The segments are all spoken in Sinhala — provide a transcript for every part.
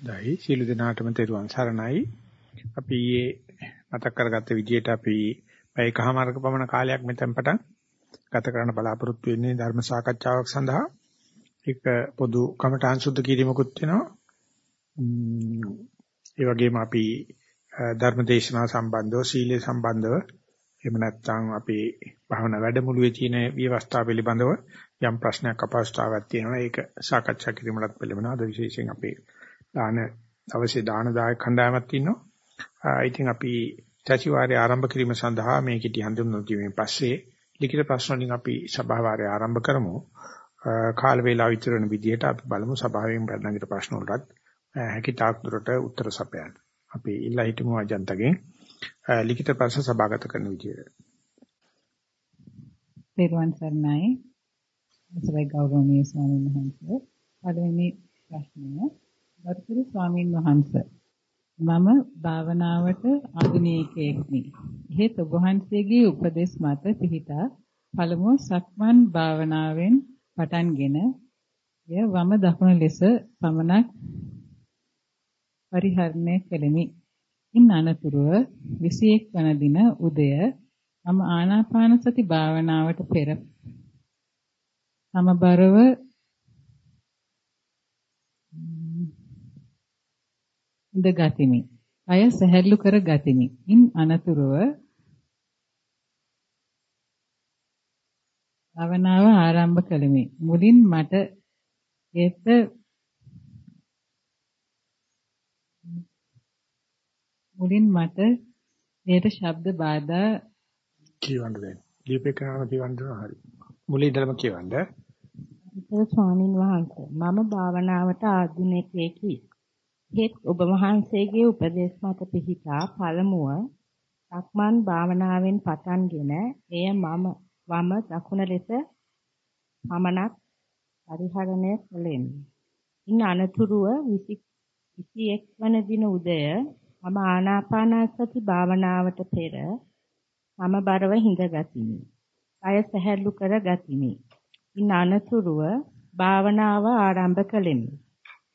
දැයි සීල දිනාටම තෙරුවන් සරණයි. අපි ඊයේ මතක් කරගත්ත විදිහට අපි පැයකමාරක පමණ කාලයක් මෙතෙන් පටන් ගත කරන්න බලාපොරොත්තු වෙන්නේ ධර්ම සාකච්ඡාවක් සඳහා. ඒක පොදු කමඨාන් සුද්ධ කිරීමකුත් වෙනවා. ඒ වගේම අපි ධර්ම දේශනාව සම්බන්ධව සීලය සම්බන්ධව එහෙම නැත්නම් අපි භාවනා වැඩමුළුවේ තියෙන විවස්ථා පිළිබඳව යම් ප්‍රශ්නයක් අපහසුතාවයක් තියෙනවා ඒක සාකච්ඡා කිරීමකට පෙළඹෙනවා අද විශේෂයෙන් අපේ දාන අවශ්‍ය දාන දායක කණ්ඩායමක් ඉන්නවා ඉතින් අපි සතිವಾರය ආරම්භ කිරීම සඳහා මේ කිටි හඳුන්වන දීමෙන් පස්සේ ලිඛිත ප්‍රශ්න වලින් අපි සභාවාරය ආරම්භ කරමු කාල වේලාව විතර වෙන විදිහට අපි බලමු සභාවෙන් බැලනගිට ප්‍රශ්න වලටත් හැකි තාක් දුරට උත්තර සපයන්න අපි ඉල්ලා හිටමු අජන්තගෙන් ලිඛිත ප්‍රශ්න සභාගත කරන විදියට. පෙරවන් සර්ණයි. සබයි ගෞරවනීය ස්වාමීන් වහන්සේ. පළවෙනි ප්‍රශ්නය ගරුතර ස්වාමීන් වහන්සේ. මම භාවනාවට ආධුනිකයෙක්නි. එහෙත් ඔබ වහන්සේගේ උපදෙස් මත පිහිටා පළමුව සක්මන් භාවනාවෙන් පටන්ගෙන එය වම දකුණ ලෙස පමණක් පරිහරණය කෙලිමි. ඉන් අනතුරුව 21 වන දින උදය මම ආනාපාන සති භාවනාවට පෙර සමබරව ඉඳ ගතිමි. අය සැහැල්ලු කර ගතිමි. ඉන් අනතුරුව භාවනාව ආරම්භ කළෙමි. මුලින් මට ඒත් මුලින් මට මේට ශබ්ද බාධා කියවන්න දැන්. දීපේකනම කියවන්න හරි. මුලින් ඉඳලම කියවන්න. ස්වාමින් වහන්සේ මම භාවනාවට ආධුනිකයෙකි. හෙත් ඔබ වහන්සේගේ උපදේශ මත පිහිටා පළමුව සක්මන් භාවනාවෙන් පටන්ගෙන එය මම වම දකුණ ලෙස පමණක් පරිහරණය කළෙමි. ඉන් අනතුරුව 21 වන දින උදය මම ආනාපානසති භාවනාවට පෙර සමබරව හිඳගතිමි. කය සැහැල්ලු කර ගතිමි. ඉන් අනතුරුව භාවනාව ආරම්භ කළෙමි.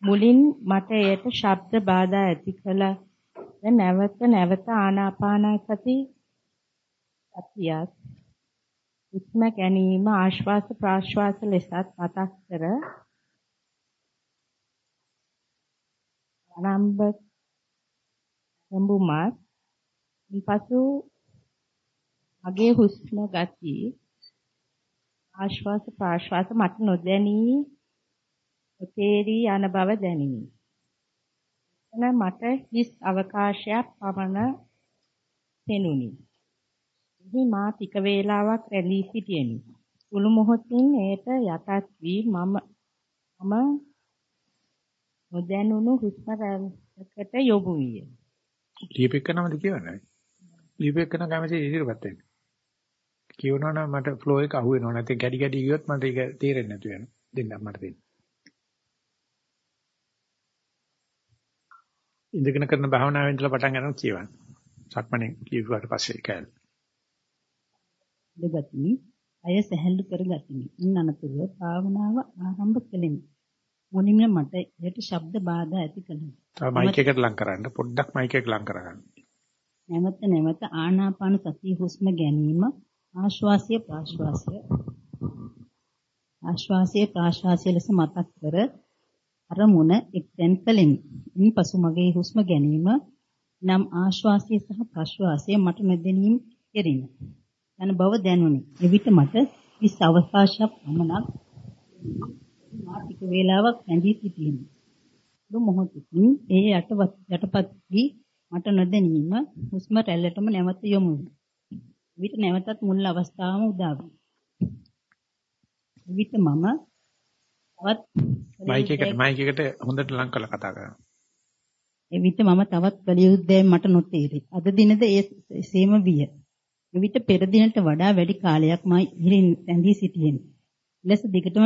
මුලින් මට එයට ශබ්ද බාධා ඇති කළ නැවත නැවත ආනාපානසති සතියත් උස්ම ගැනීම ආශ්වාස ප්‍රාශ්වාස ලෙසත් මතක් කර ආරම්භ සම්බුමත් ඊපසු මගේ හුස්ම ගති ආශ්වාස ප්‍රාශ්වාස මට නොදැනී තේරී යන බව දැනිනි. එන මට හිස් අවකාශයක් පමණ පෙනුනි. එහි මා ටික වේලාවක් රැඳී සිටියෙමි. සුළු මොහොතින් එයට යටත් වී මම මම නොදැනුණු හුස්ම රැල්ලකට යොමු විය. ලියපෙකනමද කියවන්නේ. ලියපෙකන කැමති ඉදිරියපත් වෙන්න. කියවනවා නම් මට ෆ්ලෝ එක අහු වෙනවා නැත්නම් ගැඩි ගැඩි ගියොත් මට ඒක තේරෙන්නේ නැතු වෙනවා. දෙන්නම් මට දෙන්න. ඉඳගෙන කරන භාවනාවෙන් ඉඳලා පටන් ගන්නවා කියවන්න. සක්මණේ කියුවාට පස්සේ කෑල්. දෙගතිමි අය සැහැල්ලු කරගතිමි. ඉන් අනතුරුව භාවනාව ආරම්භ කළෙමි. මුලින්ම මට ඒට ශබ්ද බාධා ඇති කළා. තව මයික් එකට ලං කරන්න පොඩ්ඩක් මයික් එක ලං කරගන්න. නැවත නැවත ආනාපාන සතිය හුස්ම ගැනීම ආශ්වාසය ප්‍රාශ්වාසය ආශ්වාසය ප්‍රාශ්වාසය ලෙස මතක් කර අරමුණ එක්තෙන් කළෙමි. ඉන්පසු මගේ හුස්ම ගැනීම නම් ආශ්වාසය සහ ප්‍රශ්වාසය මට නොදැනීම කෙරෙන. යන බව දැනුනි. එවිට මට කිස් අවකාශයක් පමණක් මා ටික වේලාවක් ඇඳී සිටියෙමි. දුු මොහොතකින් ඒ යටපත් යටපත් වී මට නොදැනීම හුස්ම රැල්ලටම නැවත යොමු වුණා. විට නැවතත් මුල් අවස්ථාවම උදා වුණා. විට මම තවත් මයික් එකට මයික් එකට හොඳට ලං කරලා කතා කරන්න. එවිට මම තවත් බැලියුද්දේ මට නොතේරි. අද දිනද ඒ සේම විය. එවිට පෙර දිනට වඩා වැඩි කාලයක් මම ඉහිරින් ඇඳී සිටියෙමි. ලෙස දිගටම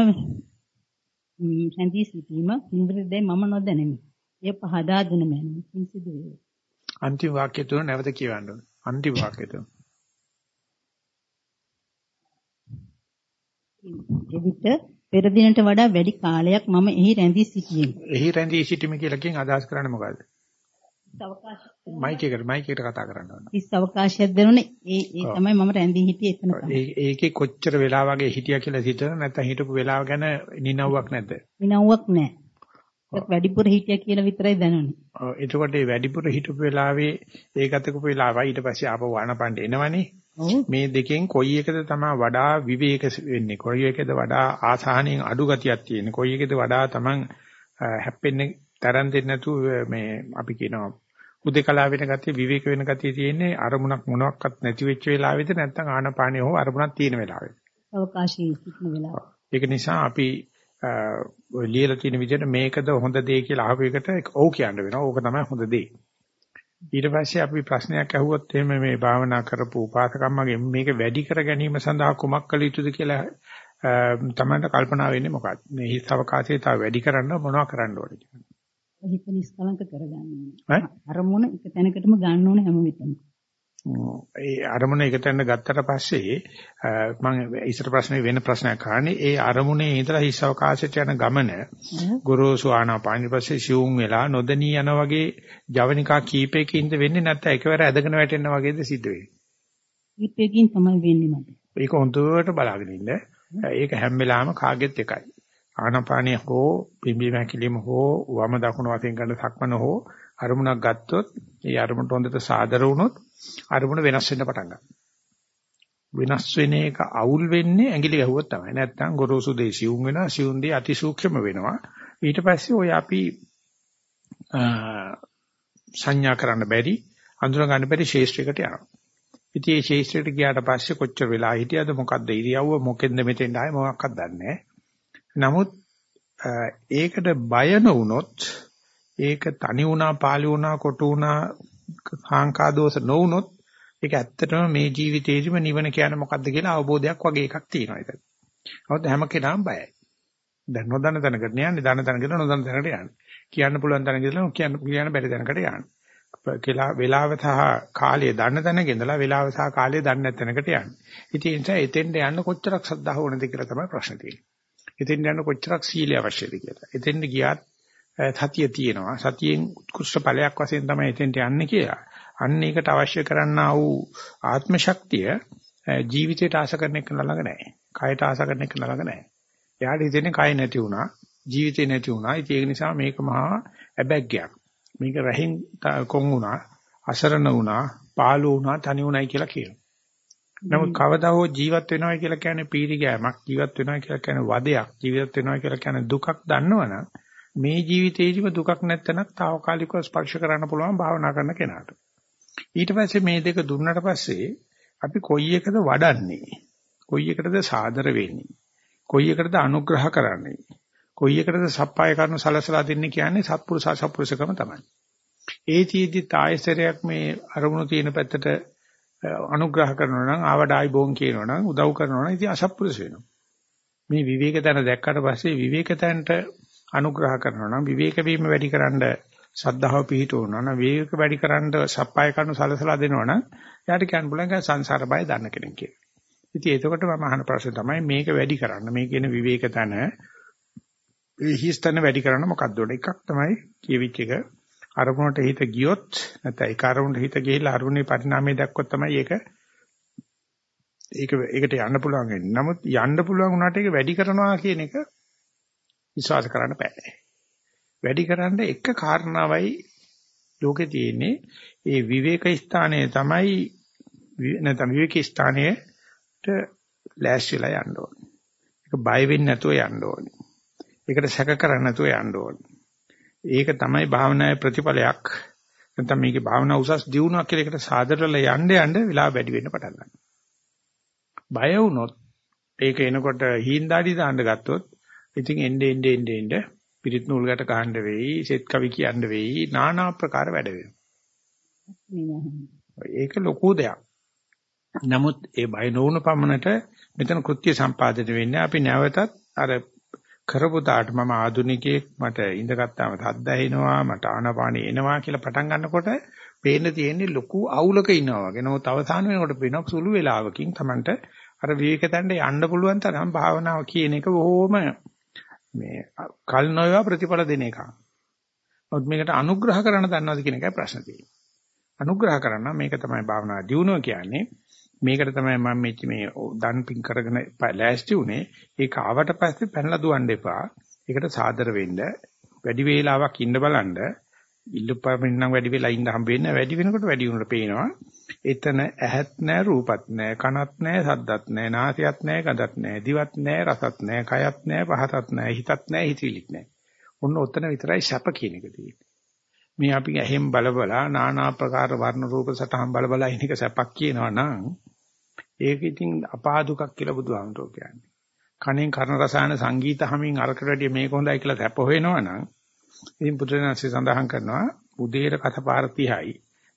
රැඳී සිටීම නිවැරදිදයි මම නොදැනෙමි. එය පහදා දෙන මැනවි. කිසිදු වේ. අන්තිම වාක්‍ය තුන නැවත කියවන්න ඕන. අන්තිම වාක්‍ය තුන. එවිට පෙර දිනට වඩා වැඩි කාලයක් මම එහි රැඳී සිටියෙමි. එහි රැඳී සිටීම කියලා කියන අදහස් කරන්නේ මොකද්ද? අවකාශ මයික් එකට මයික් එකට කතා කරන්න ඕන. ඉස් අවකාශයක් දෙනුනේ ඒ ඒ තමයි මම රැඳී හිටියේ එතන තමයි. ඒ ඒකේ කොච්චර වෙලා වගේ හිටියා කියලා හිතන නැත්නම් හිටපු වෙලාව ගැන නිනව්වක් නැද්ද? විනව්වක් නැහැ. ඒක වැඩිපුර හිටියා කියලා විතරයි දැනුනේ. ඔව් එතකොට මේ වැඩිපුර හිටපු වෙලාවේ ඒ ගතකපු වෙලාවයි ඊට පස්සේ ආපහු ආනපණ්ඩ එනවනේ. මේ දෙකෙන් කොයි එකද තමයි වඩා විවේක වෙන්නේ කොයි එකද වඩා ආසාහනෙන් අඩු ගතියක් තියෙන්නේ කොයි එකද වඩා Taman හැප්පෙන්නේ තරම් දෙන්නේ නැතුව මේ අපි කියනවා උදේකලා වෙන ගතිය විවේක වෙන ගතිය තියෙන්නේ අරමුණක් මොනවත් නැති වෙච්ච වෙලාවෙද නැත්නම් ආනපානිය හෝ අරමුණක් තියෙන වෙලාවෙද අවකාශයේ සිටින වෙලාව. ඒක නිසා අපි ඔය ලියලා තියෙන විදිහට මේකද හොඳ දේ කියලා අහපු එකට ඔව් කියන්න වෙනවා. ඕක තමයි හොඳ දේ. ඊට පස්සේ අපි ප්‍රශ්නයක් අහුවොත් එහෙම මේ භාවනා කරපු උපාසකම්මගේ මේක වැඩි කර ගැනීම සඳහා කුමක් කළ යුතුද කියලා තමයි කල්පනා වෙන්නේ මොකක්ද? මේ හිස් අවකාශය තව වැඩි කරන්න මොනවද කරන්න ඕනේ. හිත නිස්කලංක කරගන්න? ඕනේ. අරමුණ එක තැනකටම ගන්න ඕනේ හැම විටම. ඒ අරමුණ එක තැන ගත්තට පස්සේ මම ඉස්සර ප්‍රශ්නේ වෙන ප්‍රශ්නයක් අහන්නේ ඒ අරමුණේ ඉඳලා හිස් අවකාශයට යන ගමන ගොරෝසු ආනාපාන පස්සේ ශූන් වෙලා නොදණී යන වගේ ජවනිකා කීපයකින්ද වෙන්නේ නැත්නම් එකවර ඇදගෙන වැටෙන්න වගේද සිද්ධ වෙන්නේ. ඊපෙකින් තමයි වෙන්නේ මට. ඒක හොඳට බලාගෙන ඉන්න. ඒක හැම වෙලාවෙම කාගෙත් එකයි. ආනාපානිය හෝ පිම්බීම හැකිලිම හෝ වම දකුණු වශයෙන් ගන්න සක්මන හෝ අරමුණක් ගත්තොත් ඒ අරමුණට හොඳට සාදර වුණොත් අරමුණ වෙනස් වෙන්න පටන් ගන්නවා. වෙනස් වෙන එක අවුල් වෙන්නේ ඇඟිලි ගැහුවොත් තමයි. නැත්තම් ගොරෝසු දේ සියුම් වෙනවා, සියුම් දේ අතිසූක්ෂම වෙනවා. ඊට පස්සේ ඔය අපි සංඥා කරන්න බැරි, අඳුර ගන්න බැරි ශේෂ්ත්‍රයකට යනවා. ඉතින් මේ ශේෂ්ත්‍රයට ගියාට පස්සේ කොච්චර වෙලා හිටියද මොකද්ද ඉරියව්ව මොකෙන්ද මෙතෙන්ට ආයේ මොකක්වත් දන්නේ නැහැ. නමුත් ඒකට බය නොවුනොත් ඒක තනි වුණා, පාළි වුණා, කොටු වුණා, කාංකා දෝෂ නොවුනොත් ඒක ඇත්තටම මේ ජීවිතේදිම නිවන කියන්නේ මොකද්ද කියලා අවබෝධයක් වගේ එකක් තියෙනවා ඒක. නමුත් හැම කෙනාම බයයි. දැන් නොදන්න තැනකට යන්නේ, දන්න තැනකට නොදන්න තැනකට යන්නේ. කියන්න පුළුවන් තැනක ඉඳලා කියන්න කියන්න බැරි තැනකට යන්නේ. කියලා වේලාව සහ කාලය දන්න තැනක ඉඳලා වේලාව සහ කාලය දන්නේ නැති තැනකට යන්නේ. ඉතින් ඒ නිසා එතෙන්ට යන්න කොච්චරක් ශ්‍රද්ධාව ඕනද කියලා තමයි ප්‍රශ්නේ තියෙන්නේ. එතෙන්ට යන්න කොච්චරක් සීලය අවශ්‍යද කියලා. එතෙන්ට ගියාත් සතිය තියෙනවා. සතියෙන් උත්කෘෂ්ඨ ඵලයක් වශයෙන් තමයි එතෙන්ට යන්නේ කියලා. අන්න ඒකට අවශ්‍ය කරන්නා වූ ආත්ම ශක්තිය ජීවිතයට ආශ කරන එක ළඟ නැහැ. කයට ආශ කරන එක ළඟ නැහැ. එයාට හිතෙන්නේ කය නැති වුණා, ජීවිතේ නැති වුණා. ඒක නිසා මේක මහා ඇබැග්ගයක්. මේක රහින් කොන් වුණා, අසරණ වුණා, පාළු වුණා, තනි වුණයි කියලා කියනවා. නමුත් කවදා හෝ ජීවත් වෙනවා කියලා කියන්නේ පීරි ගෑමක්, ජීවත් වෙනවා කියලා කියන්නේ වදයක්, ජීවත් වෙනවා කියලා කියන්නේ දුකක් දන්නවනම් මේ ජීවිතේදිම දුකක් නැත්නම් తాවකාලිකව ස්පර්ශ කරන්න පුළුවන් භාවනා කරන කෙනාට. ඊට පස්සේ මේ දෙක දුන්නට පස්සේ අපි කොයි එකද වඩන්නේ? කොයි එකටද සාදර වෙන්නේ? කොයි එකටද අනුග්‍රහ කරන්නේ? කොයි එකටද සප්පාය කරන සලසලා දෙන්නේ කියන්නේ සත්පුරුෂ සත්පුරුෂකම තමයි. ඒ තීදි තායසරයක් මේ අරමුණු තියෙන පැත්තට අනුග්‍රහ කරනවා නම් ආවඩායි බෝන් කියනවා නම් උදව් කරනවා නම් ඉතින් අසත්පුරුෂ වෙනවා. මේ විවේක තැන දැක්කට පස්සේ විවේක තැනට අනුග්‍රහ කරනවා නම් විවේක වීම වැඩිකරන සද්ධාව පිහිටවනවා නම් විවේක වැඩිකරන සප්පාය කරන සලසලා දෙනවා නම් එයාට කියන්න පුළුවන් සංසාර බය දන්න කෙනෙක් කියලා. ඉතින් එතකොට මම අහන ප්‍රශ්නේ තමයි මේක වැඩි කරන්න මේ කියන විවේක තැන හිස්තන වැඩි කරන්න මොකක්ද උඩ එකක් තමයි කියවිච් එක අරමුණට හිත ගියොත් නැත්නම් ඒක අරමුණට හිත ගිහිල්ලා අරමුණේ පරිණාමය දැක්කොත් තමයි ඒක ඒක ඒකට යන්න පුළුවන් වෙන්නේ. නමුත් යන්න පුළුවන් වුණාට ඒක වැඩි කරනවා කියන එක විශ්වාස කරන්න බෑ. වැඩි කරන්න එක කාරණාවයි ලෝකේ තියෙන්නේ ඒ විවේක ස්ථානයේ තමයි නැත්නම් විවේක ස්ථානයේට ලෑස්තිලා යන්න ඕනේ. ඒක බය වෙන්නේ නැතුව යන්න ඕනේ. ඒකට සැක කරන්නේ නැතුව යන්න ඕනේ. ඒක තමයි භාවනාවේ ප්‍රතිඵලයක්. නැත්නම් මේකේ භාවනා උසස් දියුණුවක් කියලා එකට සාදරලා යන්න යන්න වෙලාව වැඩි වෙන්න පටන් ගන්නවා. බය වුණොත් ඒක එනකොට හීන්දාඩි දාන්න ගත්තොත් ඉතින් එnde ende ende ende පිරිත් නූල් ගැට ගහන්න වෙයි, සෙත් කවි කියන්න වෙයි, নানা ආකාර වැඩ ඒක ලොකු දෙයක්. නමුත් ඒ බය නොවුන පමණට මෙතන කෘත්‍ය සම්පාදනය වෙන්නේ අපි නැවතත් අර කරපු තාට මම ආදුනිකයෙක් මට ඉඳගත්තාම තද්ද ඇහෙනවා මට ආනපානෙ එනවා කියලා පටන් ගන්නකොට පේන්න තියෙන්නේ ලොකු අවුලක ඉන්නවා වගේ. නමුත් අවසාන වෙනකොට පේනවා සුළු වේලාවකින් Tamanට අර විවේකතෙන්ට යන්න පුළුවන් තරම් භාවනාව කියන එක බොහොම මේ කල් නොයවා ප්‍රතිඵල දෙන එකක්. නමුත් මේකට අනුග්‍රහ කරන්න දන්නවද කියන එකයි ප්‍රශ්න තියෙන්නේ. අනුග්‍රහ කරන්න මේක තමයි භාවනා දියුණුව කියන්නේ. මේකට තමයි මම මේ මේ දන් පින් කරගෙන ලෑස්ති උනේ. ඒක ආවට පස්සේ පැනලා දුවන්න එපා. ඒකට සාදර වෙන්න වැඩි වේලාවක් ඉන්න බලන්න ඉල්ලුපමින් නම් වැඩි වෙලා ඉන්න හම්බ වෙන්නේ වැඩි වෙනකොට වැඩි වුණට පේනවා. එතන ඇහත් නැහැ රූපත් නැහැ කනත් නැහැ සද්දත් නැහැ නාසයත් නැහැ ගඳත් නැහැ දිවත් නැහැ රසත් නැහැ කයත් නැහැ පහතත් නැහැ හිතත් නැහැ හිතවිලිත් නැහැ ඔන්න ඔතන විතරයි සැප කියන එක තියෙන්නේ. මේ අපි ඇහෙන් බලබලා নানা ආකාර වර්ණ රූප සටහන් බලබලා ඉන්න එක සැපක් කියනවා නම් ඒක ඉතින් අපාදුකක් කියලා බුදුහාමුදුරුවෝ කියන්නේ. කණෙන් කර්ණ රසායන සංගීත හැමින් අරකට වැඩිය මේක හොඳයි කියලා සැප හොයනවා නම් ඉතින් පුදුරනාංශය සඳහන් කරනවා උදේට කසපාර 30යි,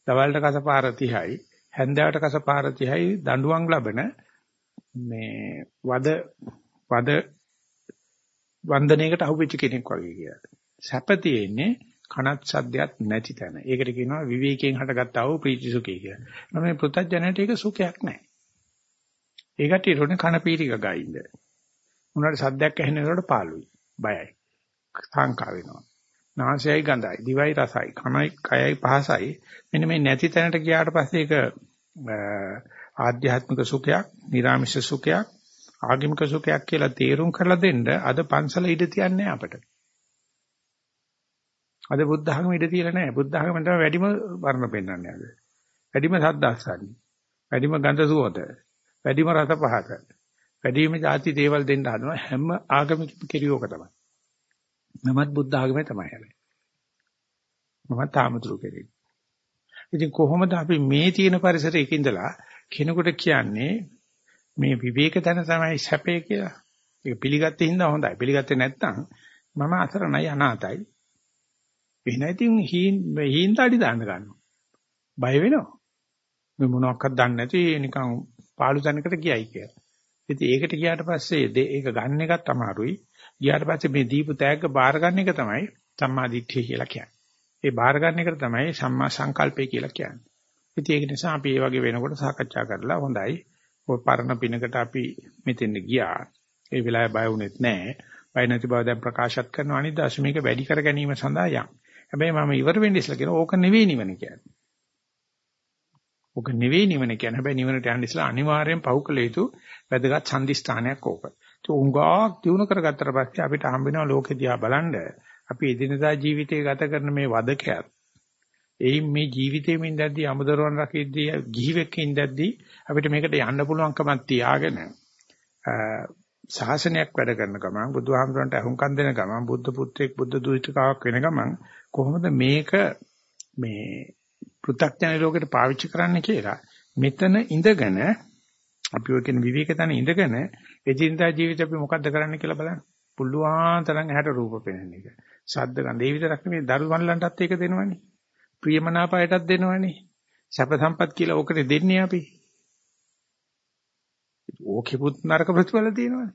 දවල්ට කසපාර 30යි, හැන්දෑවට කසපාර 30යි දඬුවම් ලබන මේ වද වද වන්දනයකට අහුවෙච්ච කෙනෙක් වගේ කියලා. සැප තියෙන්නේ කනත් සද්දයක් නැති තැන. ඒකට කියනවා විවේකයෙන් හටගත්තා වූ ප්‍රීති සුඛය කියලා. මේ පෘථජනට ඒක සුඛයක් නැහැ. ඒකට ඊරොනේ කන පීරික ගයින්ද. උනාට සද්දයක් ඇහෙනකොට පාළුයි. බයයි. සංකා වෙනවා. නාසයයි ගඳයි, දිවයි රසයි, කනයි කයයි පහසයි. මෙන්න මේ නැති තැනට ගියාට පස්සේ ඒක ආධ්‍යාත්මික සුඛයක්, නිර්ාමිෂ සුඛයක්, ආගමික සුඛයක් කියලා තේරුම් කරලා දෙන්න අද පන්සල ඉඩ තියන්නේ අපට. අද බුද්ධ ධර්ම ඉඩ තියලා නැහැ. බුද්ධ ධර්ම තමයි වැඩිම වර්ණ පෙන්වන්නේ අද. වැඩිම සද්ද අස්සන්නේ. වැඩිම ගඳ සුවඳ. වැඩිම රස පහත. වැඩිම ಜಾති දේවල් දෙන්න හදනවා හැම ආගමික කෙරියෝක තමයි. මමත් බුද්ධ ආගමේ තමයි හැබැයි. මමත් තාමතුරු කෙරේ. ඉතින් කොහොමද අපි මේ තියෙන පරිසරයක ඉඳලා කෙනෙකුට කියන්නේ මේ විවේක තන තමයි සැපේ කියලා. ඒක පිළිගත්තේ හින්දා හොඳයි. පිළිගත්තේ නැත්නම් මම අසරණයි අනාතයි. එහෙනම් ඉතින් හීන් හීන්තාඩි දාන්න ගන්නවා. බය වෙනවා. මේ මොනවාක්වත් දන්නේ නැති නිකන් පාළු තැනකට ගියයි කියලා. ඉතින් ඒකට ගියාට පස්සේ ඒක ගන්න එකත් අමාරුයි. ගියාට පස්සේ මේ දීපු තෑග්ග බාර ගන්න එක තමයි සම්මා දිට්ඨිය කියලා කියන්නේ. ඒ බාර ගන්න එකට තමයි සම්මා සංකල්පය කියලා කියන්නේ. ඉතින් ඒක නිසා අපි මේ වගේ වෙනකොට සාකච්ඡා කරලා හොඳයි. ඔය පරණ පිනකට අපි මෙතෙන්ද ගියා. ඒ වෙලාවේ බය වුණෙත් නැහැ. බය නැති බව දැන් ප්‍රකාශත් කරනවා අනිත් දශමික වැඩි කර ගැනීම සඳහා යම්. හැබැයි මම ඉවර වෙන්න ඉස්සලා කියන ඕක නෙවෙයි නිවන කියන්නේ. ඕක නෙවෙයි නිවන කියන්නේ. හැබැයි නිවනට යන්න ඉස්සලා අනිවාර්යෙන් පහු කළ යුතු වැදගත් සම්දිස්ථානයක් ඕක. උංගාක් දිනු කරගත්තට පස්සේ අපිට හම්බ වෙනවා ලෝකෙ දිහා බලන්න. අපි එදිනදා ජීවිතේ ගත කරන මේ වදකයක් එයින් මේ ජීවිතේම ඉඳද්දී අමුදරුවන් රකිද්දී ගිහිවෙක් ඉඳද්දී අපිට මේකට යන්න පුළුවන්කමක් තියාගෙන ශාසනයක් වැඩ කරන ගමන් බුදුහාමුදුරන්ට අහුම්කම් දෙන ගමන් බුද්ධ පුත්‍රයෙක් බුද්ධ දූතිකාවක් වෙන ගමන් කොහොමද මේක මේ පෘථග්ජන ලෝකෙට පාවිච්චි කරන්න කියලා මෙතන ඉඳගෙන අපි ඔය කියන විවේක තන ඉඳගෙන එදිනදා ජීවිතේ අපි මොකද්ද කරන්න කියලා බලන්න. පුළුවන් තරම් ඇහැට රූප පෙනෙන එක. ශබ්ද ගන්ධ ඒ විතරක් නෙමෙයි දරුවන්ලන්ටත් ඒක දෙනවනේ. ප්‍රියමනාපයටත් දෙනවනේ. සැප සම්පත් කියලා ඕකට දෙන්නේ අපි. ඕකෙපුත් නරක ප්‍රතිඵල තියෙනවනේ.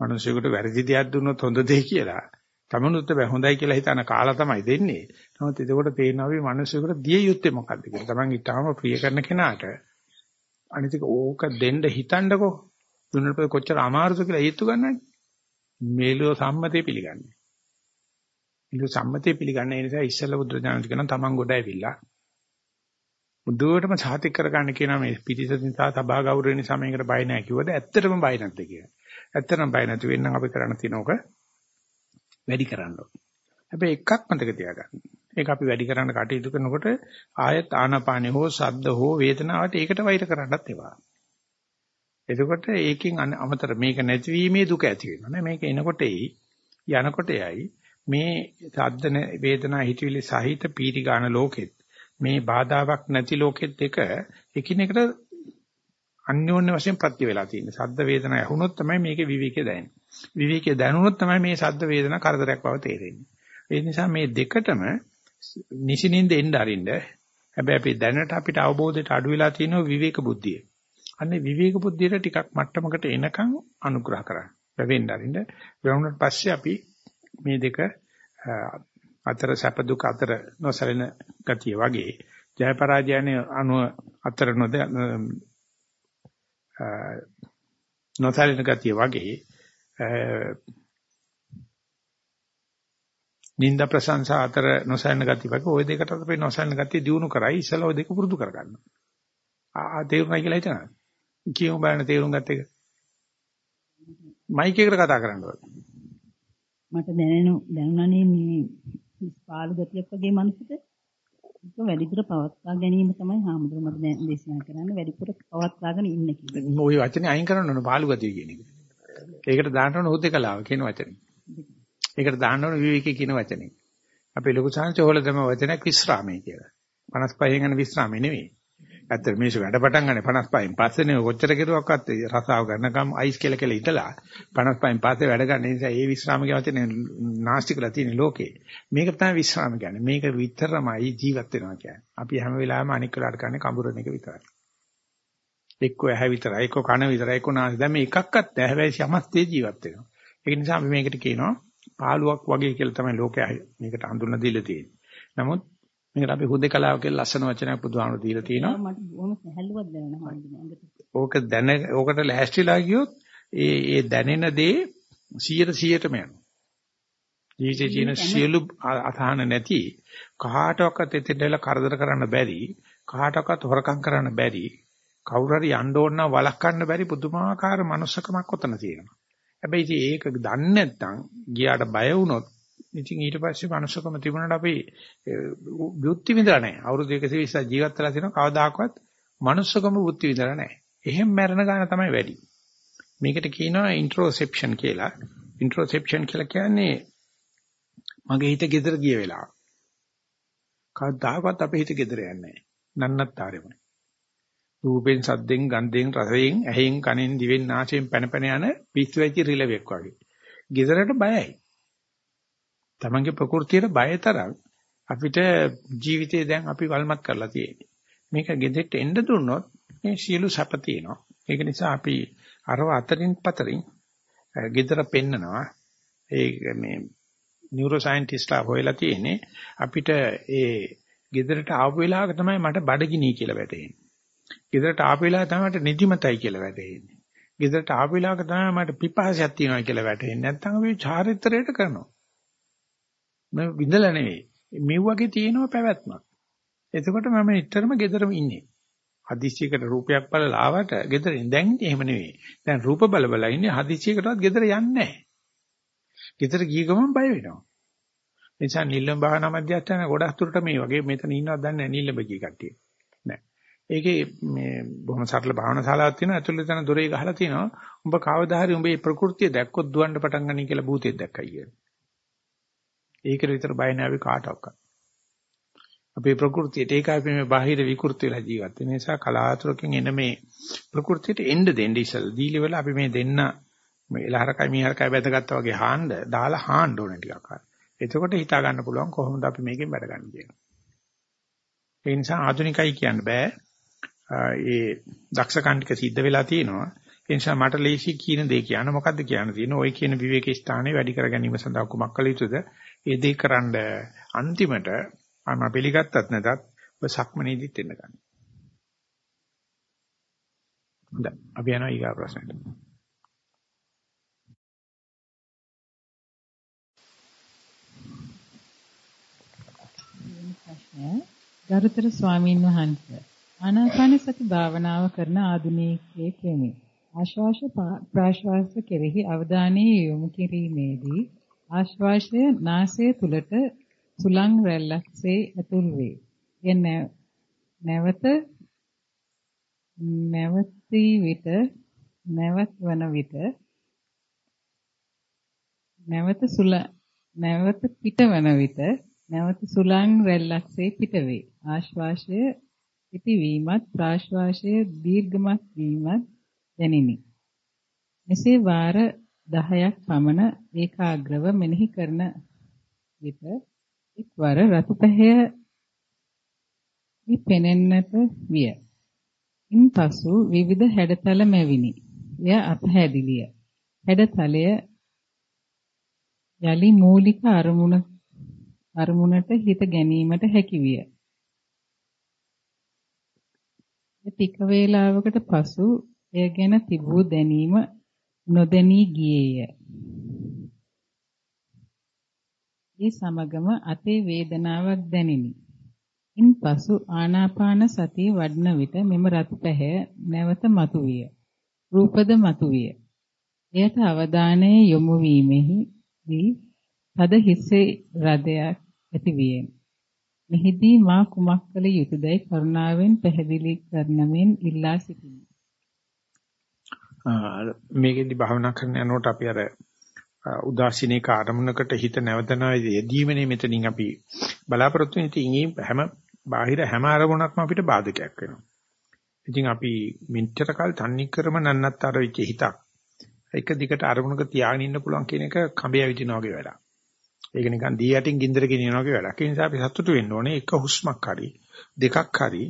මිනිස්සුන්ට වැරදි දෙයක් දුන්නොත් හොඳ දෙයක් කියලා. තමනුත් බෑ හොඳයි කියලා හිතන කාලා තමයි දෙන්නේ. නමුත් එතකොට තේරෙනවා මේ මිනිස්සුන්ට දිය යුත්තේ මොකද්ද කියලා. Taman ඊටාම ප්‍රිය කරන කෙනාට අනිත් එක ඕක දෙන්න හිතන්නකෝ. දුන්නට පස්සේ කොච්චර අමාරුද කියලා හේතු ගන්නන්නේ. මේලෝ සම්මතේ පිළිගන්නේ. මේලෝ සම්මතේ පිළිගන්නේ ඒ නිසා ඉස්සෙල්ලා බුදුරජාණන් කියන තමන් ගොඩ ඇවිල්ලා බුදුවටම සාතික කරගන්න කියන මේ පිටිස නිසා සභා ගෞරවය නිසා මේකට බය නැහැ කිව්වද ඇත්තටම බය නැද්ද කියලා. ඇත්තටම බය නැති වෙන්නම් අපි කරන්න තියෙන ඕක වැඩි කරන්න ඕනේ. හැබැයි එකක් මතක තියාගන්න. ඒක අපි වැඩි කරන්න කටයුතු කරනකොට ආයත් ආනාපානෙ හෝ සද්ද හෝ වේදනාවට ඒකට වෛර කරන්නත් ඒවා. එතකොට ඒකෙන් අමතර මේක නැතිවීමේ දුක ඇති වෙනවා නේ මේක එනකොට එයි යනකොට එයි මේ සද්ද වේදනා හිතවිලි සහිත පීටි ගන්න ලෝකෙත් මේ බාධාවක් නැති ලෝකෙත් එක එකිනෙකට අන්‍යෝන්‍ය වශයෙන් ප්‍රත්‍ය වෙලා තියෙන සද්ද වේදනා ඇහුනොත් තමයි මේකේ විවේකය දැනෙන්නේ විවේකය දැනුනොත් තමයි මේ සද්ද වේදනා කරදරයක් බව තේරෙන්නේ ඒ නිසා මේ දෙකටම නිසිනින්ද එන්න අරින්න. හැබැයි අපි දැනට අපිට අවබෝධයට අඩු වෙලා තියෙනවා විවේක බුද්ධිය. අන්නේ විවේක බුද්ධියට ටිකක් මට්ටමකට එනකන් අනුග්‍රහ කරන්න. වැවෙන්න අරින්න. වැවුනට පස්සේ අපි මේ දෙක අතර සැප දුක අතර නොසැලෙන ගතිය වගේ ජය පරාජයනේ අනුව අතර නොද නොසැලෙන ගතිය වගේ නින්දා ප්‍රශංසා අතර නොසැලෙන ගතිය වගේ ওই දෙකට අපි නොසැලෙන ගතිය දිනු කරයි ඉස්සලා ওই දෙක පුරුදු කරගන්න. ආ තේරුණා කියලා හිතනවා. කියමු බලන්න තේරුම් ගත්ත එක. මයික් එකට කතා කරන්න ඕනේ. මට දැනෙනු දැනුණානේ මේ පාළු ගතියක් වගේ මනසට ඒක වැඩිපුර පවත්වා ගැනීම තමයි හාමුදුරුවෝ මට දැන් දේශනා කරන්නේ වැඩිපුර පවත්වාගෙන ඉන්න කියලා. ওই වචනේ අයින් කරන්න ඕන පාළු ගතිය කියන එක. ඒකට දාන්න ඕන හුදේකලාව කියන වචනේ. ඒකට දාන්න ඕන විවේකී කියන වචනේ. අපේ ලොකු සංහච හොල තම වචනයක් විස්රාමයේ කියලා. 55 යන විස්රාමයේ නෙවෙයි. ඇත්තට මේක වැඩ පටන් ගන්න 55න් පස්සේනේ කොච්චර කෙරුවක්වත් රසාව ගන්නකම් අයිස් කියලා කියලා ඉතලා 55න් පස්සේ වැඩ ගන්න නිසා ඒ විශ්‍රාම කියවතේ නාස්ති කරලා තියෙන ලෝකේ. මේක තමයි විශ්‍රාම කියන්නේ. මේක විතරමයි ජීවත් වෙනවා කියන්නේ. අපි හැම වෙලාවෙම අනික් වෙලාවට ගන්න කඹරන එක විතරයි. එක්ක ඇහැ විතරයි එක්ක කන විතරයි එක්ක නාසය. දැන් මේ එකක්වත් නැහැ. හැබැයි සමස්තේ ජීවත් වෙනවා. ඒක නිසා අපි මේකට කියනවා පාළුවක් වගේ කියලා තමයි ලෝකයා මේකට හඳුන්වලා දීලා තියෙන්නේ. නමුත් මේකට අපි හුදේකලාව කියලා ලස්සන වචනයක් බුදුහාමුදුරු දීලා තිනවා. මට බොහොම සැහැල්ලුවක් දැනෙනවා හඳුනන්නේ. ඕක දැන ඕකට ලෑස්තිලා ගියොත් ඒ ඒ දැනෙන දේ 100ට 100ටම යනවා. ජීවිතේ තියෙන සියලු අසහන නැති කාටවත් එතෙන්දලා කරදර කරන්න බැරි කාටවත් හොරකම් කරන්න බැරි කවුරු හරි යන්න ඕන නම් වළක්වන්න බැරි පුදුමාකාර මනුස්සකමක් ඔතන තියෙනවා. හැබැයි ඒක දන්නේ නැත්නම් ගියාට බය වුණොත් ඉතින් ඊට පස්සේ මනුස්සකම තිබුණාට අපි බුද්ධි විඳලා නැහැ. අවුරුදු 120ක් ජීවත් වෙලා තිනවා කවදාකවත් මනුස්සකම බුද්ධි විඳලා නැහැ. එහෙම මැරෙන ගාන තමයි වැඩි. මේකට කියනවා ඉන්ට්‍රොසෙප්ෂන් කියලා. ඉන්ට්‍රොසෙප්ෂන් කියලා කියන්නේ මගේ හිත gedera ගිය වෙලාව. කවදාකවත් අපේ හිත gedera යන්නේ නැහැ. නන්නත්තරෙමයි. රූපෙන් සද්දෙන් ගන්ධෙන් රසයෙන් ඇහෙන් කනෙන් දිවෙන් නාසයෙන් පැන පැන යන පිස්සු වෙච්ච රිලෙවෙක් වගේ. ගෙදරට බයයි. තමන්ගේ ප්‍රകൃතියට බය තරම් අපිට ජීවිතේ දැන් අපි වල්මත් කරලා තියෙන්නේ. මේක ගෙදෙට්ට එන්න දුන්නොත් මේ සියලු සැප තියෙනවා. ඒක නිසා අපි අරව අතරින් පතරින් ගෙදර පෙන්නනවා. ඒ මේ නියුරෝ සයන්ටිස්ට්ලා හොයලා තියෙන්නේ අපිට ඒ ගෙදරට ආපු වෙලාවක තමයි මට බඩගිනි කියලා වැටහෙන්නේ. ගෙදරට ආපු වෙලාව තමයි මට නිදිමතයි කියලා වැටහෙන්නේ. ගෙදරට ආපු වෙලාවක තමයි මට පිපාසයක් තියෙනවා කියලා වැටහෙන්නේ. නැත්නම් අපි චාරිත්‍රයට කරනවා. මම විඳලා නෙවෙයි. මේ වගේ තියෙනවා පැවැත්මක්. එතකොට මම නිතරම ගෙදරම ඉන්නේ. හදිස්සියකට රූපයක් බලලා ආවට ගෙදරින් දැන් එහෙම නෙවෙයි. දැන් රූප බල බල ඉන්නේ හදිස්සියකටවත් ගෙදර යන්නේ නැහැ. ගෙදර ගිය ගමන් බය වෙනවා. නිසා නිල්ලම් භාවනා මධ්‍යස්ථාන ගොඩක් දුරට මේ වගේ මෙතන ඉන්නවද දන්නේ නැහැ නිල්ලම් ගිය කට්ටිය. නෑ. ඒකේ මේ බොහොම සරල භාවනා ශාලාවක් තියෙනවා. ඇතුළේ තන දොරේ ගහලා තියෙනවා. උඹ කවදා හරි උඹේ ප්‍රകൃතිය දැක්කොත් දුවන්න පටන් ගන්නයි කියලා භූතෙක් දැක්කයි කියලා. ඒකට විතර බය නැහැ අපි කාටවත්. අපේ ප්‍රകൃතියට ඒකයි අපි මේ බාහිර විකෘති වෙලා ජීවත් වෙන නිසා කලාතුරකින් එන මේ ප්‍රകൃතියට එන්න දෙන්න ඉස්සල් දීලි වල අපි මේ දෙන්න මේ එලහරකයි මීහරකයි බැඳගත්තා වගේ හාන්න දාලා හාන්න ඕන ටිකක් හරි. එතකොට හිතා ගන්න පුළුවන් කොහොමද අපි මේකෙන් වැඩ ගන්න කියලා. ඒ නිසා ආධුනිකයි කියන්න බෑ. ඒ දක්ෂකම් ටික සිද්ධ වෙලා තියෙනවා. ඒ නිසා මට ලේසි කියන දේ කියන්න මොකද්ද කියන්න තියෙන ඔය කියන විවේක ස්ථානේ වැඩි කර ගැනීම සඳහා කුමක් කළ යුතුද? ඒ දේ කරන්න අන්තිමට මම පිළිගත්තත් නැතත් ඔය සක්මනේදිත් එන්න ගන්න. හොඳයි. අපි යනවා ඊගා ප්‍රශ්නයට. ගරුතර ස්වාමීන් වහන්සේ ආනාපාන සති භාවනාව කරන ආධුනිකයෙක් වෙමි. ආශ්වාස ප්‍රාශ්වාස කෙරෙහි අවධානය යොමු කිරීමේදී ආශ්වාසය නාසය තුලට සුලං රැල්ලක්සේ ඇතුල් වේ. එය නැවත නැවතී විට නැවත් වන විට නැවත සුල නැවත පිටවන විට නැවත සුලං රැල්ලක්සේ පිටවේ. ආශ්වාසය පිටවීමත් ප්‍රාශ්වාසය දීර්ඝමත් වීමත් දැනිනි. මෙසේ වාර 10ක් පමණ ඒකාග්‍රව මෙනෙහි කරන විට එක්වර රතු පැහැය පෙනෙන්නට විය. ඉන්පසු විවිධ හැඩතල මැවිනි. එය අපහැදිලිය. හැඩතලය යලි මූලික අරමුණ අරමුණට හිත ගැනීමට හැකි විය. ටික වේලාවකට පසු එය ගැන තිබූ දැනීම නොදැනී ගියේය. ඒ සමගම අතේ වේදනාවක් දැනිනි. ඉන්පසු ආනාපාන සතිය වඩන විට මෙම රතු පැහැ නැවත මතුවිය. රූපද මතුවිය. එයට අවධානය යොමු වීමෙහිදී තද හිසේ රදයක් ඇතිවිය. මෙහිදී මා කුමක් කළ යුතුදයි කරුණාවෙන් පැහැදිලි කරනමින් ඉල්ලා සිටිමි. මේකෙදි භාවනා කරන යනකොට අපි අර උදාසීනේක ආරමුණකට හිත නැවතනවා යෙදීමනේ මෙතනින් අපි බලාපොරොත්තු වෙන ඉතින් හැම බාහිර හැම ආරමුණක්ම අපිට බාධකයක් වෙනවා. ඉතින් අපි මෙච්චර කල් තන්නේ කරම නන්නත්තර වෙච්ච හිතක් එක දිගට අරමුණක තියාගෙන ඉන්න පුළුවන් කියන එක කඹය විදිනා වගේ වැඩක්. ඒක නිකන් දී යටින් ගින්දර ගෙනියනවා වගේ වැඩක්. ඒ නිසා අපි සතුටු වෙන්න ඕනේ එක හුස්මක් හරි දෙකක් හරි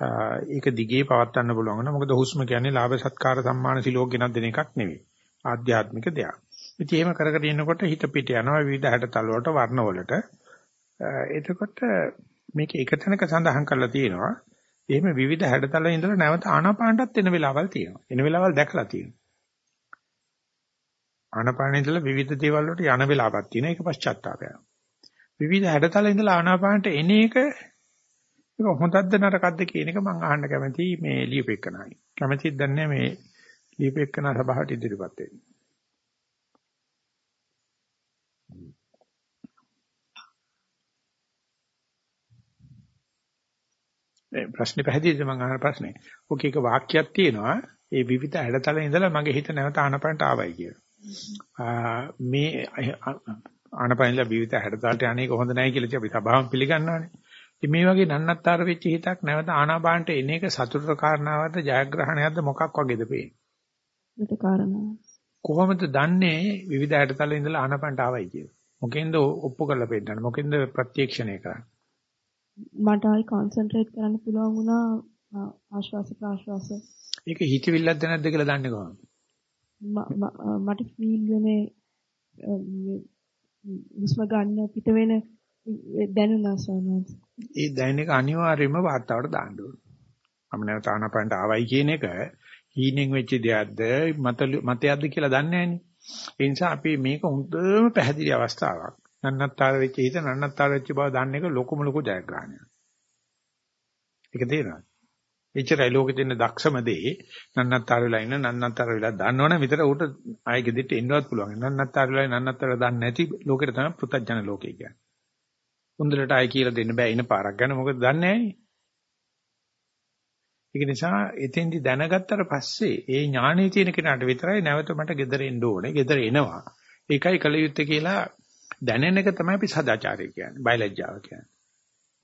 ඒක දිගේ පවත්වන්න පුළුවන් වෙනවා. මොකද හුස්ම කියන්නේ ලාභ සත්කාර සම්මාන සිලෝක ගෙනත් දෙන එකක් නෙවෙයි. ආධ්‍යාත්මික දෙයක්. ඉතින් එහෙම කර කර ඉන්නකොට හිත පිට යනවා විවිධ හැඩතල වලට වර්ණ වලට. එතකොට මේක එක තැනක සඳහන් කරලා තියෙනවා. එහෙම විවිධ හැඩතල ඉඳලා නැවත ආනාපානටත් එන වෙලාවල් තියෙනවා. එන වෙලාවල් දැකලා තියෙනවා. ආනාපානෙ ඉඳලා විවිධ දේවල් වලට යන වෙලාවක් තියෙනවා. ඒක පශ්චාත්තාපයක්. විවිධ හැඩතල ඉඳලා ආනාපානට එන එක ඒක හොඳක්ද නරකක්ද කියන එක මම අහන්න කැමතියි මේ ලියුපෙකනයි. කැමතිද දන්නේ මේ ලියුපෙකන සභාවට ඉදිරිපත් වෙන්න. ප්‍රශ්නේ පැහැදිලිද මම අහන ප්‍රශ්නේ. ඔක එක වාක්‍යයක් තියෙනවා. ඒ විවිධ හැඩතල ඉඳලා මගේ හිත නැවත ආනපනට ආවයි කියලා. මේ ආනපනින්ලා විවිධ හැඩතලට අනේක හොඳ නැහැ කියලා අපි සබාවම පිළිගන්නවානේ. ඉතින් මේ වගේ නන්නත්තර වෙච්ච හිතක් නැවත ආනාපානට එන එක සතුටට කාරණාවක්ද ජයග්‍රහණයක්ද මොකක් වගේද පේන්නේ? ඒක කාරණා. කොහොමද දන්නේ විවිධ හැඩතල ඉඳලා ආනාපානට ආවයි කියලා? මොකෙන්ද ඔප්පු කරලා පෙන්නන්නේ? මොකෙන්ද ප්‍රත්‍යක්ෂණය කරන්නේ? මට ආයි කොන්සන්ට්‍රේට් කරන්න පුළුවන් වුණා ආශ්වාස ප්‍රාශ්වාස. ඒක හිතවිල්ලක්ද නැද්ද කියලා දන්නේ කොහොමද? මට ෆීල් වෙන්නේ හුස්ම ගන්න පිට වෙන දැනුණා සෝනස්. ඒ දැනෙන එක අනිවාර්යයෙන්ම වාතාවරණයට දාන්න ඕනේ. මම නැවත ආනපනට ආවයි කියන එක හීනෙන් වෙච්ච දෙයක්ද මත මතයක්ද කියලා දන්නේ නැහනේ. ඒ නිසා අපි මේක හොඳම පැහැදිලි අවස්ථාවක්. නන්නත්තර වෙච්ච හිත නන්නත්තර වෙච්ච බව දන්න එක ලොකුම ලොකු ජයග්‍රහණයක්. ඒක තේරෙනවද? එච්චරයි ලෝකෙ දෙන්න දක්ෂම දේ නන්නත්තර වෙලා ඉන්න නන්නත්තර වෙලා දන්නවනේ විතර ඌට ආයෙ ගෙදෙට්ට එන්නවත් පුළුවන්. නන්නත්තර වෙලා නන්නත්තර දන්නේ නැති ලෝකෙට තමයි පෘථජන ලෝකය කියන්නේ. හොඳට ආයෙ කියලා දෙන්න බෑ ඉන පාරක් ගැන මොකද දන්නේ. ඒක නිසා එතෙන්දි දැනගත්තට පස්සේ ඒ ඥානෙ තියෙන කෙනාට විතරයි නැවත මට ගෙදර එන්න ඕනේ. ගෙදර එනවා. ඒකයි කල යුත්තේ කියලා දැනෙන එක තමයි අපි සදාචාරය කියන්නේ. බයලජ්ජාව කියන්නේ.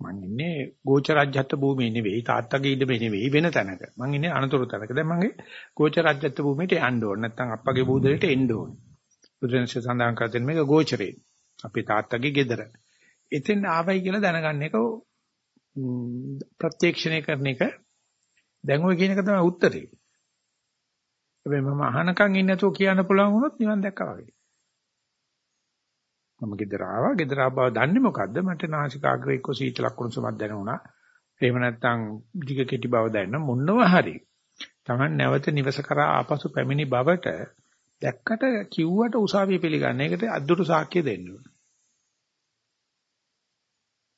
මං ඉන්නේ ගෝචරජ්‍යත්ව භූමියේ නෙවෙයි තාත්තගේ ඉඩමේ නෙවෙයි වෙන තැනක. මං ඉන්නේ අනතුරු තැනක. දැන් මගේ ගෝචරජ්‍යත්ව භූමියට යන්න ඕන. නැත්නම් අප්පගේ බූදලට එන්න ඕන. බුදුරජාණන් සඳහන් කර දෙන මේක ගෝචරේ. අපේ තාත්තගේ ගෙදර. එතෙන් ආවයි කියලා දැනගන්න එක ප්‍රත්‍යක්ෂණය කරන එක දැන් ඔය කියන එක තමයි උත්තරේ. හැබැයි මම අහනකම් ඉන්නේ නැතුව කියන්න පුළුවන් වුණොත් නිවන් දැක්කා වගේ. මම ගෙදර ආවා. ගෙදර ආව බව දන්නේ මොකද්ද? මට නාසිකාග්‍රේ එක්ක සීතලක් කුණුසුමක් දැනුණා. එහෙම නැත්නම් දිග කෙටි බව දැනෙන මොනවා හරි. Taman නැවත නිවස කරා ආපසු පැමිණි බවට දැක්කට කිව්වට උසාවිය පිළිගන්න. ඒකට අද්දුරු සාක්ෂිය දෙන්න ඕන.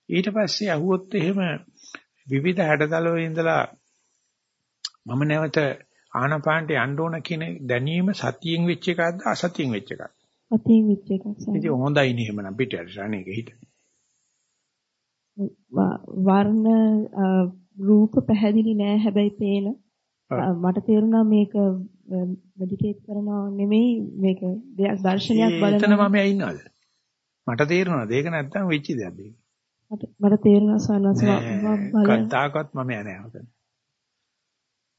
ඊට පස්සේ අහුවොත් එහෙම විවිධ හැඩතල වල ඉඳලා මම නැවත ආනපානට යන්න ඕන කියන දැනීම සතියෙන් වෙච්ච එකක්ද අසතියෙන් වෙච්ච එකක්ද? අතින් විච් එකක්. ඉතින් හොඳයි නේ එහෙමනම් පිටට අනේක හිත. වර්ණ රූප පැහැදිලි නෑ හැබැයි පේන. මට තේරුණා මේක මෙඩිටේට් කරනවා නෙමෙයි මේක දෙයක් දර්ශනයක් බලනවා. එතන මම ඉන්නවද? මට තේරුණාද? ඒක නැත්තම් වෙච්ච දෙයක්ද ඒක? මට තේරුණා සනස කවදාකවත් මම යන්නේ නැහැ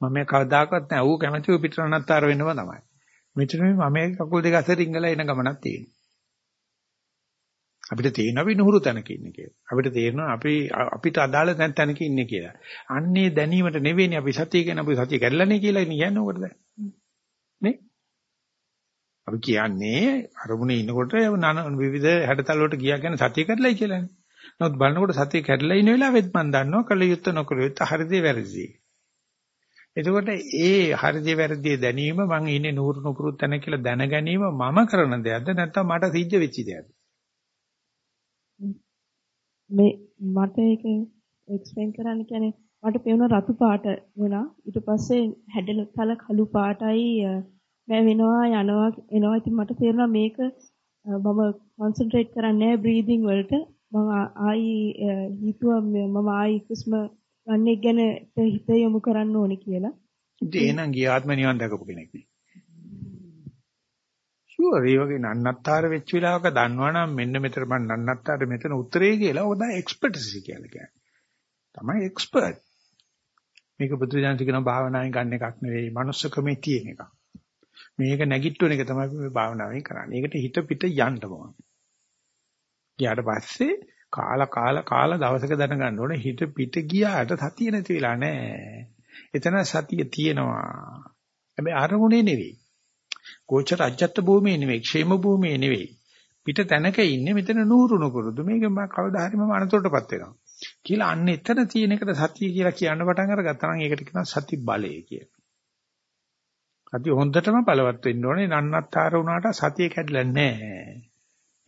මම කවදාකවත් නැහැ ඌ කැමතිව පිටරණත්තර වෙන්නම තමයි. මෙතන මම කකුල් දෙක අතර රිංගලා එන ගමනක් තියෙනවා. අපිට තේරෙනවා අපි නුහුරු තැනක ඉන්නේ කියලා. අපිට තේරෙනවා අපි අපිට අදාළ තැනක ඉන්නේ කියලා. අන්නේ දැනීමට අපි සතිය කියන අපි සතිය කැඩලානේ කියලා කියන්නේ උකටද? නේ? අපි කියන්නේ අරමුණේ ඉන්නකොට නන විවිධ හැඩතල වලට ගියා කියන්නේ සතිය කැඩලයි කියලානේ. නමුත් බලනකොට සතිය කැඩලා ඉන වෙලාවෙත් මම දන්නවා කල යුත්ත නොකල යුත්ත හරිදී වැරදිදී. එතකොට ඒ හරිදී වැරදිදී දැනීම මං ඉන්නේ නూరు නුපුරුත් තැන කියලා දැන ගැනීම මම කරන දෙයක්ද නැත්නම් මට සිද්ධ වෙච්ච දෙයක්ද? මේ මට ඒක එක්ස්ප්ලেইন කරන්න කියන්නේ මට පේන රතු පාට වුණා ඊට පස්සේ හැඩල තල කළු පාටයි මම වෙනවා යනවා එනවා ඉතින් මට තේරෙනවා මේක මම කන්සන්ට්‍රේට් කරන්නේ නැහැ බ්‍රීතිං වලට මම ආයි හිතුවා මම ආයි කුස්ම ගන්න එක ගැන හිත යොමු කරන්න ඕනේ කියලා. ඉතින් එහෙනම් ගියාත්ම නිවන් දැකපු කෙනෙක් නේ. ෂුවර් ඒ වගේ නන්නත්තර වෙච්ච වෙලාවක දන්නවනම් මෙන්න මෙතන මම නන්නත්තර මෙතන උත්තරේ කියලා ඔබ තමයි එක්ස්පර්ට්සි කියලා කියන්නේ. තමයි එක්ස්පර්ට්. මේක බුදුදහම කියන භාවනාවෙන් ගන්න එකක් නෙවෙයි, manussකමේ තියෙන එකක්. මේක නැගිට්ටුවන එක තමයි මේ භාවනාවෙන් කරන්නේ. ඒකට හිත පිට යන්න ඕන. ගියාට පස්සේ කාලා කාලා කාලා දවසක දැනගන්න ඕනේ හිත පිට ගියාට සතිය නැති වෙලා නැහැ. එතන සතිය තියෙනවා. හැබැයි අරමුණේ නෙවෙයි. ගෝචර අජත්ත භූමියේ නෙවෙයි, ക്ഷേම භූමියේ නෙවෙයි. පිට තැනක ඉන්නේ මෙතන නూరుණු කුරුදු මේක මම කවදා හරි මම අනතුරටපත් වෙනවා කියලා අන්න එතන තියෙන එකට සතිය කියලා කියන්න පටන් අරගත්තා නම් ඒකට කියනවා සති බලය කියලා. සතිය හොඳටම බලවත් වෙන්න ඕනේ නන්නත්තර වුණාට සතිය කැඩලා නැහැ.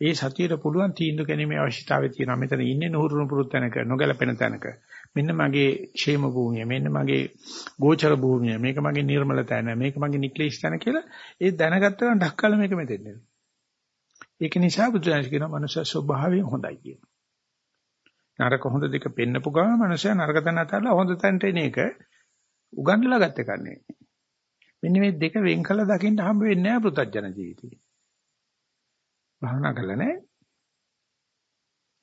ඒ සතියට පුළුවන් තීන්දුව ගැනීමේ අවශ්‍යතාවය තියෙනවා. මෙතන ඉන්නේ නුහුරුණු පුරුත් තැනක, නොගැලපෙන තැනක. මෙන්න මගේ ക്ഷേම භූමිය, මෙන්න මගේ ගෝචර භූමිය, මේක මගේ නිර්මල තැන, මේක මගේ නික්ලේශ තැන කියලා ඒ දැනගත්තා නම් ඩක්කල මේක මෙතෙන් ඒක නිසා බුදුරජාණන් කියනවා මනුෂ්‍ය ස්වභාවයෙන් හොඳයි කියනවා. නරක හොඳ දෙක පෙන්නපු ගමන් මනුෂ්‍ය නරක තැන අතහැරලා හොඳ තැනට එන එක උගන්වලා ගත්ත එකක් නෙවෙයි. මෙන්න මේ දෙක වෙන් කළ දකින්න හම්බ වෙන්නේ නැහැ පෘථජන ජීවිතේ. භාවනා කළා නෑ.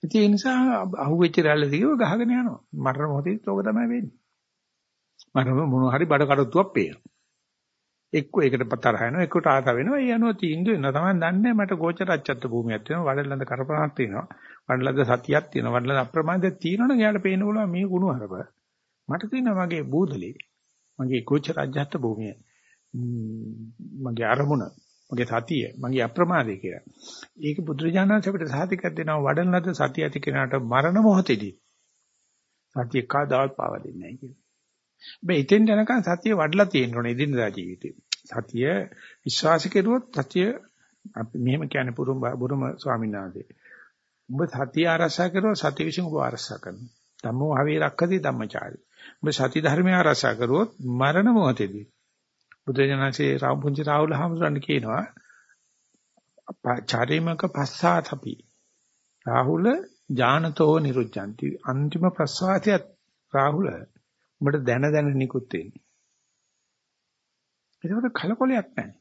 ඒ නිසා අහුවෙච්ච රැල්ල දිගව ගහගෙන යනවා. මරණ මොහොතේ තෝක තමයි වෙන්නේ. මරණ මොන හරි බඩ කඩතුවක් පේනවා. එක්ක ඒකට පතර හැනවා එක්කට ආත වෙනවා. ඒ අනුව තීන්දුව වෙනවා. තමයි දන්නේ මට ගෝචර අච්චත්ත භූමියක් තියෙනවා. වඩලඳ කරපණක් තියෙනවා. වඩලඳ සතියක් තියෙනවා. වඩලඳ අප්‍රමාදයක් තියෙනවනේ එයාට පේන්න පුළුවන් මේ ගුණ හරප. මට තියෙනවා මගේ බූදලේ. මගේ ගෝචර අජ්ජත් භූමිය. මගේ අරමුණ මගේ සතිය, මගේ අප්‍රමාදය කියලා. ඒක බුදුරජාණන් අපිට සාතිකයක් දෙනවා වඩන ලද සතිය ඇති කෙනාට මරණ මොහොතේදී සතිය කවදාවත් පාව දෙන්නේ නැහැ කියලා. හැබැයි ඉතින් යනකම් සතිය වඩලා තියෙන්න ඕනේ ඉදින්දා ජීවිතේ. සතිය විශ්වාස කෙරුවොත් සතිය අපි මෙහෙම කියන්නේ පුරුම බුරුම ස්වාමීන් වහන්සේ. ඔබ සතිය ආරක්ෂා කරුවොත් සතිය විසින් ඔබ ආරක්ෂා කරනවා. ධම්මෝ හවේ රක්කති ධම්මචාරි. ඔබ සති ධර්මය ආරක්ෂා කරුවොත් මරණ මොහොතේදී බුදුජානකසේ රාම පුංචි රාහුල හාමුදුරන් කියනවා චාරිමක පස්සාතපි. රාහුල ඥානතෝ නිරුද්ධಂತಿ අන්තිම ප්‍රසවාසයත් රාහුල. උඹට දැන දැන නිකුත් වෙන්නේ. ඒකට කලකොලයක් නැහැ.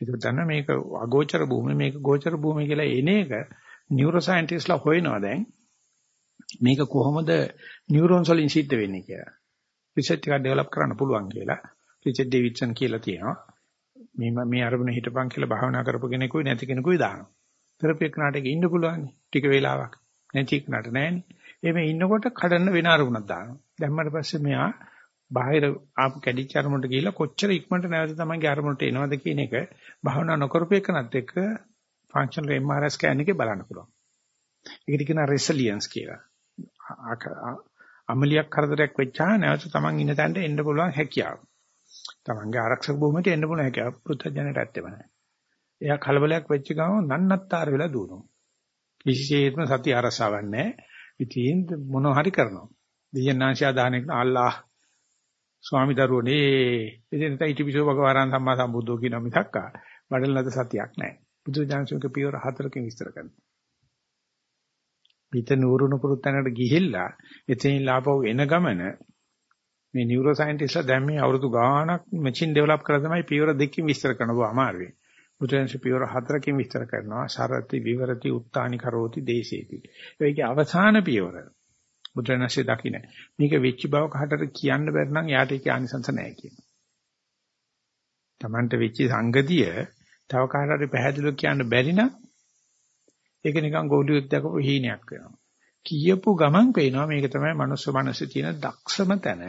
ඒක දන්න මේක අගෝචර භූමිය මේක ගෝචර භූමිය කියලා එන එක නියුරෝ සයන්ටිස්ට්ලා හොයනවා දැන්. මේක කොහොමද නියුරෝන්ස් වලින් සිද්ධ වෙන්නේ කියලා. රිසර්ච් එකක් ඩෙවලොප් කරන්න පුළුවන් කියලා. රිචඩ් ඩේවිඩ්සන් කියලා තියෙනවා. මේ මේ අරමුණ හිටපන් කියලා භාවනා කරපු කෙනෙකුයි නැති කෙනෙකුයි දානවා. තෙරපි එක්කනට ඉන්න පුළුවන් ටික වේලාවක්. නැති එක්කනට නෑනේ. එමේ ඉන්නකොට කඩන්න වෙන අරමුණක් දානවා. දැම්මට පස්සේ මෙයා බාහිර ආපු කැඩිච්ච අරමුණට ගිහිල්ලා කොච්චර ඉක්මනට නැවත තමන්ගේ අරමුණට එනවද කියන එක භාවනා නොකරපු එකනත් එක්ක ෆන්ක්ෂනල් MRI ස්කෑන් එකේ බලන්න පුළුවන්. ඒකට කියනවා රෙසිලියන්ස් කියලා. අමලියක් කරදරයක් වෙච්චා නැවත තමන් ඉන්න තැනට එන්න පුළුවන් හැකියාව. තමන්ගේ ආරක්ෂක භූමියට එන්න පුළුවන් හැකියාව පුත්තජනට ඇත්තෙම නැහැ. එයා කලබලයක් වෙච්ච ගමන් නන්නත්තර වෙලා දුවනවා. කිසිසේත්ම සතිය අරසාවක් නැහැ. ඉතින් මොනව හරි කරනවා. දෙයන්නාංශය දාහනෙක අල්ලාහ් ස්වාමි දරුවනේ ඉතින් තයි ඉතිපිසෝ භගවරන් සම්මා සම්බුද්ධෝ කියන මිසක්කා බඩලනද සතියක් නැහැ. බුදු දානසෝක පියවර හතරකින් විස්තර කරනවා. පිට නూరుණු පුරුත්තනකට ගිහිල්ලා එතෙන් ලාපව එන ගමන මේ නියුරෝ සයන්ටිස්ට්ලා දැන් මේ අවුරුදු ගාණක් මැෂින් ඩෙවලොප් කරලා තමයි පියවර දෙකකින් විස්තර කරනවා අමාරුයි. බුදුන්ස පියවර හතරකින් විස්තර කරනවා. සරති විවරති උත්තානි කරෝති දේශේති. ඒකේ අවසාන පියවර. බුදුන්සේ දකින්න. මේක වෙච්ච බව කහටට කියන්න බැරි නම් යාට ඒකේ ආනිසංස නැහැ කියනවා. Tamante වෙච්ච සංගතිය තව කාටට පැහැදිලිව කියන්න බැරි නම් ඒක නිකන් ගෝලියෙක් දැකපු හීනයක් වෙනවා. කියපු ගමන් පේනවා මේක තමයි මනුස්ස මනසේ තියෙන දක්ෂම තැන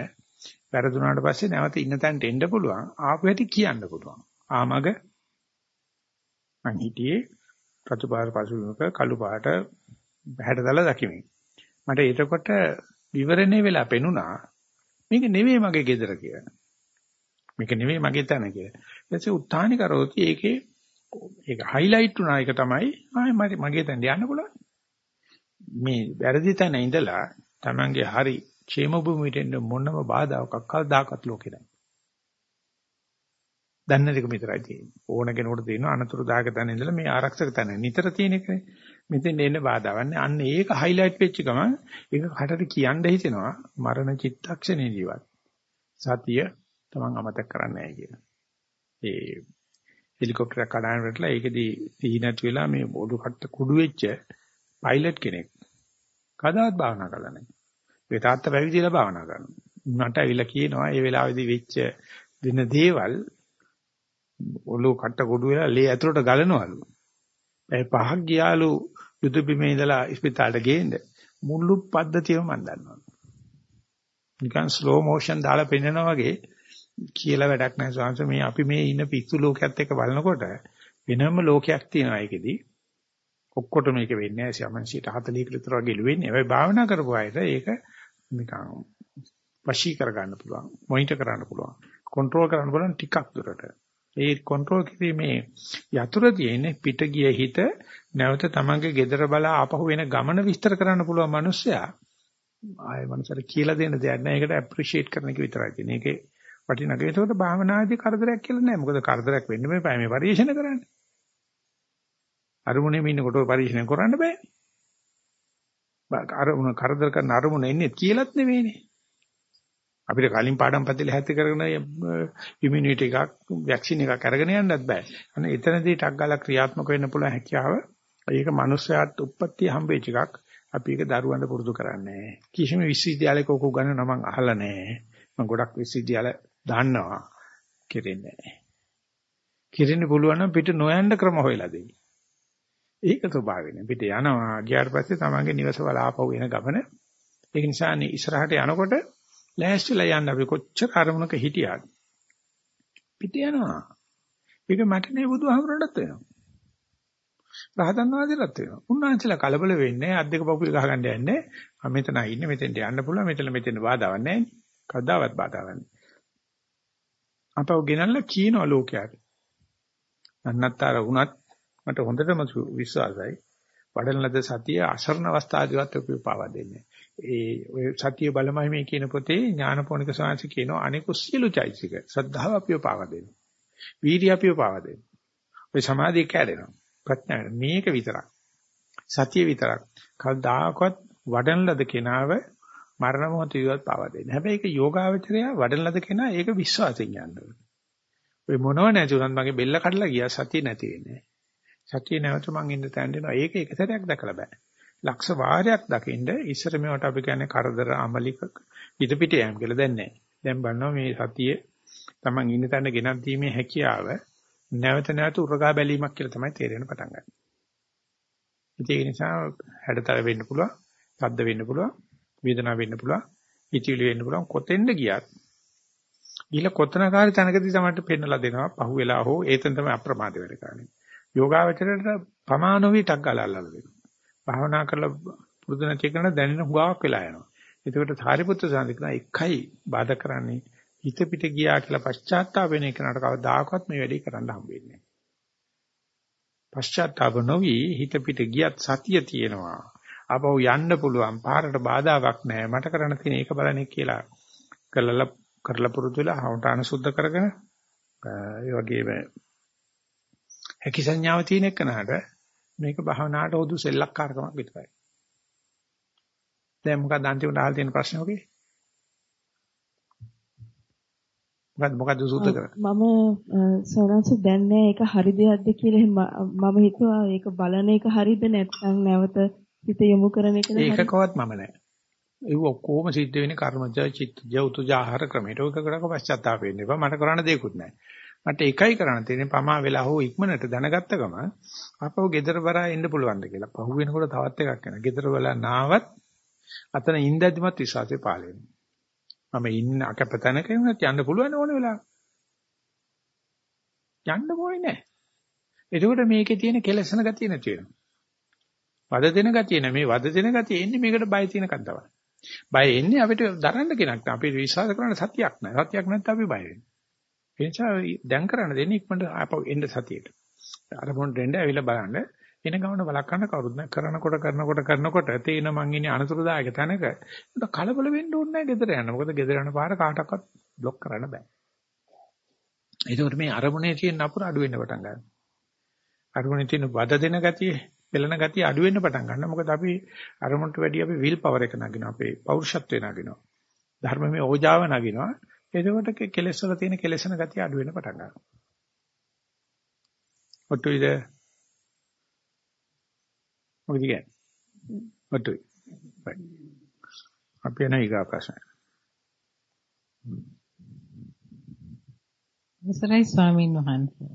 වැරදුනාට පස්සේ නැවත ඉන්න තැනට එන්න පුළුවන්. ආපු හැටි කියන්න පුළුවන්. ආමග මං හිටියේ රතු පාර පසුබිමක කළු පාට හැටදල දකිමින්. මට එතකොට විවරණේ වෙලා පෙනුණා මේක නෙවෙයි මගේ ගෙදර කියලා. මේක නෙමෙයි මගේ තැන කියලා. ඊට පස්සේ උත්හානි කරෝති ඒකේ ඒක highlight වුණා එක තමයි ආයි මගේ තැන යන්න පුළුවන්. මේ වැරදි තැන ඉඳලා Tamange hari ക്ഷേම භූමියට එන්න මොනම බාධාවක් කවදාකවත් ලෝකේ නැහැ. දන්න දෙක විතරයි තියෙන්නේ. ඕන කෙනෙකුට තියෙනවා අනතුරු දායක තැන ඉඳලා මේ ආරක්ෂක තැන නිතර තියෙන එකනේ. මෙතෙන් එන්න බාධාවක් නැහැ. අන්න ඒක highlight වෙච්ච ගමන් ඒක කටට කියන්න හිතෙනවා මරණ චිත්තක්ෂණේදීවත්. සතිය තමන් අමතක කරන්නේ නැහැ කියලා. ඒ හෙලිකොප්ටරයක් කඩාගෙන වැටලා ඒකෙදී සිහි නැති වෙලා මේ බොඩු කට්ට කුඩු වෙච්ච පයිලට් කෙනෙක් කදාවත් භාවනා කරලා නැහැ. ඒ තාත්තා පැවිදිලා භාවනා කරනවා. මට ඇවිල්ලා කියනවා ඒ වෙලාවේදී වෙච්ච වෙන දේවල් ඔලුව කට්ට කුඩු වෙලා ලේ ඇතුලට ගලනවලු. ඒ පහක් ගියාලු යුද බිමේ ඉඳලා ඉස්පිතාලට ගේන්න මුළු පද්ධතියම මම දන්නවා. නිකන් ස්ලෝ මෝෂන් දාලා පෙන්නනවා වගේ කියලා වැඩක් නැහැ ස්වාමීන් මේ අපි මේ ඉන්න පිස්සු ලෝකයක් එක්ක බලනකොට වෙනම ලෝකයක් තියෙනවා ඒකෙදි. ඔක්කොට මේක වෙන්නේ නැහැ 40කට විතර වගේ ලුවෙන්නේ. හැබැයි භාවනා කරපු අයට ඒක නිකන් වශී කර ගන්න පුළුවන්. මොනිටර් කරන්න පුළුවන්. කන්ට්‍රෝල් කරන්න පුළුවන් ටිකක් දුරට. ඒ කන්ට්‍රෝල් කිරීමේ යතුරු තියෙන්නේ පිට ගිය හිත නැවත තමන්ගේ gedara බලා ආපහු වෙන ගමන විස්තර කරන්න පුළුවන් මිනිස්සයා ආයෙ මනසට කියලා දෙන්න දෙයක් නැහැ. ඒකට ඇප්‍රීෂিয়েට් කරන එක විතරයි තියෙන්නේ. ඒකේ වටිනාකම. ඒකෝට භාවනාදී කරදරයක් කියලා නෑ. මොකද කරදරයක් වෙන්න මේ පය මේ පරිශන කරන්නේ. අරමුණේ ඉන්නකොට පරිශන කරන්න බෑ. අරමුණ කරදර කරන අරමුණ එන්නේ කියලාත් නෙවෙයිනේ. අපිට කලින් පාඩම් පදලා හැති කරගෙන ඉමුනිටි එකක් වැක්සින් එකක් අරගෙන යන්නත් බෑ. අනේ එතනදී ටක් ගාලා ක්‍රියාත්මක වෙන්න පුළුවන් හැකියාව ඒක මනුස්සයාට උප්පත්තිය හම්බෙච්ච එකක්. අපි ඒක දරුවන්ට පුරුදු කරන්නේ කිසිම විශ්වවිද්‍යාලයක ඔක උගන්වන්න මම අහලා නැහැ. මම ගොඩක් විශ්වවිද්‍යාල දන්නවා කෙරෙන්නේ නැහැ. කෙරෙන්න පුළුවන් නම් පිට නොයන්න ක්‍රම හොයලා දෙන්න. ඒක ස්වභාවයෙන් පිට යනවා ගියාට පස්සේ තමන්ගේ නිවස වල ආපහු එන ගමන ඒක නිසා නේ ඉස්සරහට යනකොට ලෑස්තිලා යන්න අපි කොච්චර අරමුණක හිටියත් පිට යනවා. ඒක මට නේ බුදුහාමුදුරන්ටත් වෙනවා. රහතන් වහන්සේලාත් වෙනවා. උන්වහන්සේලා කලබල වෙන්නේ අත් දෙක පපුවේ ගහගන්න යන්නේ. මම මෙතන ඉන්නේ මෙතෙන්ට යන්න පුළුවන් මෙතන මෙතෙන් බාධාවක් නැහැ. කවදාවත් බාධාවක් නැහැ. අපව ගෙනල්ලා කියනවා ලෝකයට. අන්නත්තර වුණත් මට හොඳටම විශ්වාසයි. වඩන ලද සතිය අසරණ අවස්ථාවේදීවත් අපි පාවා දෙන්නේ. ඒ ඔය සතිය බලමයි මේ කියන පොතේ ඥානපෝනික සාංශ කියනවා අනිකු සියලු චෛසික ශ්‍රද්ධාව අපිව පාවා දෙනවා. වීර්ය අපිව පාවා දෙනවා. ඔය සමාධිය කැඩෙනවා. ප්‍රඥාව මේක විතරක්. සතිය විතරක්. කවදාකවත් වඩන ලද කෙනාව මරණ මොහොතේවත් පාවා දෙන්නේ. හැබැයි ඒක යෝගාවචරය වඩන ලද කෙනා ඒක විශ්වාසයෙන් යනවා. ඔය මොනව නැතුණත් මගේ බෙල්ල කඩලා ගියා සතිය නැති වෙන්නේ. සතිය නැවත මං ඉන්න තැන දෙනවා. ඒක එක සැරයක් දැකලා බෑ. ලක්ෂ වාරයක් දකින්න ඉස්සර මේවට අපි කියන්නේ කරදර අමලික පිට පිට යෑම කියලා දැන් නැහැ. දැන් බලනවා මේ සතිය තමන් ඉන්න තැන ගෙනත් දීමේ හැකියාව නැවත නැවත උරගා බැලීමක් කියලා තමයි තේරෙන්න පටන් ගන්නේ. ඒක නිසා හැඩතල වෙන්න පුළුවන්, සද්ද වෙන්න පුළුවන්, වේදනාව වෙන්න පුළුවන්, හිතවිලි වෙන්න පුළුවන් කොතෙන්ද ගියත් ගිහලා කොතනකාරී තැනකදී තමයි පෙන්නලා දෙනවා පහු වෙලා හෝ ඒතන තමයි අප්‍රමාද වෙන්න කරන්නේ. යෝගාවචරයට ප්‍රමාණෝවි ටක් ගාලා දෙනවා. භාවනා කරලා පුරුදු නැති කරන දැනෙන හුඟාවක් වෙලා යනවා. ඒකට සාරිපුත්‍ර සාන්තිකන එකයි බාධා කරන්නේ හිත පිට ගියා කියලා පශ්චාත්තාප වෙන එකනට කවදාකවත් මේ වැඩේ කරන්න හම්බෙන්නේ නැහැ. පශ්චාත්තාප නොවි හිත පිට ගියත් සතිය තියෙනවා. ආපහු යන්න පුළුවන්. පාරට බාධාවක් නැහැ. මට කරන්න තියෙන ඒක බලන්නේ කියලා කළලා කරලා පුරුදු වෙලා හවුන්ටාන සුද්ධ කරගෙන ඒ වගේම හැකි සංඥාව තියෙන එකනට මේක භවනාට උදු සෙල්ලක්කාරකමක් විතරයි. දැන් මොකක්ද අන්තිමට අහලා තියෙන ප්‍රශ්නේ ඔකේ? මොකද්ද මොකද්ද සූත්‍ර කරන්නේ? මම සෝනන්ස දැන්නේ ඒක හරි දෙයක්ද කියලා මම හිතුවා ඒක බලන එක හරිද නැත්නම් නැවත හිත යොමු කරන එකද හරි? ඒකකවත් මම නැහැ. ඒක ඔක්කොම සිද්ධ වෙන්නේ කර්මජ චිත්තජ උතුජාහාර ක්‍රමයට. ඔයක කරක පශ්චාත්තාප වෙන්න එපා. මට කරන්න දෙයක්වත් නැහැ. මට එකයි කරන්න තියෙන්නේ පමා වෙලා හෝ ඉක්මනට දැනගත්ත ගම අපව gedara බරා එන්න පුළුවන්ද කියලා. පහු වෙනකොට තවත් එකක් එනවා. gedara බලා නාවත් අතන ඉඳද්දිමත් විශ්වාසය පාළ වෙනවා. මම ඉන්න අකපතනක වුණත් යන්න පුළුවන් ඕන වෙලාවක. යන්න ඕනේ නැහැ. එතකොට මේකේ තියෙන කෙලසන ගතිය නැති වෙනවා. වද දෙන ගතිය නෙමෙයි වද දෙන ගතිය එන්නේ මේකට බය තියෙනකන් තමයි. බය එන්නේ අපිට දරන්න කෙනෙක් නැහැ. අපි විශ්වාස කරන සතියක් නැහැ. සතියක් නැත්නම් අපි බය වෙනවා. ඒ නිසා දැන් කරන්න දෙන්නේ ඉක්මනට ආපහු එන්න සතියේට. අර මොන් දෙන්න ඇවිල්ලා බලන්න එන ගමන බලකන්න කවුරුත් නැහැ කරනකොට කරනකොට කරනකොට තේින මං ඉන්නේ අනතුරුදායක තැනක උඩ කලබල වෙන්න ඕනේ නැහැ ගෙදර යන්න. මොකද ගෙදර යන පාර කාටවත් બ્લોක් කරන්න බෑ. ඒකෝට මේ අරමුණේ තියෙන අපුර අඩු වෙන්න පටන් ගන්නවා. අරමුණේ තියෙන වද දෙන ගතිය, පෙළෙන ගතිය අඩු වෙන්න පටන් ගන්නවා. මොකද අපි අරමුණට වැඩිය අපි විල් පවර් එක නගිනවා. අපේ පෞරුෂත්වය නගිනවා. ධර්මමේ ඕජාව නගිනවා. එතකොට කෙලෙස් වල තියෙන කෙලෙසන ගතිය අඩු වෙන්න පටන් ගන්නවා. ඔට්ටුයිද මොකද කියන්නේ? ඔට්ටුයි. අපි එන ඊගා ප්‍රශ්න. අවසරයි ස්වාමින් වහන්සේ.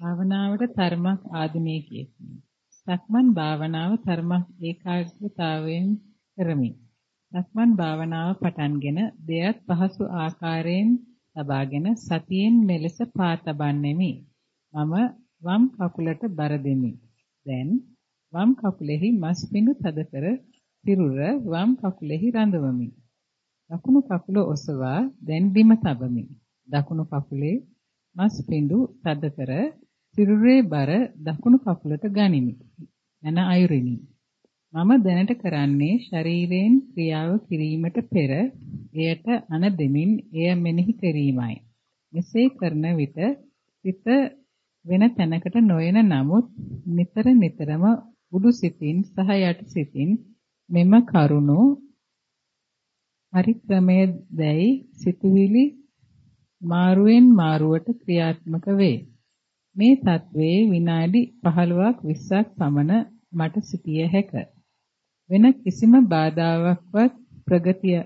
භාවනාවට ධර්මයක් ආධුනික කියමි. සක්මන් භාවනාව ධර්මයක් ඒකාග්‍රතාවයෙන් කරමි. සක්මන් භාවනාව පටන්ගෙන දෙයත් පහසු ආකාරයෙන් ලබාගෙන සතියෙන් මෙලෙස පා තබන්නෙමි. මම වම් කකුලට බර දෙමි. දැන් වම් කකුලෙහි මස් පිඬු තද කර සිරුර වම් කකුලෙහි රඳවමි. දකුණු කකුල ඔසවා දැන් බිම තබමි. දකුණු කකුලේ මස් පිඬු තද කර සිරුරේ බර දකුණු කකුලට ගනිමි. යන අයුරිනි. මම දැනට කරන්නේ ශරීරයෙන් ක්‍රියාව කිරීමට පෙර එයට අන දෙමින් එය මෙනෙහි කිරීමයි. මෙසේ කරන විට සිත වෙන තැනකට නොයන නමුත් නිතර නිතරම උඩු සිතින් සහ යට සිතින් මෙම කරුණු පරික්‍රමයේ දැයි සිතුවිලි මාරුවෙන් මාරුවට ක්‍රියාත්මක වේ. මේ తත්වයේ විනාඩි 15ක් 20ක් පමණ මට සිටිය හැක. වෙන කිසිම බාධාවක්වත් ප්‍රගතිය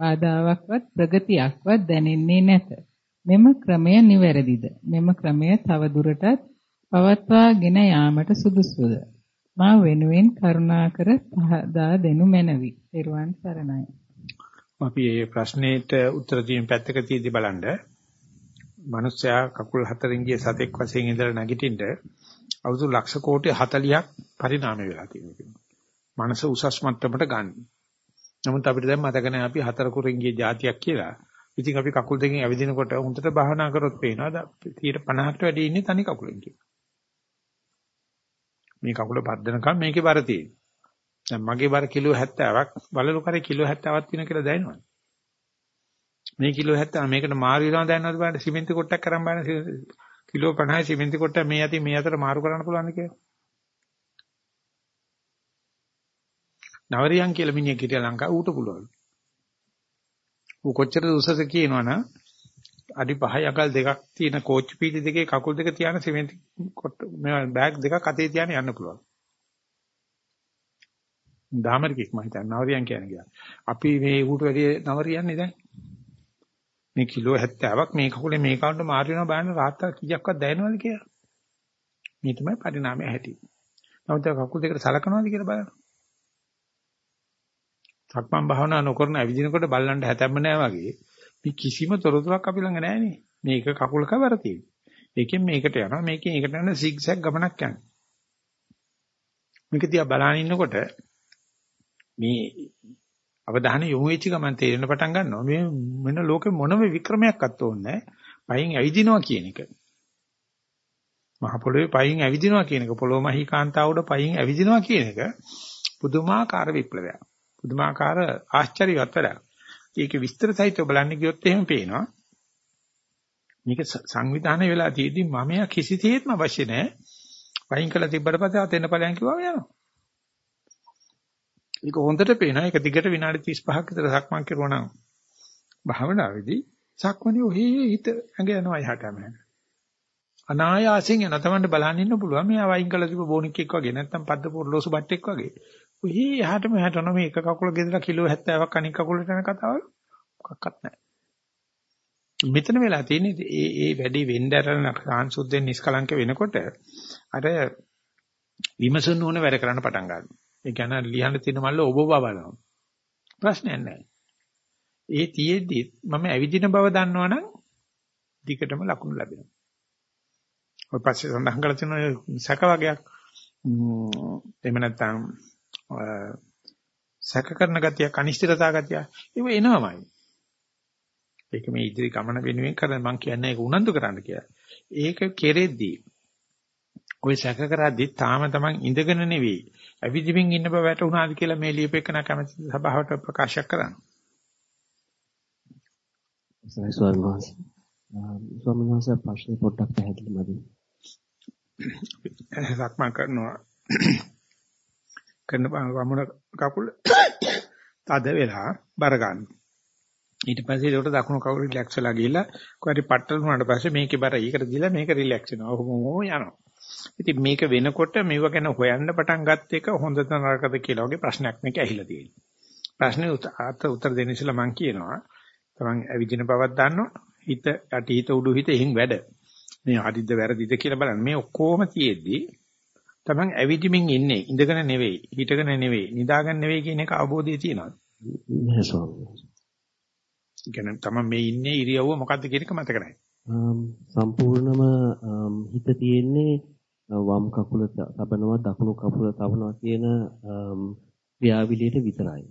බාධාවක්වත් ප්‍රගතියක්වත් දැනෙන්නේ නැත. මෙම ක්‍රමය නිවැරදිද? මෙම ක්‍රමය තව දුරටත් පවත්වාගෙන යාමට සුදුසුද? මා වෙනුවෙන් කරුණාකර පහදා දෙනු මැනවි. ත්වන් සරණයි. අපි මේ ප්‍රශ්නෙට උත්තර දීම පැත්තක තියදී බලන්න. මිනිස්සයා කකුල් හතරින් ගිය සතෙක් වශයෙන් ඉඳලා නැගිටින්න අවුරුදු ලක්ෂ කෝටි 40ක් පරිණාමය වෙලා තියෙනවා. මනස උසස් මට්ටමට ගන්න. නමුත් අපිට දැන් මතක නැහැ අපි හතර කුරින් ගිය જાතියක් කියලා. ඉතින් අපි කකුල් දෙකෙන් ඇවිදිනකොට හොඳට භාවනා කරොත් පේනවා 50කට වැඩි ඉන්නේ තනි කකුලෙන් කියලා. මේ කකුල පද්දනකම් මේකේ බර තියෙනවා. දැන් මගේ බර කිලෝ 70ක් වලලු කරේ කිලෝ 70ක් තියෙන කියලා දැනෙනවා. මේ කිලෝ 70 මේකට මාරු වෙනවා දැනනවද බලන්න සිමෙන්ති කොටයක් කරන් බලන්න කිලෝ 50 සිමෙන්ති කොටය මේ අතින් මේ අතට මාරු කරන්න පුළුවන්ද කියලා. නවරියන් කියලා මිනිහෙක් හිටියා ලංකාව ඌට පුළුවන්. ඌ කොච්චර උසස කියනවනම් අඩි 5යි අකල් දෙකක් තියෙන කෝච් පීටි දෙකේ කකුල් දෙක තියාන සිමෙන්ති කොට මේ බෑග් දෙකක් අතේ තියාන යන්න පුළුවන්. දාමරිකෙක් මම හිතන්නේ නවරියන් කියන්නේ කියලා. අපි මේ ඌට වැඩි නවරියන්නේ දැන්. මේ කිලෝ 70ක් මේ කකුලේ මේ කවුන්ට මාරු වෙනවා බලන්න රාත්‍රී කීයක්වත් දැනෙනවද කියලා. මේ තමයි පරිණාමය ඇති. නමුත් කකුල් දෙකට සලකනවාද කියලා බලන්න. සක්මන් භාවනා නොකරන ඇවිදිනකොට බල්ලන්ට හැතැම්ම නැහැ වගේ මේ කිසිම තොරතුරක් අපි ළඟ නැහැ නේ. මේක කකුලක වර තියෙන්නේ. ඒකෙන් මේකට යනවා මේකෙන් ඒකට යන සිග්සැග් ගමනක් යනවා. මේක තියා බලන ඉන්නකොට මේ අවධානය යොමු වෙච්ච ගමන් තේරෙන පටන් ගන්නවා මේ වෙන ලෝකෙ මොනම වික්‍රමයක්වත් ඕනේ පයින් ඇවිදිනවා කියන එක. මහ පොළොවේ පයින් ඇවිදිනවා කියන එක පොළොව මහී කාන්තාව උඩ පයින් ඇවිදිනවා කියන එක පුදුමාකාර විප්ලවයක්. පුදුමාකාර ආශ්චර්යවත් වැඩක්. ඒකේ විස්තර සහිතව බලන්න ගියොත් එහෙම පේනවා. මේක සංවිධානය වෙලා තියෙද්දි මමයා කිසිසේත්ම අවශ්‍ය නැහැ. වයින් කළා තිබ්බට පස්සේ අතෙන්න ඵලයන් කිව්වම යනවා. ඒක හොඳට පේනවා. ඒක දිගට විනාඩි 35ක් විතර සක්මන් කරුවා නම් භාවනාවේදී සක්මනේ ඔහේ හිත ඇඟ යනවා යහටම. අනායාසයෙන් යන තමන්ට බලන්න ඉන්න පුළුවන්. මෙයා වයින් කළා තිබ්බ බොනික් එක් වගේ නැත්නම් පද්ද පොරලෝසු බට්ටෙක් වගේ. ඔහි එහාට මෙහාට යන මේ එක කකුල ගෙදලා කිලෝ 70ක් අනික් කකුලට යන කතාවල් මොකක්වත් නැහැ. මෙතන වෙලා තියෙන්නේ ඒ ඒ වැඩි වෙnderන සාංශුද්ධෙන් නිස්කලංක වෙනකොට අර විමසන ඕන වැඩ කරන්න පටන් ගන්නවා. ඒ කියන්නේ ලියන්න තියෙන මල්ල ඔබ බබනවා. ප්‍රශ්නයක් නැහැ. ඒ තියේදී මම ඇවිදින බව දන්නවනම් දිගටම ලකුණු ලැබෙනවා. ඔය පස්සේ සඳහන් කරලා තියෙන සැක වගේක් එහෙම නැත්නම් සැක කරන ගතිය, අනිශ්චිතතා ගතිය, ඒව එනවමයි. ඒක මේ ඉදිරි ගමන වෙනුවෙන් කරන මම කියන්නේ ඒක උනන්දු කරන්න කියලා. ඒක කෙරෙද්දී ඔය සැක කරද්දි තාම තමන් ඉඳගෙන නෙවෙයි අවිදිමින් ඉන්න බව වැටුණාද කියලා මේ ලියපෙකන කැමති සභාවට ප්‍රකාශ කරන්න. ස්වාමීන් වහන්සේ. ස්වාමීන් වහන්සේ ප්‍රශ්නේ පොඩ්ඩක් පැහැදිලි මදි. සක්මන් කරනවා. කරන වමුණ කකුල තද වෙලා බර ගන්න. ඊට පස්සේ ඒකට දකුණු කකුල රිලැක්ස් වෙලා ගිහිල්ලා කොහරි පట్టල වුණාට පස්සේ මේකේ බර ඊකට දීලා මේක රිලැක්ස් වෙනවා. ඔහොම යනවා. ඉතින් මේක වෙනකොට මේව ගැන හොයන්න පටන් ගත්ත එක හොඳද නරකද කියලා වගේ ප්‍රශ්නයක් මේක ඇහිලා තියෙනවා. ප්‍රශ්නේ උත්තර දෙන්න ඉස්සෙල්ලා මම කියනවා තමන් ඇවිදින බවක් දන්නවා. හිත යටි හිත උඩු හිත එහෙන් වැඩ. මේ හරිද වැරදිද කියලා බලන්න. මේ ඔක්කොම තියෙද්දි තමන් ඇවිදිමින් ඉන්නේ ඉඳගෙන නෙවෙයි, හිටගෙන නෙවෙයි, නිදාගෙන නෙවෙයි කියන එක අවබෝධය තියෙනවා. ස්වාමීන් කියන්නේ තමන් මේ ඉන්නේ ඉරියව්ව මොකද්ද කියන එක මතක. සම්පූර්ණම හිත තියෙන්නේ වම් කකුල තබනවා දකුණු කකුල තබනවා කියන ක්‍රියාවිලියට විතරයි.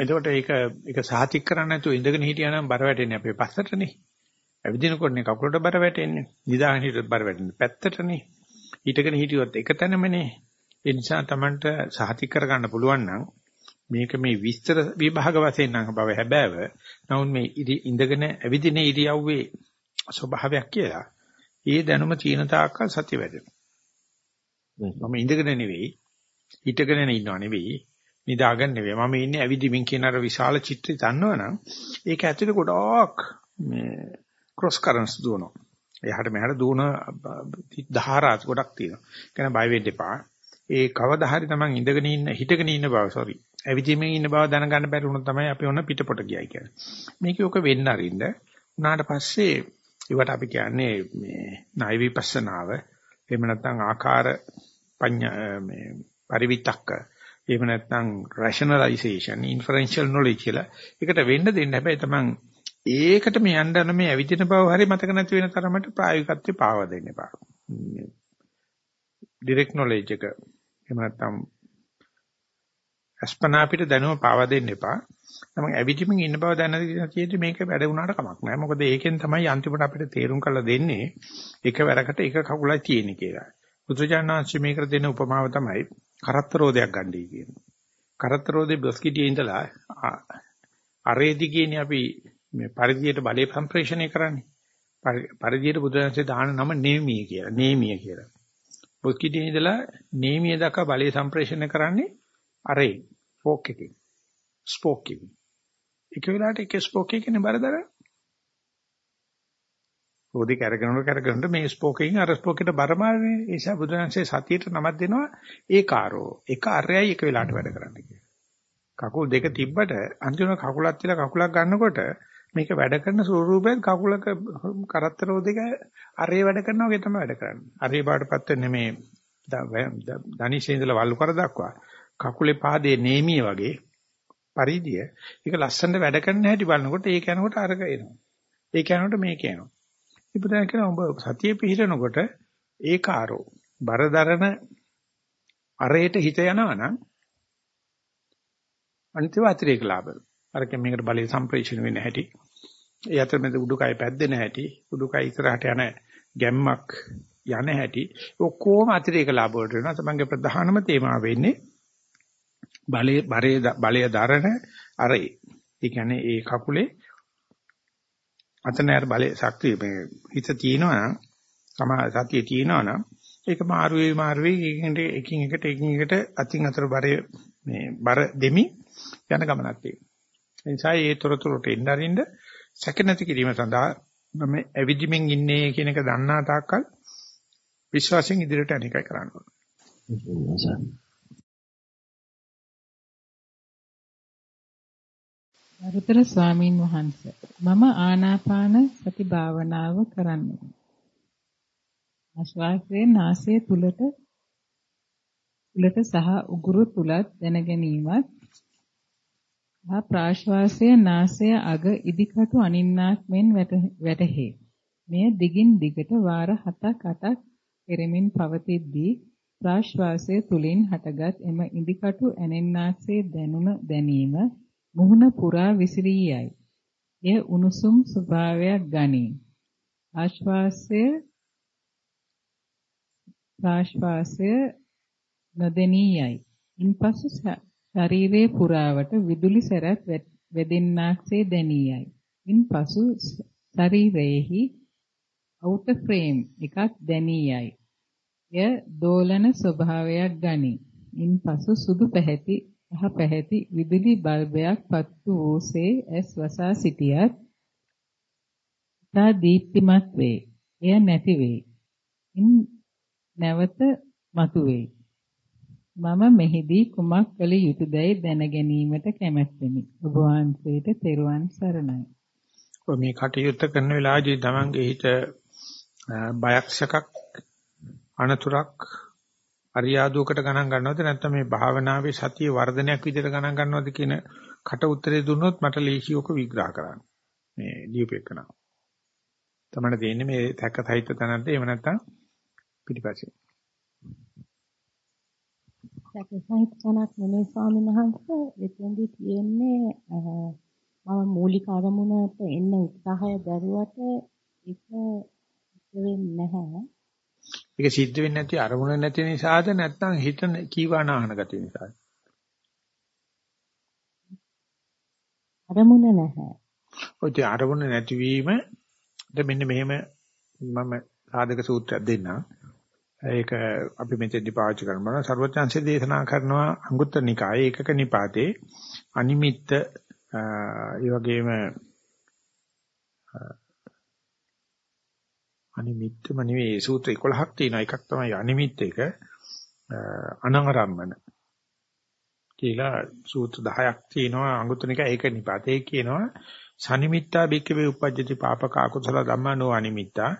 එතකොට ඒක ඒක සාතික් කරන්න නැතුව ඉඳගෙන හිටියානම් බර වැටෙන්නේ අපේ පස්සටනේ. ඇවිදිනකොටනේ කකුලට බර වැටෙන්නේ. නිදාගෙන හිටියොත් බර වැටෙන්නේ පැත්තටනේ. හිටගෙන හිටියොත් එක තැනමනේ. ඒ නිසා Tamanට සාතික් කරගන්න පුළුවන් නම් මේක මේ විස්තර විභාග වශයෙන් නම් බව හැබෑව. නමුත් මේ ඉඳගෙන ඇවිදින ඉරියව්වේ ස්වභාවයක් කියලා. ඒ දැනුම තීන තාක්කල් සතිය වැඩෙනවා. මම ඉඳගෙන නෙවෙයි, හිටගෙන ඉන්නව නෙවෙයි, නිදාගෙන නෙවෙයි. මම ඉන්නේ ඇවිදිමින් කියන අර විශාල චිත්‍රය දන්නවනම් ඒක ඇතුලේ ගොඩක් මේ ක්‍රොස් කරන්ස් දුවනවා. එහාට මෙහාට දුවන ධාරා ගොඩක් තියෙනවා. කියන බය වෙන්න එපා. ඒ කවදා හරි තමන් ඉඳගෙන ඉන්න හිටගෙන ඉන්න බව sorry. ඇවිදින්මින් ඉන්න බව දැනගන්න බැරි වුණොත් තමයි අපි ඔන්න පිටපොට ගියයි කියන්නේ. මේක ඔක වෙන්න අරින්න උනාට පස්සේ ඒවට අපි කියන්නේ මේ ණය විපස්සනාව එහෙම නැත්නම් ආකාර පඤ්ඤා මේ පරිවිතක්ක එහෙම නැත්නම් rationalization inferential knowledge කියලා. ඒකට වෙන්න දෙන්න හැබැයි තමන් ඒකට මේ යන්න මේ ඇවිදින බව හරි මතක නැති වෙන තරමට ප්‍රායෝගිකත්වේ පාව දෙන්න එපා. direct knowledge එක එහෙම නැත්නම් අස්පනා අපිට දැනුම පාවා දෙන්න එපා. තමන් ඇවිදින්මින් ඉන්න බව දැනගෙන තියෙද්දි මේක වැඩ වුණාට කමක් නැහැ. මොකද ඒකෙන් තමයි අන්තිමට අපිට තේරුම් කරලා දෙන්නේ එක වැරකට එක කකුලයි තියෙන්නේ කියලා. බුදුජානනාංශ මේකට දෙන උපමාව තමයි කරත්තරෝදයක් ගන්නයි කියන්නේ. කරත්තරෝදේ බස්කිටියේ ඉඳලා අරේදි කියන්නේ අපි මේ පරිධියට බලය සම්ප්‍රේෂණය කරන්නේ. පරිධියට බුදුරජාණන්සේ දාන නම නේමිය කියලා. නේමිය කියලා. බස්කිටියේ ඉඳලා නේමිය දක්වා බලය සම්ප්‍රේෂණය කරන්නේ අරේ ෆෝක් එකකින්. ස්පෝක් එකකින්. එක වෙලාවට එක ස්පෝක් එකකින් බරදර. රෝදි කරගෙනන කරගෙනට මේ ස්පෝක් එකකින් අර ස්පෝක් එකට බර මාරනේ. ඒ නිසා බුදුරජාණන්සේ සතියට නමක් දෙනවා ඒකාරෝ. එක අරයයි එක වෙලාවට වැඩ කරන්න කියලා. කකුල් දෙක තිබ්බට අන්තිම කකුලක් තියලා කකුලක් ගන්නකොට මේක වැඩ කරන ස්වරූපයෙන් කකුලක කරත්තර රෝදෙක අරේ වැඩ කරනවා වගේ තමයි වැඩ කරන්නේ. අරේ බාටපත් වෙන්නේ මේ දනිෂේ ඉඳලා වල්ලු කර දක්වා කකුලේ පාදයේ නේමිය වගේ පරිදිය ඒක ලස්සනට වැඩ කරන්න හැටි බලනකොට ඒක යනකොට අරක එනවා. ඒක යනකොට මේක එනවා. ඉතින් කියන ඔබ සතිය පිහිටනකොට ඒකාරෝ බරදරන අරයට හිත යනවා නම් අනිත්‍ය අතිරේක ලාභ. අරකින් මේකට බලය සම්ප්‍රේෂණ වෙන්න හැටි. ඒ අතර මැද උඩුකය පැද්දෙන හැටි, උඩුකය ඉස්සරහට යන ගැම්මක් යන හැටි ඔක්කොම අතිරේක ලාභ වලට වෙනවා. තමන්ගේ ප්‍රධානම තේමාව වෙන්නේ බලයේ බරේ බලය දරන අරේ. ඒ කියන්නේ ඒ කකුලේ අතනෑර බලයේ ශක්තිය මේ හිත තියෙනවා නම් සමා සතිය තියෙනවා නම් ඒක මාරු වේ මාරු වේ එකින් එකින් එකට එකින් එකට අතින් අතර බරේ මේ බර දෙමි යන ගමනක් තියෙනවා. ඒ නිසා ඒ තොරතුරට එන්න අරින්න සැක නැති කිරීම සඳහා මම ඇවිදිමින් ඉන්නේ කියන එක දන්නා තාක්කල් විශ්වාසයෙන් ඉදිරියට අනිකයි කරන්න ඕනේ. ගරුතර ස්වාමින් වහන්සේ මම ආනාපාන සති භාවනාව කරන්නේ. ආශ්වාසයේ නාසය තුලට තුලට සහ උගුරු තුලත් දැන ගැනීමත් හා ප්‍රාශ්වාසයේ නාසය අග ඉදිකටු අනින්නාක් මෙන් වැටහේ. මෙය දිගින් දිගට වාර 7ක් 8ක් කෙරෙමින් පවතිද්දී ප්‍රාශ්වාසය තුලින් හටගත් එම ඉදිකටු ඇනෙන්නාක්සේ දැනුණ දැනීම මුහුණ පුරා විසිරී යයි. එය උණුසුම් ස්වභාවයක් ගනී. ආශ්වාසය ප්‍රාශ්වාසය නොදෙනී යයි. ඉන්පසු ශරීරයේ පුරාවට විදුලි සැරත් වැදෙන්නාක්සේ දැනී යයි. ඉන්පසු ශරීරයේහි අවුටර් ෆ්‍රේම් එකක් දැනී යයි. එය දෝලන ස්වභාවයක් ගනී. ඉන්පසු සුදු පැහැති අහ පැහැති විදුලි බල්බයක් පත්තු වූසේ ඇස් වසා සිටියත් තා දීප්තිමත් වේ. එය නැති වේ. ඉන් නැවත මතුවේ. මම මෙහිදී කුමක් කළ යුතුදයි දැන ගැනීමට කැමැත්තෙමි. ඔබ වහන්සේට තෙරුවන් සරණයි. ඔය මේ කටයුත්ත කරන වෙලාවේදී තමන්ගේ හිත බයක් සකක් අනතුරක් අරියාදුවකට ගණන් ගන්නවද නැත්නම් මේ භාවනාවේ සතිය වර්ධනයක් විදිහට ගණන් ගන්නවද කියන කට උත්තරේ දුන්නොත් මට ලේසියක විග්‍රහ කරන්න. මේ ලියුපෙකන. තමයි තියෙන්නේ මේ තැක සහිත තැනක්ද එහෙම නැත්නම් පිටිපස්සේ. තැක සහිත තැනක් නෙමෙයි ස්වාමීන් වහන්සේ එතෙන්දී තියෙන්නේ මම මූලික අරමුණට එන්න උත්සාහය දරුවට ඒක වෙන්නේ නැහැ. ඒක සිද්ධ වෙන්නේ නැති අරමුණ නැති නිසාද නැත්නම් හිත කීවානාහන ගතිය නිසාද? අරමුණ නැහැ. ඔය අරමුණ නැතිවීම මෙන්න මෙහෙම මම සාධක සූත්‍රයක් දෙන්නම්. ඒක අපි මෙතෙන්දි පාවිච්චි කරනවා. සර්වඥාන්සේ දේශනා කරනවා අංගුත්තර නිකායේ ඒකක නිපාතේ අනිමිත්ත ඒ වගේම අනිමිත්තම නෙවෙයි සූත්‍ර 11ක් තියෙනවා. එකක් තමයි අනිමිත්ත එක අනංගරම්මන කියලා සූත්‍ර 10ක් තියෙනවා අඟුත්තනික ඒක නිපාතේ කියනවා සනිමිත්තා බික්කවේ උපජ්ජති පාපක අකුසල ධම්මා නෝ අනිමිත්තා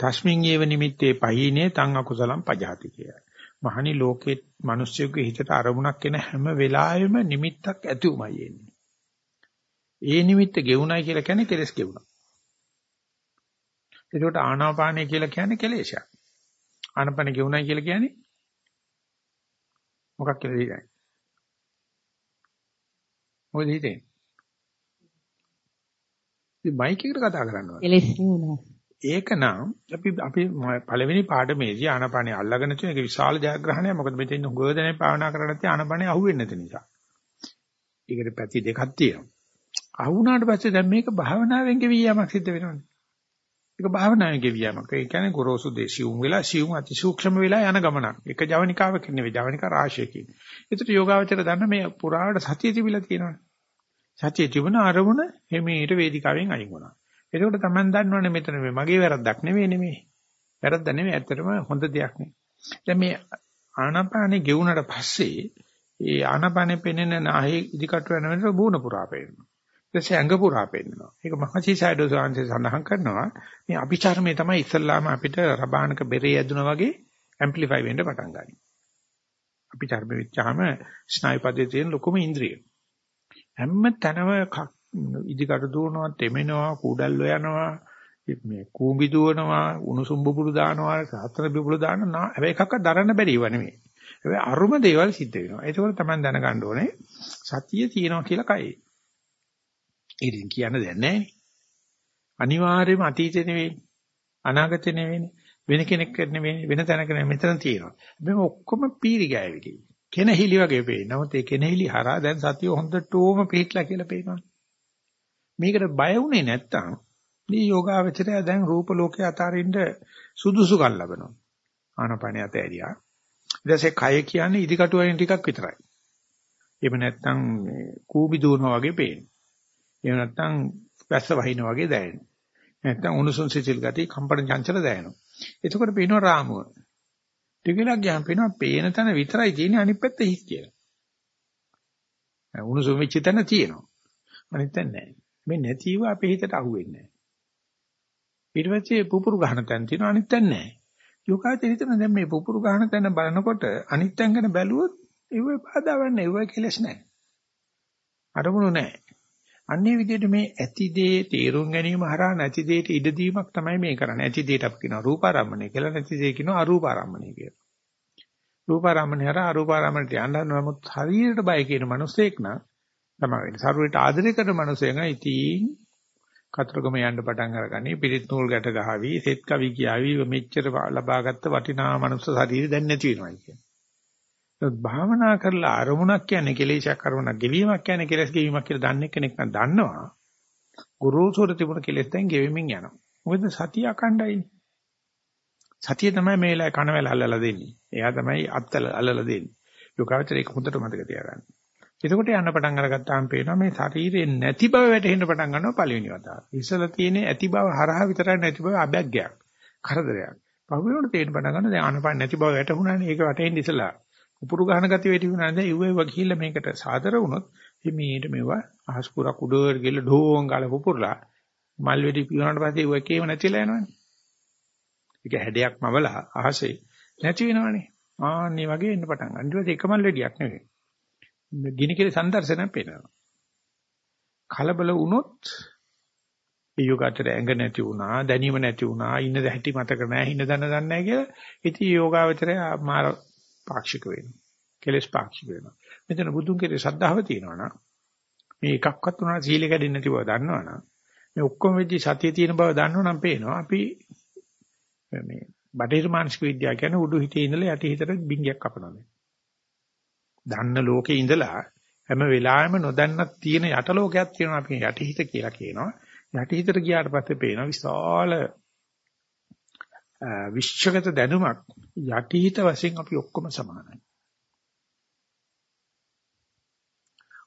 තස්මින් ඒව නිමිත්තේ පහිනේ තං අකුසලම් පජාති කිය. මහනි ලෝකේ මිනිස්සුගේ හිතට අරමුණක් එන හැම වෙලාවෙම නිමිත්තක් ඇති උමයි එන්නේ. ඒ නිමිත්ත ගෙවුණයි කියලා කියන්නේ කෙලස් ගෙවුණා. ඒකට ආනාපානය කියලා කියන්නේ කෙලේශයක්. ආනාපාන ගෙවුණයි කියලා කියන්නේ මොකක් කියලා හිතන්නේ? මොකද හිතෙන්නේ? ඉතින් මයික් එකට කතා කරනවා. කෙලෙස් නුනා. ඒක නම් අපි අපි පළවෙනි පාඩමේදී ආනාපානිය අල්ලගෙන තියෙන එක විශාල ජයග්‍රහණයක්. මොකද මෙතෙන් උගෝදනේ භාවනා කරලා නැති ආනාපානිය අහුවෙන්නේ නැති නිසා. ඒකට පැති දෙකක් තියෙනවා. අහුණාට පස්සේ දැන් මේක භාවනාවෙන් ගෙවියමක් සිද්ධ වෙනවනේ. ඒක භාවනාවේ ගෙවියමක්. ඒ කියන්නේ ගොරෝසු දේශියුම් වෙලා සියුම් අතිසූක්ෂම වෙලා යන ගමනක්. ඒක ජවනිකාවක් නෙවෙයි ජවනිකා රාශියකින්. ඒකට යෝගාවචර දන්න මේ පුරාවට සතිය තිබිලා තියෙනවනේ. සතිය තිබුණ අරමුණ හිමීට වේදිකාවෙන් අයින් වුණා. ඒකෝට Taman දන්නවනේ මෙතන මේ මගේ වැරද්දක් නෙවෙයි නෙමෙයි. වැරද්ද නෙවෙයි ඇත්තටම හොඳ දෙයක් නේ. දැන් මේ ආනාපානෙ ගෙවුනට පස්සේ ඒ ආනාපානෙ පෙනෙන නැහේ ඉදිකට වෙන වෙනස බූණ පුරා පේනවා. ඊටසේ ඇඟ පුරා පෙන්නනවා. ඒක මහසි සයිඩෝ සාංශය සඳහන් කරනවා. මේ අභිචාරමේ තමයි ඉස්සල්ලාම අපිට රබානක බෙරේ ඇදුනා වගේ ඇම්ප්ලිෆයි වෙන්න පටන් ගන්නේ. අභිචාරමේ වෙච්චාම ස්නායු පදයේ තියෙන ලොකුම ඉන්ද්‍රිය. හැම තැනම ඉදිකට දුවනවා, තෙමෙනවා, කුඩල්ල යනවා, මේ කූඹි දුවනවා, උණුසුම් බුබුලු දානවා, සාතර බුබුලු දානවා. හැබැයි එකක්වත් දරන්න බැරි ඒවා නෙමෙයි. හැබැයි අරුම දේවල් සිද්ධ වෙනවා. ඒකෝර තමයි දැනගන්න ඕනේ සතිය තියෙනවා කියලා කයි. ඉතින් කියන්න දෙයක් නැහැ අනිවාර්යයෙන්ම අතීතේ නෙවෙයි අනාගතේ නෙවෙයි වෙන කෙනෙක් නෙවෙයි වෙන තැනක නෙවෙයි මෙතන තියෙනවා. හැබැයි ඔක්කොම පීරි ගෑවිලි. කෙනහිලි වගේ පේන. නමුත් ඒ කෙනහිලි හරහා දැන් සතිය හොඳටම පිටලා කියලා පේනවා. මේකට බය වුණේ නැත්තම් මේ යෝගාවචරය දැන් රූප ලෝකේ අතරින්ද සුදුසුකම් ලබනවා. ආනපනිය ඇතෑරියා. ඊටසේ කය කියන්නේ ඉදිකටු වලින් ටිකක් විතරයි. එහෙම නැත්තම් කූබි දුවනවා වගේ පේනවා. එහෙම නැත්නම් වැස්ස වහිනා වගේ දැනෙනවා. නැත්නම් උණුසුම් සිසිල් ගතිය කම්පන චංචල දැනෙනවා. එතකොට පේනවා රාමුව. ටිකලක් ගියාම පේනවා පේන තැන විතරයි තියෙන්නේ අනිත් පැත්ත හිස් කියලා. උණුසුම් වෙච්ච තැන තියෙනවා. අනිත් තැන නැහැ. මේ නැතිව අපේ හිතට අහුවෙන්නේ නැහැ. ඊට පස්සේ පුපුරු ගහන තැන තියෙනවා අනිත් තැන නැහැ. යෝගාචර හිතන දැන් මේ පුපුරු ගහන තැන බලනකොට අනිත් තැන් ගැන බැලුවොත් ඒව බාධාවක් නැහැ. ඒව කෙලස් නැහැ. අරමුණු නැහැ. අන්නේ විදිහට මේ ඇති දේ තේරුම් ගැනීම හරහා නැති දේට ඉඩ දීමක් තමයි මේ කරන්නේ. ඇති දේට අපි කියනවා රූපාරම්මණය කියලා නැති දේ කියනවා අරූපාරම්මණය කියලා. රූපාරම්මණය හරහා අරූපාරම්මණයට යන්න නමුත් හරියට බය කියන මිනිසෙක් නම් තමයි වෙන්නේ. සරුවේට ආදරය කරන මිනිසෙක් නම් ඉතින් කතරගම යන්න පටන් අරගනි පිරිත් නූල් ගැට ගහවි සෙත් කවි කියාවි මෙච්චර ලබාගත්ත වටිනා මනුස්ස ශරීරය දැන් නැති වෙනවා කියන්නේ. ඒත් භාවනා කරලා අරමුණක් කියන්නේ කෙලෙසක් අරමුණක් ගෙවීමක් කියන්නේ කෙලස් ගෙවීමක් කියලා දන්නේ කෙනෙක් නම් දන්නවා. ගුරුසුර තිබුණ කෙලස් දැන් ගෙවෙමින් යනවා. මොකද සතිය අකණ්ඩයිනේ. සතිය තමයි මේ වෙලාවේ කනවැල අල්ලලා දෙන්නේ. එයා තමයි අත්තල අල්ලලා දෙන්නේ. යෝගාවචර ඒක හොඳට මතක තියාගන්න. එතකොට යන්න පටන් අරගත්තාම පේනවා මේ ශරීරේ නැති බව වැටහෙන්න පටන් ගන්නවා පළවෙනි වතාව. ඉස්සලා තියෙන්නේ ඇති බව හරහා විතරයි නැති බව අබැග්ගයක්. කරදරයක්. පහුවෙනකොට තේරෙන්න පටන් ගන්නවා දැන් ආනපාන නැති බව වැටහුණානේ ඒක වැටෙන්න ඉස්සලා. උපුරු ගහන ගතිය වෙටි වුණා දැන් ඉුවේ වගිහිල්ලා මේකට සාදර වුණොත් මේට මේවා අහස් පුරක් උඩට ගිහලා ඩෝං ගාලා පුපුරලා මල් වෙඩි පිරුණාට පස්සේ ඉුවේ කේම නැතිලා යනවනේ. ඒක හැඩයක්ම වලා අහසේ නැති වෙනවනේ. ආන්නේ වගේ එන්න පටන් ගන්න. ඊට පස්සේ එකමල් වෙඩියක් නෙවෙයි. ගිනි කෙලේ සංදර්ශනයක් පේනවා. කලබල වුණොත් ඒ යෝගාචර ඇඟ නැති වුණා, දැනීම නැති වුණා, ඉන්න දැහැටි මතක නැහැ, හින දන්න දන්නේ නැහැ කියලා ඉතින් යෝගාචරය මාර පාක්ෂික වෙනවා. කෙලස් පාක්ෂික වෙනවා. මෙතන බුදුන් කෙරේ ශ්‍රද්ධාව තියෙනවා නම් මේ එකක්වත් උනා සීල කැඩෙන්නේ නැති බව දන්නවනම් මේ ඔක්කොම වෙද්දි සතිය තියෙන බව දන්නවනම් පේනවා අපි මේ බටහිර මානසික විද්‍යාව කියන්නේ උඩු හිතේ ඉඳලා යටි හිතට බින්ගයක් කපනවා. දන්න ලෝකේ ඉඳලා හැම වෙලාවෙම නොදන්නක් තියෙන යට ලෝකයක් තියෙනවා අපි යටිහිත කියලා කියනවා. යටිහිතට ගියාට පස්සේ පේන විශාල විශ්වගත දැනුමක් යටිහිත වශයෙන් අපි ඔක්කොම සමානයි.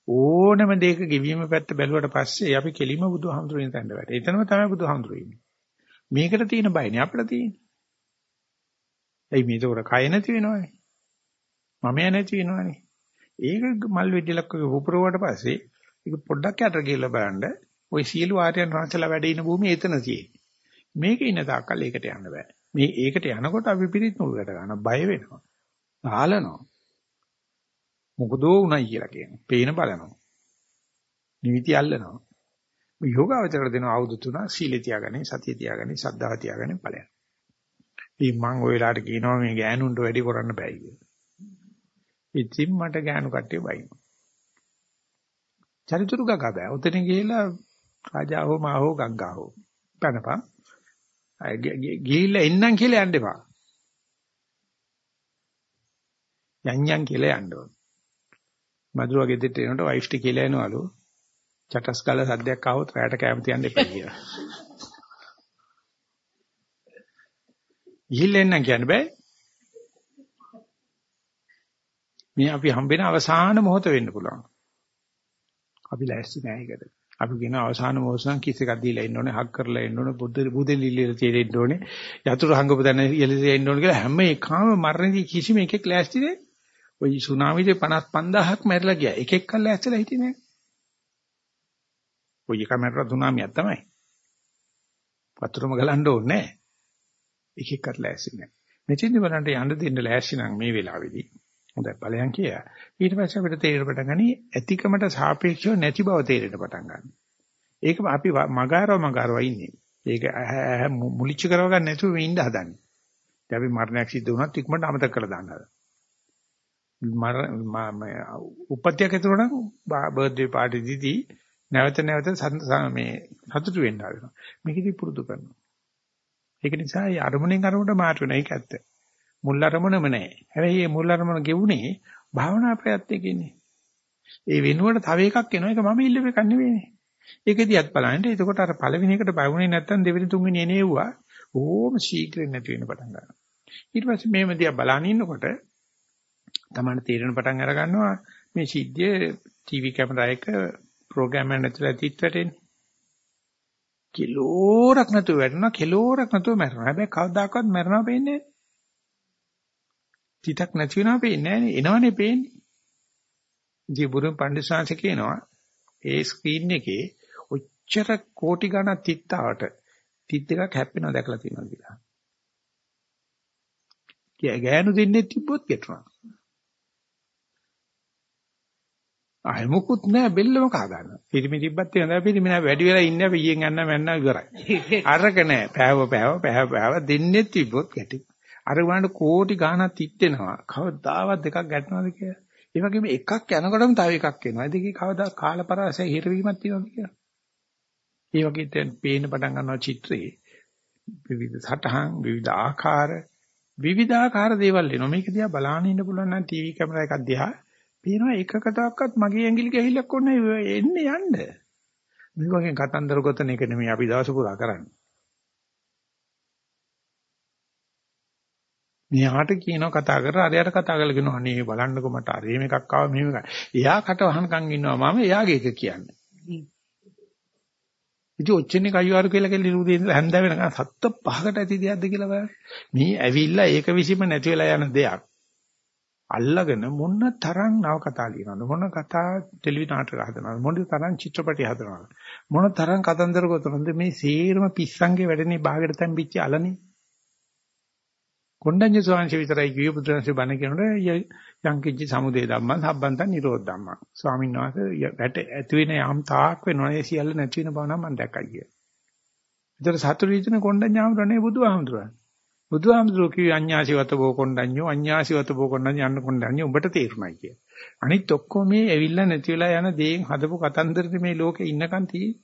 ඕනම දෙයක ගෙවීම පැත්ත බැලුවට පස්සේ අපි කෙලිම බුදුහාමුදුරනේ තැන්න වැටේ. එතනම තමයි බුදුහාමුදුරු ඉන්නේ. මේකට තියෙන බයනේ අපිට තියෙන්නේ. එයි මේක උර කය නැති වෙනවනේ. මම නැති වෙනවනේ. ඒක මල් වෙඩිලක් වගේ උපරවට පස්සේ ඒක පොඩ්ඩක් යට ගිහලා බලන්න ওই සියලු ආර්යයන් වහන්සේලා වැඩ ඉන භූමිය එතන තියෙන්නේ. මේක ඉන්න තාක්කල් ඒකට යන්න බෑ. මේ ඒකට යනකොට අපි පිරිත් නුලකට ගන්න බය වෙනවා. ආලනවා. මොකදෝ උණයි කියලා කියනවා. පේන බලනවා. නිවිති අල්ලනවා. මේ යෝගාවචර දෙන ආයුධ තුන සීල තියාගන්නේ, සතිය තියාගන්නේ, සද්ධා තියාගන්නේ ඵලයන්. ඉතින් මම ওই වෙලාවට කියනවා මේ ගෑනුන්ට වැඩි කරන්න බෑ කියලා. ඉතින් මට ගෑනු කට්ටිය බයිනවා. චරිචුරු ගගා බෑ. උතන ගිහිලා රාජා හෝ මා හෝ ගංගා හෝ පැනපන්. ගිහිල්ලා එන්නම් කියලා යන්න එපා. යන් යන් කියලා යන්න ඕන. මදුරුවා ගෙදරට එනකොට වයිෆ්ට කියලා එනවලු. චටස් ගාලා සද්දයක් ආවොත් රැයට කැම තියන්න එපා කියලා. ගිහිල්ලා එන්නම් කියන්න බෑ. මේ අපි හම්බෙන අවසාන මොහොත වෙන්න පුළුවන්. අපි ලෑස්ති නෑ ඒකට. අපි කියන අවසාන මොහොත නම් කිස් එකක් දීලා ඉන්න ඕනේ, හක් කරලා ඉන්න ඕනේ, බුද්ධ බුදෙලිලිලා තියෙන්න ඕනේ, යතුරු හංගපු තැන ඉයලිලා ඉන්න ඕනේ කියලා හැම එකම මරණදී කිසිම එකෙක් ලෑස්ති නෑ. ওই සුනාමියේ 55000ක් මැරිලා ගියා. එකෙක් කල් ලෑස්තිලා හිටියේ නෑ. ඔය එක මැරලා සුනාමියක් තමයි. වතුරම ගලන්න ඕනේ නෑ. එකෙක්වත් ලෑස්ති නෑ. මෙතෙන්දි බලන්න යන්න දෙන්න ලෑස්ති නම් මේ වෙලාවේදී හොඳයි ඵලයන් කියා. ඊට පස්සේ අපිට තේරෙන්න පටන් ගනි ඇතිකමට සාපේක්ෂව නැති බව තේරෙන්න පටන් ගන්නවා. ඒක අපි මගාරව මගාරව ඉන්නේ. ඒක මුලිච්ච කරව ගන්න නැතුව මේ ඉන්න හදන්නේ. දැන් අපි මරණයක් සිද්ධ වුණත් ඉක්මනට අමතක කරලා දාන්න හදනවා. මර උපත්යක් ඇතුළු නම් බර්ත්ඩේ පාටි දීදී නැවත නැවත මේ සතුටු වෙන්න හදනවා. මේකදී පුරුදු කරනවා. ඒක නිසා ඒ අරමුණෙන් අරමුණට මාරු වෙන එක ඇත්ත. මුල් අරමුණම නැහැ. හැබැයි මේ මුල් අරමුණ ගෙවුනේ භාවනා ප්‍රයත්නකින්නේ. ඒ වෙනුවට තව එකක් එනවා. ඒක මම ඉල්ලුව එකක් නෙවෙයිනේ. ඒකදියත් බලන්න. එතකොට අර පළවෙනි එකට බයුනේ නැත්තම් දෙවෙනි තුන්වෙනි එනේවුවා. ඕම ශීඝ්‍රයෙන් නැති වෙන්න පටන් ගන්නවා. ඊට පස්සේ මේව දිහා බලන ඉන්නකොට තමයි තීරණ පටන් අර ගන්නවා මේ සිද්ධිය ටීවී කැමරා එක ප්‍රෝග්‍රෑම් එක නැතුලා තිත් වැටෙන්නේ. කිලෝරක් නැතුව වැටෙනවා කිලෝරක් නැතුව මැරෙනවා. හැබැයි කවදාකවත් මැරෙනවා වෙන්නේ නැහැ. තිතක් නැති වෙනවා පේන්නේ නැහැ එනවනේ පේන්නේ. ඉතින් බුදුන් පඬිස්සංශ කියනවා ඒ ස්ක්‍රීන් එකේ ඔච්චර කෝටි ගණන් තිත්තාවට තිත් දෙකක් හැප්පෙනවා දැකලා තියෙනවා කියලා. ගෑනු දෙන්නේ තිබ්බොත් කෙටුණා. ආයෙ මොකුත් නෑ බෙල්ලම කහ ගන්නවා. පිරිමි තිබ්බත් හොඳයි පිරිමි නෑ වැඩි වෙලා ඉන්නේ අපි ඊයෙන් යන්න මැන්න ඉවරයි. අරක නෑ පෑව පෑව පෑව පෑව දෙන්නේ තිබ්බොත් ගැටි. අර වුණාට කෝටි ගාණක් තිට්ටෙනවා. කවදාවත් දෙකක් ගැටනවද කියලා. ඒ වගේම එකක් යනකොටම තව එකක් එනවා. දෙකේ කවදා කාලපරාසය හිරවීමක් තියෙනවද කියලා. ඒ වගේ දැන් පේන පටන් ගන්නවා චිත්‍රයේ විවිධ සටහන් විවිධ ආකාර විවිධාකාර දේවල් එනවා. මේක දිහා බලාගෙන ඉන්න පුළුවන් නම් ටීවී කැමරා එකක් දිහා පේනවා එකකටවත් මගේ ඇඟිලි ගහිල්ලක් ඕනේ එන්නේ යන්න. මේ වගේ කතන්දර ගොතන එක නෙමෙයි අපි දවස පුරා කරන්නේ. මෙයාට කියනවා කතා කරලා අරයට කතා කරලා කියනවා අනේ බලන්නකෝ මට අර එහෙම එකක් ආවා මෙහෙම එකක්. එයා කට වහනකම් ඉන්නවා මම එයාගේ එක කියන්නේ. ඉතින් ඔච්චරනේ කයිවාරු කියලා කියලා ඉරුදේ ඉඳලා හැන්ද වෙනකන් සත්ත පහකට ඇති දෙයක්ද කියලා බලන්න. මේ ඇවිල්ලා ඒක විසීම නැති වෙලා යන දෙයක්. අල්ලගෙන මොන තරම් නව කතා ලියනවද මොන කතා ටෙලිවි නාටක හදනවද මොන තරම් චිත්‍රපටි හදනවද මොන තරම් කතන්දර ගොතනවද මේ සේරම පිස්සන්ගේ වැඩනේ බාගෙට තැම්පිච්ච අලනේ කොණ්ඩඤ්ඤ ස්වාමීන් විතරයි කිව්ව බුදුරජාණන්සේ බණ කියනකොට යම් කිච්චි සමුදේ ධම්මං සම්බන්තං නිරෝධ ධම්මං ස්වාමීන් වහන්සේ වැට ඇති වෙන යම් තාක් වෙනවා ඒ සියල්ල නැති වෙන බව නම් මම දැක්කයි කිය. ඒතර සතුරු විදින කොණ්ඩඤ්ඤාමරනේ බුදුහාමුදුරන්. බුදුහාමුදුරුවෝ කිව්වේ අඤ්ඤාසිවත බෝ කොණ්ඩඤ්ඤෝ අඤ්ඤාසිවත බෝ කොණ්ඩඤ්ඤෝ යන්න කොණ්ඩඤ්ඤෝ උඹට තේරුණයි කිය. අනිත් ඔක්කොම මේ ඇවිල්ලා නැති වෙලා යන දේෙන් හදපු කතන්දරේ මේ ලෝකේ ඉන්නකන් තියෙන්නේ.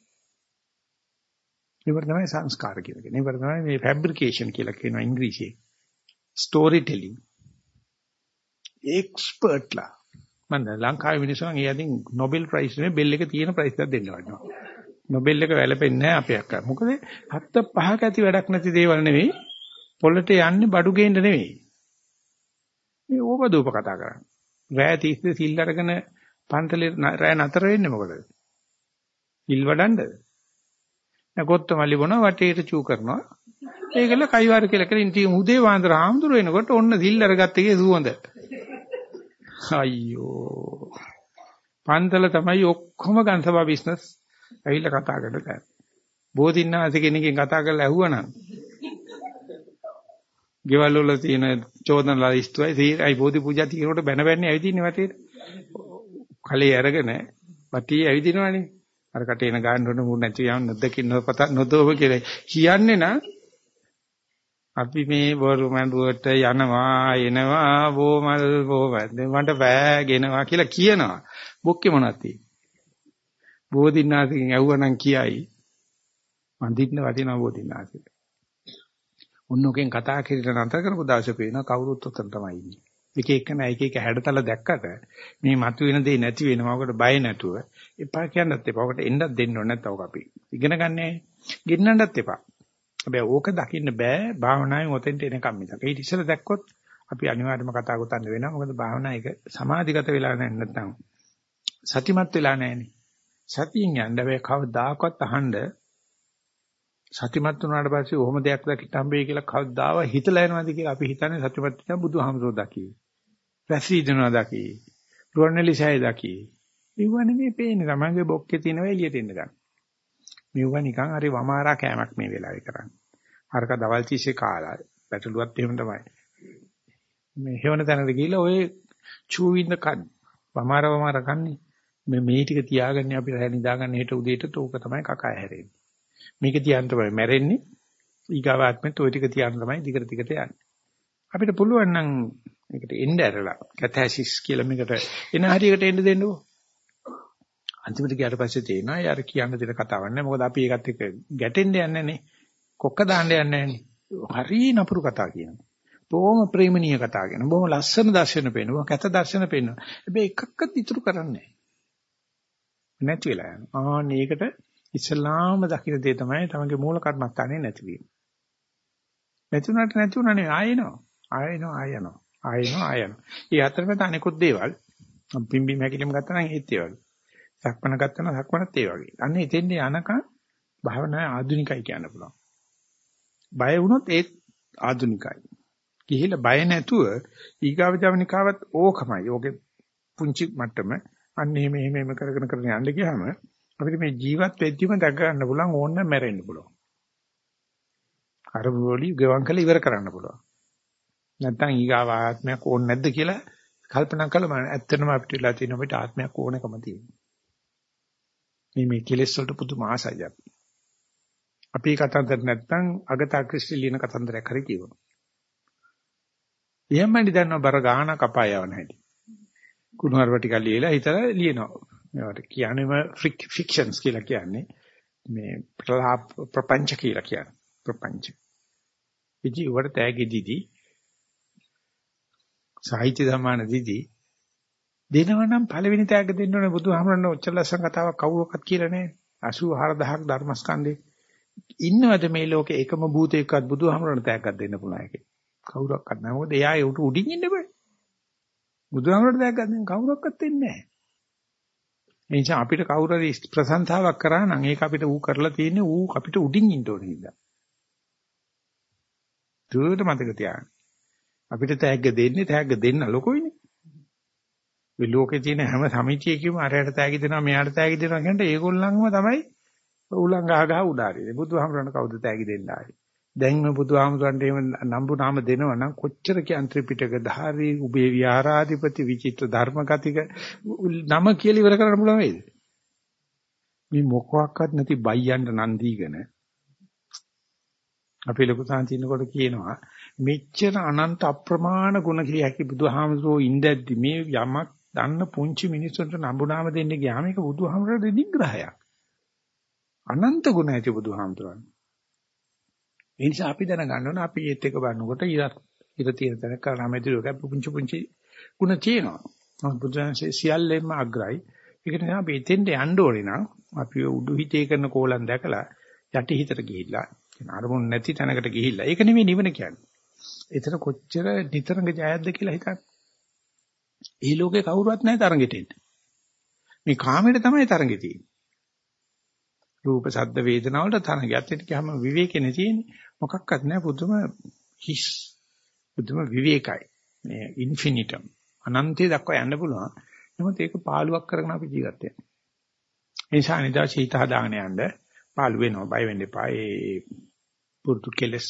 ඒවට තමයි සංස්කාර කියලා කියන්නේ. ඒවට තමයි මේ ෆැබ්‍රිකේෂන් කියලා කියනවා ඉංග්‍රීසියෙන්. ස්ටෝරි ටෙලිං එක්ස්පර්ට්ලා මම ලංකාවේ මිනිස්සුන් ඒ අදින් නොබෙල් ප්‍රයිස් නේ බෙල් එක තියෙන ප්‍රයිස් එකක් දෙන්න වටිනවා. නොබෙල් එක වැළපෙන්නේ නැහැ අපේ අක්කා. මොකද හත්ත පහක ඇති වැඩක් නැති දේවල් නෙවෙයි. පොළට යන්නේ බඩු ගේන්න නෙවෙයි. මේ ඕපදූප කතා කරන්නේ. රෑ 30 සිල් අරගෙන පන්තලේ රෑ නතර වෙන්නේ මොකද? සිල් වඩන්නද? නැකොත්ත මල්ලි බොන වටේට චූ කරනවා. ඒකල කයිවාර කියලා කියන ඉතින් උදේ වාන්දර ආම්දුර වෙනකොට ඔන්න සිල් අරගත්ත එකේ සුවඳ. අයියෝ. පන්තල තමයි ඔක්කොම ගන්සබා බිස්නස් ඇවිල්ලා කතා කරලා බෝධින්නාස කෙනකින් කතා කරලා ඇහුවනම් ගෙවල් වල තියෙන චෝදන ලිස්තුවයි සීරයි බෝධි පූජා තියෙනකොට බැන බැන්නේ ඇවිදින්නේ වටේට. කලේ අරගෙන වටේ ඇවිදිනවනේ. අර කටේන ගන්න ඕන මුු නැති යම් නොදකින් නොපත නොදෝව කියලා කියන්නේ නම් අපි මේ බොරු මඬුවට යනවා එනවා බෝමල් බෝමල් මන්ට බෑගෙනවා කියලා කියනවා බොක්කේ මොනවද තියෙන්නේ බෝධින්නාථගෙන් ඇහුවනම් කියයි මන්දින්න වදිනවා බෝධින්නාථට උන්නෝකෙන් කතා කිරීලා නැතර කරපු දවසේ පේනවා කවුරුත් උතන තමයි ඉන්නේ එක එකන එක එක හැඩතල දැක්කට මේ මතුවෙන දේ නැති වෙනවා. ඔකට බය නැතුව එපා කියන්නත් එපා. ඔකට එන්නත් දෙන්න ඕනේ නැත්නම් අපි ඉගෙන ගන්නෑ. ගෙන්නන්නත් එපා. හැබැයි ඕක දකින්න බෑ භාවනාවෙන් ඔතෙන්ට එනකම් මිසක්. ඊට ඉස්සෙල්ලා දැක්කොත් අපි අනිවාර්යයෙන්ම කතා ගොතන්න වෙනවා. මොකද භාවනා එක සමාධිගත වෙලා නැහැ නැත්නම් සතිමත් වෙලා නැහැනේ. සතියෙන් යන්න බෑ කවදාකවත් අහන්න සතිමත් වුණාට පස්සේ ඔහොම දෙයක් දැක්කට හම්බෙයි කියලා කවදාව හිතලා යනවාද කියලා අපි හිතන්නේ සතිමත් වෙන බුදුහාමුදුරුවෝ දකි. රැසීදනවා දකි. රුවන්වැලි සෑය දකි. ඉවන්නේ මේ පේන්නේ තමන්ගේ බොක්කේ තියෙනවා එළියට එන්න ගන්න. මෙව නිකන් හරි වමාරා කෑමක් මේ වෙලාවේ කරන්නේ. හරක දවල් තීසේ කාලා පැටලුවත් එහෙම තමයි. මේ හේවන තැනට ගිහිල්ලා ඔය චූවින්න කන් වමාරා වමාරා කන්නේ. මේ මේ ටික තියාගන්නේ අපි රැ නිදාගන්න හෙට උදේට තෝක තමයි කකා හැරෙන්නේ. මේක තියන්න තමයි මැරෙන්නේ. ඊගාව ආත්මෙත් ওই ටික තියන්න තමයි දිගට දිගට යන්නේ. අපිට පුළුවන් නම් මේකට එන්න ඇරලා කැතැසිස් කියලා මේකට එන හරියකට එන්න දෙන්නකෝ. අන්තිමට ගියාට පස්සේ තේනවා යාර කියන්න දෙන කතාවක් නෑ. මොකද අපි ඒකත් එක්ක ගැටෙන්න යන්නේ නේ. කොක්ක දාන්න යන්නේ නෑනේ. හරි නපුරු කතා කියනවා. බොහොම ප්‍රේමණීය කතා කියනවා. බොහොම ලස්සන දර්ශන පේනවා. කැත දර්ශන පේනවා. හැබැයි එකක්වත් ඉතුරු කරන්නේ නෑ. නැති වෙලා යනවා. ආ මේකට ඉස්ලාම දකින්න දේ තමයි තමගේ මූල කර්මස්ථානේ නැතිවීම. නැතුණට නැතුණනේ ආයෙනවා. ආයෙනවා ආයෙනවා. ආයෙනවා ආයෙනවා. මේ අතරමැද අනිකුත් දේවල් පිම්බි මැකිලිම ගත්තා නම් ඒත් ඒ වගේ. සක්මන ගත්තා නම් සක්මනත් ඒ වගේ. අන්න එතෙන්ද යනකම් භාවනාවේ ආධුනිකයි කියන්න පුළුවන්. බය වුණොත් ඒත් ආධුනිකයි. ගිහිල්ලා බය නැතුව ඊගාව ජවනිකාවත් ඕකමයි. ඕකේ පුංචි මට්ටම අන්න එහෙම එහෙම එහෙම කරගෙන කරගෙන යන්න ගියාම අපිට මේ ජීවත් වෙද්දිම දැක ගන්න පුළුවන් ඕන්න මැරෙන්න පුළුවන්. අර වලි ගෙවම් කළ ඉවර කරන්න පුළුවන්. නැත්තම් ඊගාව ආත්මයක් ඕනේ නැද්ද කියලා කල්පනා කළම ඇත්තටම අපිට වෙලා තියෙන අපිට ආත්මයක් ඕනකම තියෙනවා. මේ මේ කෙලෙස් වලට පුදුම ආසයි අපි. අපි කතන්දර නැත්තම් අගතා ක්‍රිස්ටි ලියන කතන්දරයක් හරි කියවනවා. එහෙමයි දන්නව බර ගාන කපා යවන හැටි. කුණුහරුව ටිකක් ලියලා හිතලා ලියනවා. මේවට කියන්නේම ෆික්ෂන්ස් කියලා කියන්නේ. මේ ප්‍රපංච කියලා කියන්නේ. ප්‍රපංච. ඉති උවට තෑගි දීදී සාහිත්‍ය සම්මාන දීදී දෙනවනම් පළවෙනි තෑග්ග දෙන්න ඕනේ. බුදුහාමරණ ඔච්චර ලස්සන කතාවක් කවුරක්වත් කියලා නැහැ. 84000ක් ධර්මස්කන්ධේ. ඉන්නවද මේ ලෝකේ එකම භූතයකවත් බුදුහාමරණ තෑග්ගක් දෙන්න පුළුවන් එකේ? කවුරක්වත් නැහැ. මොකද එයා උට උඩින් ඉන්න බෑ. බුදුහාමරණ තෑග්ගක් දෙන්න කවුරක්වත් දෙන්නේ නැහැ. ඒ නිසා අපිට කවුරු හරි ප්‍රශංසාවක් කරා නම් ඒක අපිට ඌ කරලා තියෙන්නේ ඌ අපිට උඩින් ඉන්න ඕනේ නේද දුරට මතක තියාගන්න. අපිට තෑග්ග දෙන්නේ තෑග්ග දෙන්න ලොකෝයිනේ. මේ ලෝකේ තියෙන හැම සමිතියකම අරයට තෑගි දෙනවා මෙයාට තෑගි දෙනවා කියනට ඒගොල්ලන්ම තමයි උලං ගහ ගහ උඩාරියේ. බුදුහාමරණ කවුද තෑගි දෙන්න ආවේ? දැන් මේ බුදුහාමරන්ට එහෙම නම්බු නාම දෙනවා නම් කොච්චර කියන් ත්‍රිපිටක ධාරී උබේ විහාරාධිපති විචිත්‍ර ධර්මගතික නම කියලා ඉවර කරන්න පුළුවන් වේද? මේ මොකක්වත් නැති බයියන්ට නම් දීගෙන අපි ලොකු සාන්තිනකොට කියනවා මෙච්චර අනන්ත අප්‍රමාණ ගුණ කිරියකි බුදුහාමරෝ ඉඳද්දි මේ යමක් දන්න පුංචි මිනිස්සුන්ට නඹුනාම දෙන්න ගියාම ඒක බුදුහාමුදුරේ නිග්‍රහයක්. අනන්ත ගුණ ඇති බුදුහාමුදුරන්. ඒ නිසා අපි දැනගන්න ඕන අපි ඒත් එක බලනකොට ඉර ඉර තියෙන තැන කරාමෙදිරෝක පුංචි පුංචි ගුණ තියෙනවා. නමුත් බුදුහන්සේ සියල්ලෙන්ම අග්‍රයි. ඒක නිසා අපි එතෙන්ට යන්න ඕනේ නම් අපි උඩු හිතේ කරන කෝලම් දැකලා යටි හිතට ගිහිල්ලා කියන අරමුණ නැති තැනකට ගිහිල්ලා ඒක නෙමෙයි නිවන කියන්නේ. ඒතර කොච්චර නිතරම ජයද්ද කියලා හිතන්න. ඒ ලෝකේ කවුරුවත් නැහැ තරඟෙට එන්න. මේ කාමයට තමයි තරඟෙ තියෙන්නේ. රූප, ශබ්ද, වේදනා වලට තරඟයක් ඇති කියම විවේකෙනේ තියෙන්නේ. මොකක්වත් නැහැ පුදුම හිස්. පුදුම විවේකයි. මේ ඉන්ෆිනිටම්. අනන්තය දක්වා යන්න පුළුවන්. නමුත් ඒක පාළුවක් කරගෙන අපි ජීවත් වෙනවා. ඒ නිසා නිදා සීත හදාගෙන යන්න පාළු වෙනවා. බය වෙන්න එපා. ඒ පුරුදු කෙලස්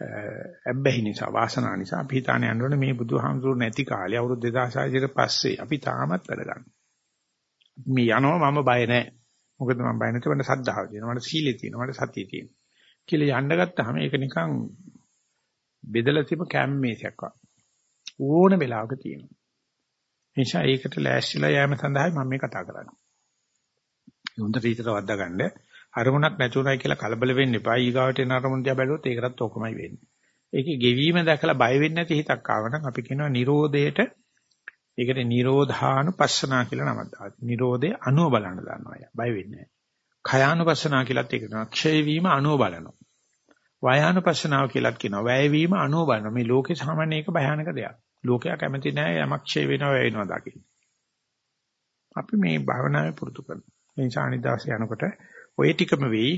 ඇබ්බැහි නිසා වාසනාව නිසා අපි හිතාන යනවනේ මේ බුදුහාමුදුරු නැති කාලේ අවුරුදු 2600 කට පස්සේ අපි තාමත් වැඩ ගන්නවා. මේ යනවා මම බය නැහැ. මොකද මම බය නැති මට සද්ධාව තියෙනවා. මට සීලෙ තියෙනවා. මට සතිය තියෙනවා. කියලා යන්න ගත්තාම ඒක නිකන් බෙදලා තිබ කැම්මේසයක් වගේ. ඕන වෙලාවක තියෙනවා. නිසා ඒකට ලෑස්තිලා යෑම සඳහායි මම මේ කතා කරන්නේ. හොඳට ඊටට වද්දා ගන්න අරමුණක් නැතුණයි කියලා කලබල වෙන්න එපා. ඊගාවට එන අරමුණ දිහා බැලුවොත් ඒකටත් ඔකමයි වෙන්නේ. ඒකේ ගෙවීම දැකලා බය වෙන්නේ නැති හිතක් ආවනම් අපි කියනවා Nirodheට ඒකට Nirodhanupassana කියලා නමක් දානවා. Nirodhe අනුව බලන්න දානවා. බය වෙන්නේ නැහැ. khyanupassana කියලාත් ඒක කියනවා. ක්ෂය වීම අනුව බලනවා. වයානුපස්සනාව කියලාත් කියනවා. වැය වීම අනුව බලනවා. මේ ලෝකේ සාමාන්‍ය එක භයානක දෙයක්. ලෝකයා කැමති නැහැ යමක් ක්ෂය වෙනවා වැය වෙනවා දකින්න. අපි මේ භාවනාවේ පුරුදු කරනවා. මේ නිසා අනිදාස යනකොට ඔය ටිකම වෙයි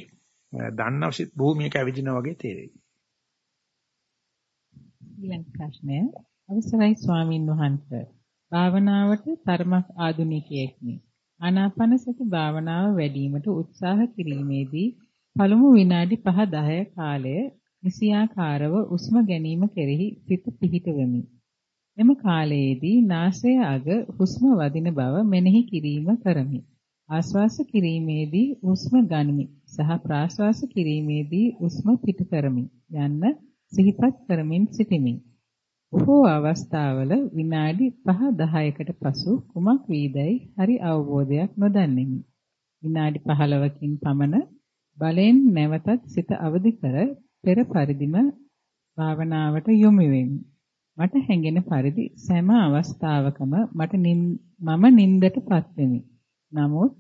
දන්න භූමියක ඇවිදිනා වගේ තේරෙයි. ඊළඟ ප්‍රශ්නය අවසරයි ස්වාමින් වහන්සේ. භාවනාවට තරමක් ආධුනිකයෙක්නි. ආනාපාන සති භාවනාව වැඩිවීමට උත්සාහ කිරීමේදී පළමු විනාඩි 5-10 කාලය නිසියාකාරව උස්ම ගැනීම කෙරෙහි සිත පිහිටවෙමි. එම කාලයේදී නාසය අග හුස්ම වදින බව මෙනෙහි කිරීම කරමි. ආශ්වාස කිරීමේදී හුස්ම ගනිමි සහ ප්‍රාශ්වාස කිරීමේදී හුස්ම පිට කරමි යන්න සිහිපත් කරමින් සිටිමි. බොහෝ අවස්ථාවල විනාඩි 5-10කට පසු කුමක් වීදයි හරි අවබෝධයක් නොදන්නෙමි. විනාඩි 15කින් පමණ බලෙන් නැවතත් සිත අවදි කර පෙර පරිදිම භාවනාවට යොමු වෙමි. මට හැඟෙන පරිදි සෑම අවස්ථාවකම මට මම නින්දටපත් වෙමි. නමුත්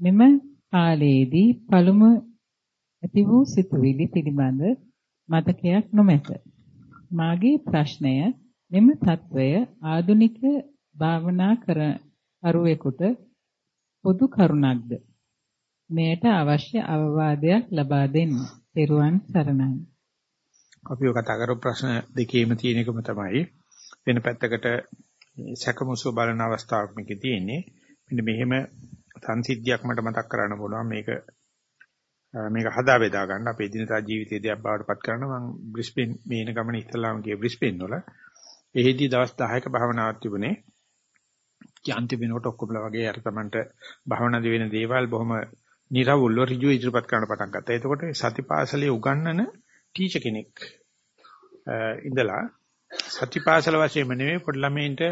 මෙම කාලයේදී පළමු ඇති වූ සිතුවිලි පිළිබඳ මතකයක් නොමැත. මාගේ ප්‍රශ්නය මෙම తত্ত্বය ආදුනික භාවනා කර අරුවෙකුට පොදු කරුණක්ද? මෙයට අවශ්‍ය අවවාදයක් ලබා දෙන්න. පෙරුවන් සරණයි. අපි ඔය කතා කරපු ප්‍රශ්න දෙකේම තියෙන එකම තමයි වෙන පැත්තකට සැකමසෝ බලන අවස්ථාවක් මේකේ තියෙන්නේ. මෙන්න මෙහෙම සංසිද්ධියක් මට මතක් කරන්න පුළුවන්. මේක මේක හදා බෙදා ගන්න. අපේ දිනදා ජීවිතයේ දෙයක් බවට පත් කරන මම බ්‍රිස්බේන් මේන ගමන ඉස්සලාම ගිය බ්‍රිස්බේන් වල. එහිදී දවස් 10ක භාවනාවක් තිබුණේ. යාන්ති වෙනකොට ඔක්කොමලා වගේ අර තමන්ට භාවනා දෙවෙන දේවල් බොහොම නිර්වුල්ව ඍජු ඉදිරිපත් කරන්න පටන් ගත්තා. එතකොට සතිපාසලේ උගන්වන ටීචර් කෙනෙක් ඉඳලා සතිපාසල වශයෙන්ම නෙමෙයි පොඩි ළමයින්ට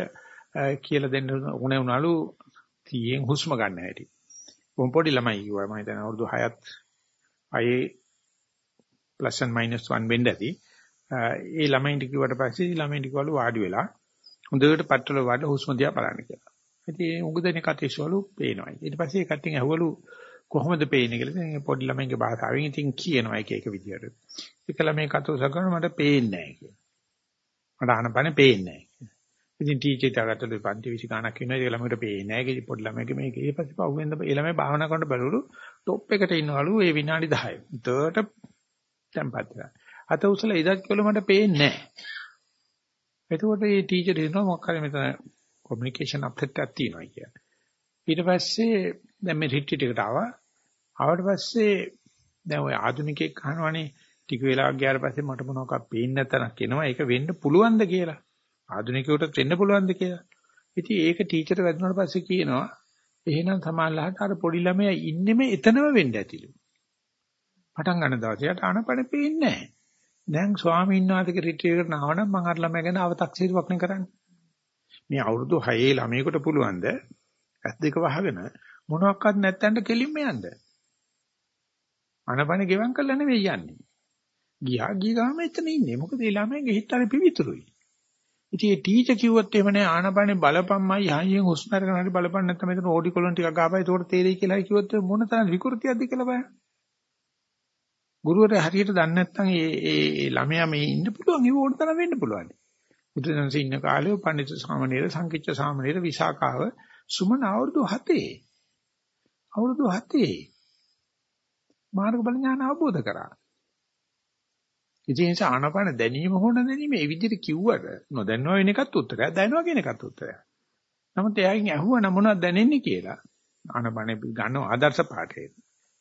කියලා දෙන්න උනේ උනලු 100න් හුස්ම ගන්න හැටි. කොම් පොඩි ළමයි කිව්වා මම හිතන්නේ අවුරුදු 6ත් අයේ plus and minus 1 වෙන්න ඇති. ඒ ළමයින්ට කිව්වට පස්සේ ළමයින්ට කිව්වලු වාඩි වෙලා හොඳට පట్టල වඩ හුස්ම දිහා බලන්න කියලා. ඉතින් ඒ උගදෙනේ කටේසවලු පේනවා. ඊට පස්සේ ඒ කට්ටියන් ඇහුවලු කොහොමද පේන්නේ කියලා. ඉතින් පොඩි ළමයින්ගේ භාෂාවෙන් ඉතින් කියනවා එක එක විදියට. එක ළමයි කතෝස කරන මට පේන්නේ නැහැ කියලා. මට අහනපනේ පේන්නේ නැහැ. ඉතින් ටීචර් දාගත්ත දෙ පන්ති 20 ගණක් වෙනවා. ඒක ළමයට පේන්නේ නැහැ. කිසි පොඩි ළමයික මේක. ඊට පස්සේ පහු වෙනද ඒ ළමයි භාවනා කරන බලවලු টොප් එකට ඉන්නවලු ඒ විනාඩි 10. උඩට tempත් වෙනවා. අත උසලා ඉදක් කියලා මට පේන්නේ නැහැ. එතකොට මේ ටීචර් හිතනවා මොකක් හරි මෙතන කොමියුනිකේෂන් අප්සෙට් එකක් තියෙනවා කියලා. ඊට පස්සේ දැන් මේ රිට්‍රීට් එකට ආවා. ආවට පස්සේ දැන් ওই ආධුනිකයෙක් අහනවනේ ටික වෙලාවක් ගියාට පස්සේ මට මොනවක්වත් පේන්නේ නැතනක් එනවා. ඒක වෙන්න පුළුවන්ද කියලා. ආධුනිකයෙකුට වෙන්න පුළුවන්ද කියලා. ඉතින් ඒක ටීචර් වැදුනාට පස්සේ කියනවා එහෙනම් සමාල්ලාහට අර පොඩි ළමයා ඉන්නෙම එතනම වෙන්න ඇතිලු. පටන් ගන්න දවසට ආනපන පේන්නේ නැහැ. දැන් ස්වාමීන් වහන්සේගේ රිට්‍රීට් එකට නාවනම් මම අර ළමයා ගැන අව탁සීරුවක් නේ කරන්නේ. මේ අවුරුදු 6 ළමයෙකුට පුළුවන්ද ඇස් දෙක වහගෙන මොනවත් නැත්තඳ කෙලින්ම යන්න. අනපන ගෙවම් කරලා නෙවෙයි යන්නේ. ගියා ගිය ගාම එතන ඉන්නේ. මොකද ඒ ළමයිගේ හිත අර පිවිතුරුයි. ඉතින් ඒ ටීචර් කිව්වොත් එහෙම නෑ ආනපනේ බලපම්මයි හයියෙන් හුස්ම අරගෙන හරි බලපන් නැත්නම් මෙතන ඕඩි කොලොන් ටිකක් ගාපයි ඒකට තේරෙයි කියලා කිව්වොත් මොන තරම් විකෘතියක්ද කියලා බලන්න. ගුරුවරයා හරියට දන්නේ නැත්නම් ඒ ඒ ළමයා මේ ඉන්න පුළුවන් ඒ ඕන තරම් වෙන්න පුළුවන්. බුදුසසුන ඉන්න කාලේ පඬිතු සාමණේර සංකිච්ඡ සාමණේර විසාකාව සුමන අවුරුදු 7 අවුරුදු 7 මාර්ග බල ඥාන අවබෝධ කරා. ඉතින් ඒ නිසා ආනපාන දැනීම හොන දැනීම ඒ විදිහට කිව්වට නොදැන්නව වෙන එකත් උත්තරයක් දැනනවා කියන එකත් උත්තරයක්. නමුත් එයාගෙන් ඇහුවා නම් මොනවද දැනෙන්නේ කියලා. ආනපානේ ගන්න ආදර්ශ පාඩේ.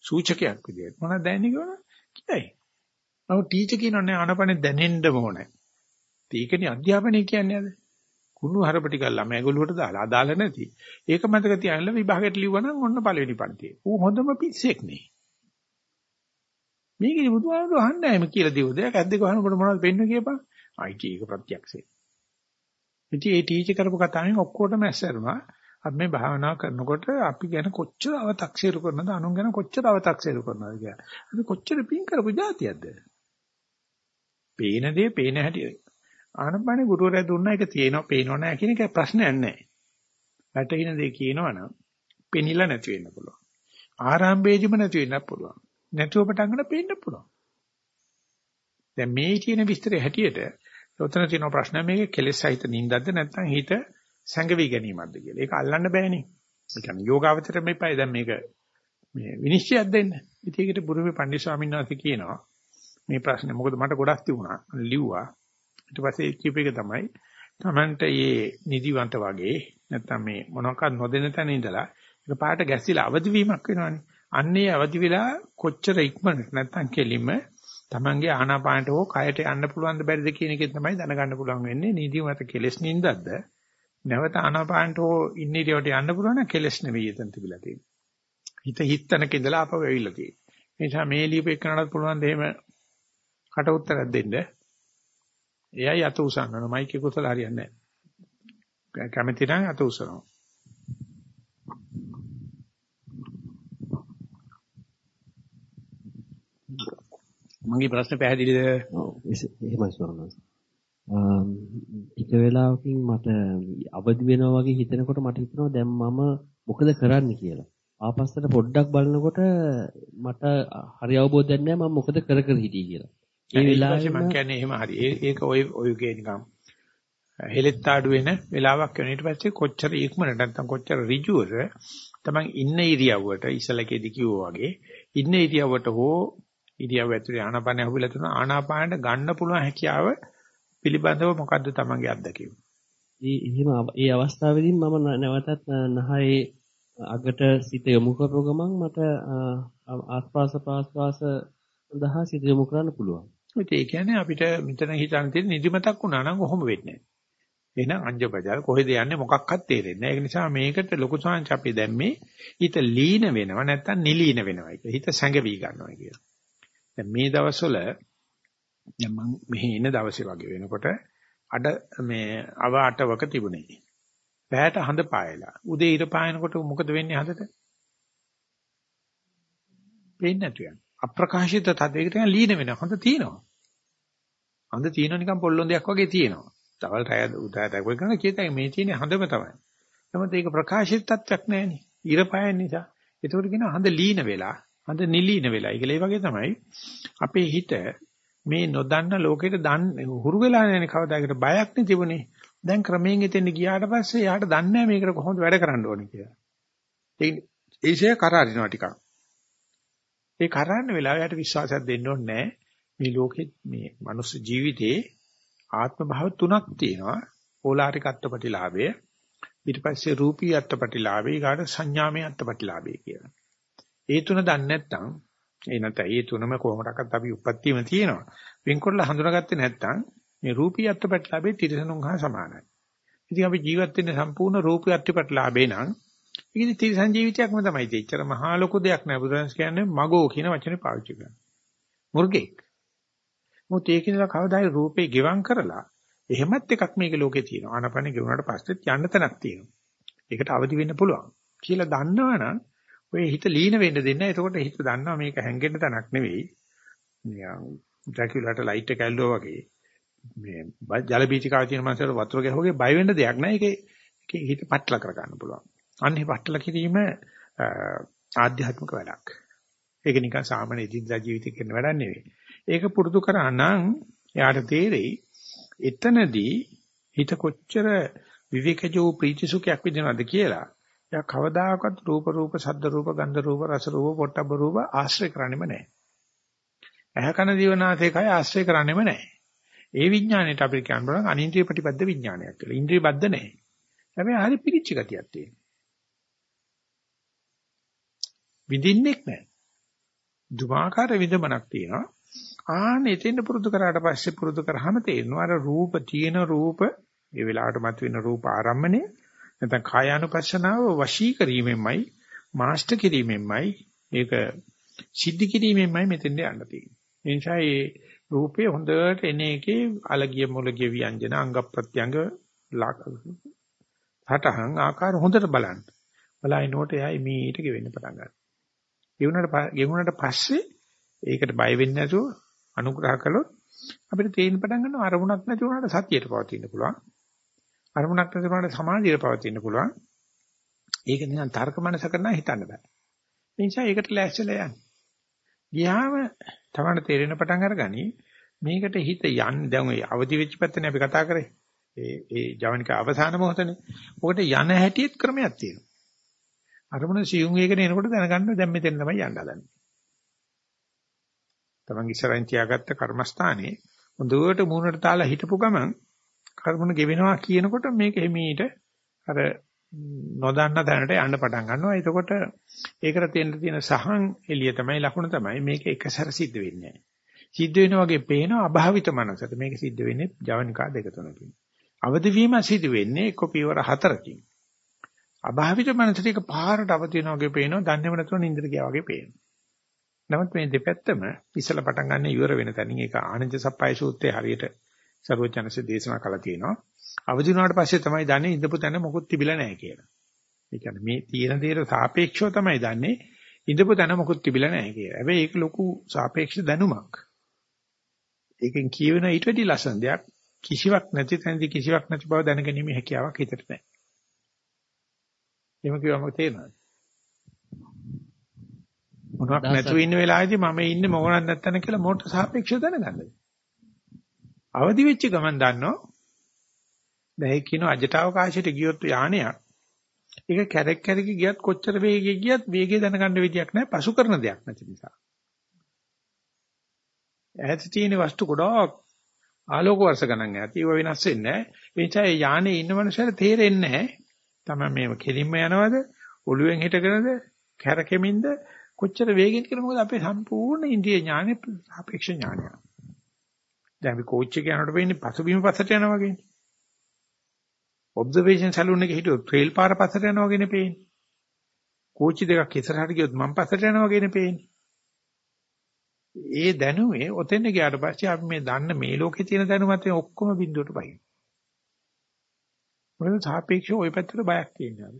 සූචකයක් විදිහට මොනවද දැනෙන්නේ කියලා කියයි. නමුත් ටීචර් කියනෝනේ ආනපානේ දැනෙන්න ඕනේ. ඒකනේ අධ්‍යාපනය කියන්නේ අද. කුණු හරප ටික ළමයි ගොළුවට දාලා අදාළ නැති. ඒක මතක තියාගන්න විභාගයට ලිව්වනම් ඔන්න පළවෙනි පන්තියේ. ඌ හොඳම පිස්සෙක් නේ. මේකේ බුදුහාමුදුරු අහන්නේ එහෙම කියලා දෙව දෙයක් ඇද්ද ගහනකොට මොනවද වෙන්න කියපන්? IT එක ප්‍රත්‍යක්ෂේ. ඉතින් ඒ ටීචර් කරපු කතාවෙන් ඔක්කොටම ඇස්සරුණා අපි මේ භාවනා කරනකොට අපි ගැන කොච්චර අව탁සීරු කරනවද අනුන් ගැන කොච්චර අව탁සීරු කරනවද කියලා. අපි කොච්චර පින් කරපු જાතියක්ද? පේන දේ පේන හැටි. ආනපනේ ගුරුවරයා දුන්නා ඒක තියෙනව පේනව නැහැ කියන එක ප්‍රශ්නයක් නැහැ. වැටෙන දේ කියනවනම් පෙනිලා නැති වෙන්න පුළුවන්. ආරම්භයේදීම නැති වෙන්නත් පුළුවන්. නැතුව පටන් ගන්න පේන්න පුළුවන්. දැන් මේ කියන විස්තරය හැටියට උතන තියෙන ප්‍රශ්න මේක කෙලෙස් සහිත නින්දක්ද නැත්නම් හිත සංගවි ගැනීමක්ද කියලා. ඒක අල්ලන්න බෑනේ. ඒ කියන්නේ යෝගාවචර මේපයි දැන් මේක මේ විනිශ්චයක් දෙන්න. ඉතින් ඒකට බුරුමේ පණ්ඩිත ස්වාමීන් වහන්සේ කියනවා මේ ප්‍රශ්නේ මොකද මට ගොඩක් තිබුණා. ලිව්වා. ඊට පස්සේ කියප එක තමයි Tamanta මේ නිදිවන්ත වගේ නැත්නම් මේ මොනවාක්වත් නොදෙන තැන ඉඳලා ඒක පාට ගැසිලා අවදි වීමක් වෙනවනේ. අන්නේ අවදි වෙලා කොච්චර ඉක්මනට නැත්නම් කෙලින්ම Tamange ආනාපානට හෝ කයට යන්න පුළුවන්ද බැරිද කියන එක තමයි දැනගන්න පුළුවන් වෙන්නේ. නිදිමත කෙලස් නින්දක්ද නැවත ආනාපානට හෝ ඉන්න ඉරියට යන්න පුළුවන් නම් කෙලස් නෙවෙයි එතන තිබිලා තියෙන්නේ. හිත හිතනක ඉඳලා අපව වෙවිලා තියෙන්නේ. ඒ නිසා මේ ලියුප එක්කනට පුළුවන් දෙහෙම කට උත්තරයක් දෙන්න. එයයි අත උසන්නන මයික් එක උසලා හරියන්නේ නැහැ. කැමති නම් අත උසනවා. මගේ ප්‍රශ්න පැහැදිලිද? ඔව් එහෙමයි ස්වාමීනි. ටික වෙලාවකින් මට අවදි වෙනවා වගේ හිතෙනකොට මට හිතෙනවා දැන් මම මොකද කරන්න කියලා. ආපස්සට පොඩ්ඩක් බලනකොට මට හරි අවබෝධයක් නැහැ මම මොකද කර කර හිටියේ කියලා. ඒ වෙලාවේ මම කියන්නේ එහෙම හරි. ඒක ඔය ඔයගේ නිකම් හෙලෙත් ආඩු වෙන වෙලාවක් වෙන ඊට පස්සේ කොච්චර ඉක්මනට නැත්නම් කොච්චර ඍජුවද තමන් ඉන්න ඉරියව්වට ඉසලකේදී කිව්වා වගේ ඉන්න ඉරියව්වට හෝ ඉරියව් ඇතුලේ ආනාපානය අහුවිලා තුන ආනාපානයට ගන්න පුළුවන් හැකියාව පිළිබඳව මොකද්ද තමන්ගේ අත්දැකීම? ඒ එහෙම ඒ අවස්ථාවේදී මම නැවතත් නහයේ අගට සිත යොමු කරපු ගමන් මට ආස්වාස ප්‍රාස්වාස සඳහා සිත යොමු කරන්න පුළුවන්. ඒ කියන්නේ අපිට මෙතන හිතන්න තියෙන නිදිමතක් වුණා නම් ඔහොම වෙන්නේ. එහෙනම් අංජබජල් කොහෙද යන්නේ මොකක්වත් තේරෙන්නේ නැහැ. ඒක නිසා මේකට ලොකු සංච අපි දැම්මේ හිත ලීන වෙනව නැත්නම් නිලීන වෙනවා කියලා. හිත සැඟවි ගන්නවා කියලා. දැන් මේ දවස්වල දැන් මම මෙහි එන දවසේ වගේ වෙනකොට අඩ මේ අව අටවක තිබුණේ. පැයට හඳ පායලා. උදේ ඉර පායනකොට මොකද වෙන්නේ හඳට? පේන්නේ නැතු යන. අප්‍රකාශිත තදයකට ලීන වෙනවා. හොඳ තියෙනවා. හොඳ තියෙනවා නිකන් පොල්ලොන්දයක් වගේ තියෙනවා. තවල් රැය උදෑට කොයි කරන කීතයි මේ තියෙන්නේ හඳම තමයි. නමුත් ඒක ප්‍රකාශිත තත්ත්වයක් නැහෙනේ. ඉර පායන නිසා. ඒකට කියනවා හඳ ලීන වෙලා, හඳ නිලීන වෙලා. ඒක ඒ වගේ තමයි අපේ හිත මේ නොදන්න ලෝකෙට දන් හුරු වෙලා නැනේ කවදාකට බයක් නේ තිබුණේ. දැන් ක්‍රමයෙන් එතෙන් ගියාට පස්සේ යාට දන්නේ නැහැ මේකට කොහොමද වැඩ කරන්න ඕනේ කියලා. ඒ ඒෂය කරාරිනවා ටිකක්. ඒ කරන්න වෙලාව යාට විශ්වාසයක් දෙන්න ඕනේ නැහැ. මේ ලෝකෙ මේ මනුස්ස ජීවිතේ ආත්ම භාව තුනක් තියෙනවා. ඕලාරික අත්පටිලාභය, ඊට පස්සේ රූපී අත්පටිලාභය, ඊගාට සංඥාමය අත්පටිලාභය කියලා. ඒ තුන දන්නේ නැත්නම් ඒ නැත්නම් ඒ තුනම කොහොමඩක්වත් අපි උපත්තියම තියෙනවා. වෙන්කොල්ල හඳුනාගත්තේ නැත්නම් මේ රූපී අත්පටිලාභේ තිරසනුන් හා සමානයි. ඉතින් අපි ජීවත් වෙන්නේ සම්පූර්ණ රූපී අත්පටිලාභේ නම් ඉතින් තිරසන් ජීවිතයක්ම තමයි තියෙච්චර මහා ලොකු දෙයක් නෑ බුදුරජාණන් කියන්නේ මගෝ කියන වචනේ පාවිච්චි කරනවා. මුර්ගෙක්. මොකද ඒකිනලා කවදායි රූපේ ගෙවම් කරලා එහෙමත් එකක් මේක ලෝකේ තියෙනවා. ආනපන ගෙවුනට පස්සෙත් යන්න තැනක් තියෙනවා. ඒකට අවදි වෙන්න පුළුවන්. කියලා දන්නවනම් ඔය හිත ලීන වෙන්න දෙන්න. එතකොට හිත දන්නවා මේක හැංගෙන්න තැනක් නෙවෙයි. නිකන් ඩ්‍රැකියුලාට ලයිට් එක ඇල්ලුවා වගේ මේ ජල බීජිකාව තියෙන මනසට වතුර ගැහුවගේ බය වෙන්න දෙයක් නැහැ. ඒකේ ඒකේ හිත පටල කර ගන්න පුළුවන්. අන්නේ පටල කිරීම ආධ්‍යාත්මික වැඩක්. ඒක නිකන් සාමාන්‍ය ඉදින්දා ජීවිතේ කරන වැඩක් නෙවෙයි. ඒක පුරුදු කරා නම් එයාට තේරෙයි එතනදී හිත කොච්චර විවේකජෝ ප්‍රීති සුඛයක් විඳිනවද කියලා. එයා කවදාකවත් රූප රූප ශබ්ද රූප ගන්ධ රූප රස රූප පොට්ටබ්බ රූප ආශ්‍රය කරන්නේම නැහැ. ඇහැ කන දිවනාසය කය ආශ්‍රය කරන්නේම නැහැ. ඒ විඥාණයට අපිට කියන්න බලන අනින්ද්‍රිය ප්‍රතිපද විඥානයක් කියලා. ඉන්ද්‍රිය බද්ධ නැහැ. හැබැයි හරි පිළිච්ච ගතියක් තියෙනවා. විඳින්නෙක් නැහැ. දුමාකාර විදමනක් තියෙනවා. ආන්න එතෙන් පුරුදු කරාට පස්සේ පුරුදු කරාම තේරෙනවා අර රූප තියෙන රූප ඒ වෙලාවට මතුවෙන රූප ආරම්මණය නැත්නම් කායානුපස්සනාව වශී කිරීමෙන්මයි මාස්ටර් කිරීමෙන්මයි ඒක සිද්ධ කිරීමෙන්මයි මෙතෙන්ට යන්න තියෙන්නේ. ඒ නිසා මේ රූපේ හොඳට එන එකේ අලගිය මුලගිය ව්‍යංජන අංග ප්‍රත්‍යංග හටහන් ආකාර හොඳට බලන්න. බලනකොට එයා මීට ගෙවෙන්න පටන් ගන්නවා. ගෙවුනට ගෙවුනට පස්සේ ඒකට බය වෙන්නේ නැතුව අනුග්‍රහ කළොත් අපිට තේින්න පටන් ගන්නවා අරමුණක් නැති වුණාට සතියට පවතින්න පුළුවන්. අරමුණක් නැති වුණාට සමාධියට පවතින්න පුළුවන්. ඒක නිකන් තර්ක මනසකට නම් හිතන්න බෑ. ඒ නිසා ඒකට ලෑස්තිලා යන්න. ගියාම තමයි තේරෙන පටන් අරගනි මේකට හිත යන්නේ දැන් ඔය අවදි වෙච්ච පැත්තනේ අපි කතා කරේ. ඒ ඒ ජවනික අවසාන මොහොතනේ. ඔකට යන හැටියෙත් ක්‍රමයක් තියෙනවා. අරමුණ සියුම් වේගන එනකොට දැනගන්න දැන් මෙතෙන් තමයි යන්න හදන්නේ. තමන් ඉස්සරහින් තියාගත්ත කර්මස්ථානේ හොඳට මූණට තාලා හිටපු ගමන් කර්මණ ගෙවෙනවා කියනකොට මේක හිමීට අර නොදන්න තැනට යන්න පටන් ගන්නවා. එතකොට ඒකට තියෙන තියෙන සහන් එළිය තමයි ලකුණ තමයි මේක එකසර සිද්ධ වෙන්නේ නැහැ. සිද්ධ වෙනා වගේ පේන අභාවිත මනසට මේක සිද්ධ වෙන්නේ ජවනිකා දෙක තුනකින්. අවදි වීම සිද්ධ වෙන්නේ එක්ක පියවර හතරකින්. අභාවිත මනසට එක පාරට අවදි වෙනා වගේ පේනවා. දන්නේම නැතුව නින්දට ගියා වගේ පේනවා. නමුත් මේ දෙපැත්තම ඉස්සලා පටන් ගන්න ඉවර වෙන තැනින් ඒක ආනන්ද සප්පයි සූත්‍රයේ හරියට සර්වඥන්සේ දේශනා කළා තියෙනවා. අවදි වුණාට පස්සේ තමයි දන්නේ ඉඳපු තැන මොකුත් තිබිලා නැහැ කියලා. ඒ කියන්නේ මේ තියෙන දේට සාපේක්ෂව තමයි දන්නේ ඉඳපු තැන මොකුත් තිබිලා නැහැ කියලා. හැබැයි ඒක ලොකු සාපේක්ෂ දැනුමක්. ඒකෙන් කියවෙන ඊට වැඩි ලස්සන දෙයක් කිසිවක් නැති තැනදී කිසිවක් නැති බව දැනගැනීමේ හැකියාවක් හිතට නැහැ. එහෙම කිව්වම තේරෙනවද? මොනවක් නැතුව ඉන්න වෙලාවේදී මම ඉන්නේ මොකක්වත් නැත්තන කියලා මොකට සාපේක්ෂව දැනගන්නද? අවදි වෙච්ච ගමන් දන්නෝ දැන් කියන අජටවකාශයට ගියොත් යානයක් ඒක කැරක් කැරකි ගියත් කොච්චර වේගෙ ගියත් වේගය දැනගන්න විදියක් නැහැ පසු කරන දෙයක් නැති නිසා. ඈත තියෙන වස්තු ගොඩක් ආලෝක වර්ෂ ගණන් ඈත ඒව වෙනස් වෙන්නේ නැහැ. ඒ නිසා ඒ යානේ ඉන්න මනුස්සයර තේරෙන්නේ නැහැ. තමයි මේව කෙලින්ම යනවද ඔළුවෙන් හිටගෙනද කැරකෙමින්ද කොච්චර වේගෙන් කියලා මොකද අපේ සම්පූර්ණ ඉන්ද්‍රිය ඥානෙ සාපේක්ෂ ඥානය. දැන් අපි කෝච් එක යනකොට වෙන්නේ පසුබිම පස්සට යනවා වගේනේ. ඔබ්සර්වේෂන් සැලූන් එකේ හිටියොත් ට්‍රේල් පාර පස්සට යනවා වගේනේ පේන්නේ. කෝච්චි දෙකක් ඉස්සරහට ගියොත් මම පස්සට යනවා වගේනේ පේන්නේ. ඒ දැනුමේ ඔතෙන් ගියාට පස්සේ අපි මේ දන්න මේ ලෝකේ තියෙන දැනුමත් ඔක්කොම බිඳුවට පයින්. මොකද සාපේක්ෂව ওই පැත්තට බයක් තියෙනවා.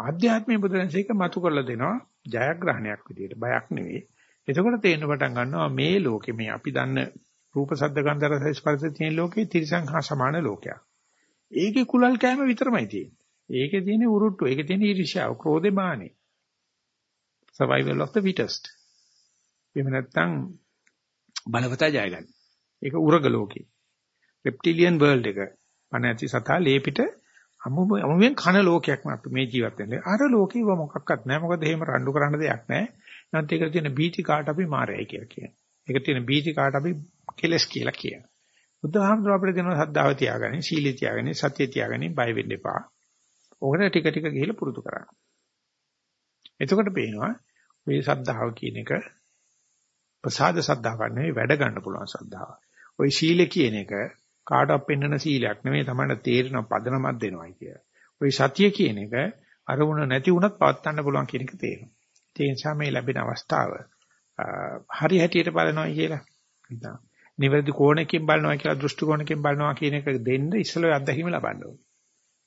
ආධ්‍යාත්මික බුදුරජාණන්සේක මතු කරලා දෙනවා. ජයග්‍රහණයක් විදියට බයක් නෙවෙයි. එතකොට තේරෙන පටන් ගන්නවා මේ ලෝකේ මේ අපි දන්න රූප ශබ්ද ගන්ධ රස ස්පර්ශ තියෙන ලෝකේ තිරසං හා සමාන ලෝකයක්. ඒකේ කුලල් කෑම විතරමයි තියෙන්නේ. ඒකේ තියෙන උරුට්ටු, ඒකේ තියෙන ඊර්ෂ්‍යාව, ක්‍රෝධේ මානේ. survival of the fittest. එහෙම නැත්නම් බලවතා ජයගන්න. ඒක උරග ලෝකේ. reptilian world එක. පණ ඇති සතා ලේපිට අමුමෙන් කන ලෝකයක් අපි මේ ජීවත් වෙන්නේ. අර ලෝකේ ව මොකක්වත් නැහැ. මොකද එහෙම රණ්ඩු කරන්න දෙයක් නැහැ. නැත්නම් ඒකට තියෙන බීති කාට අපි මාරයයි කියලා කියනවා. ඒක තියෙන බීති කාට අපි කෙලස් කියලා කියනවා. බුදුහාමුදුර අපිට දෙනවා සද්ධාව තියාගන්න, සීලය තියාගන්න, සතිය තියාගන්න, බය වෙන්න එපා. ඕකට ටික ටික ගිහිල්ලා පුරුදු කරන්න. එතකොට පේනවා මේ සද්ධාව කියන එක ප්‍රසාද සද්ධාවක් නෙවෙයි වැඩ ගන්න පුළුවන් සද්ධාව. ওই සීල කියන එක කාටවත් පෙන්වන සීලයක් නෙවෙයි තමයි තේරෙන පදනමක් දෙනවයි කිය. ওই සතිය කියන එක අරමුණ නැති වුණත් පවත් ගන්න පුළුවන් කියන එක තේරෙනවා. ඒ නිසා මේ ලැබෙන අවස්ථාව හරි හැටියට බලනවා කියලා. හිතා. නිවැරදි කෝණයකින් බලනවා කියලා දෘෂ්ටි කෝණයකින් බලනවා කියන එක දෙන්න ඉස්සෙල්ලා අත්දැකීම ලබන්න ඕනේ.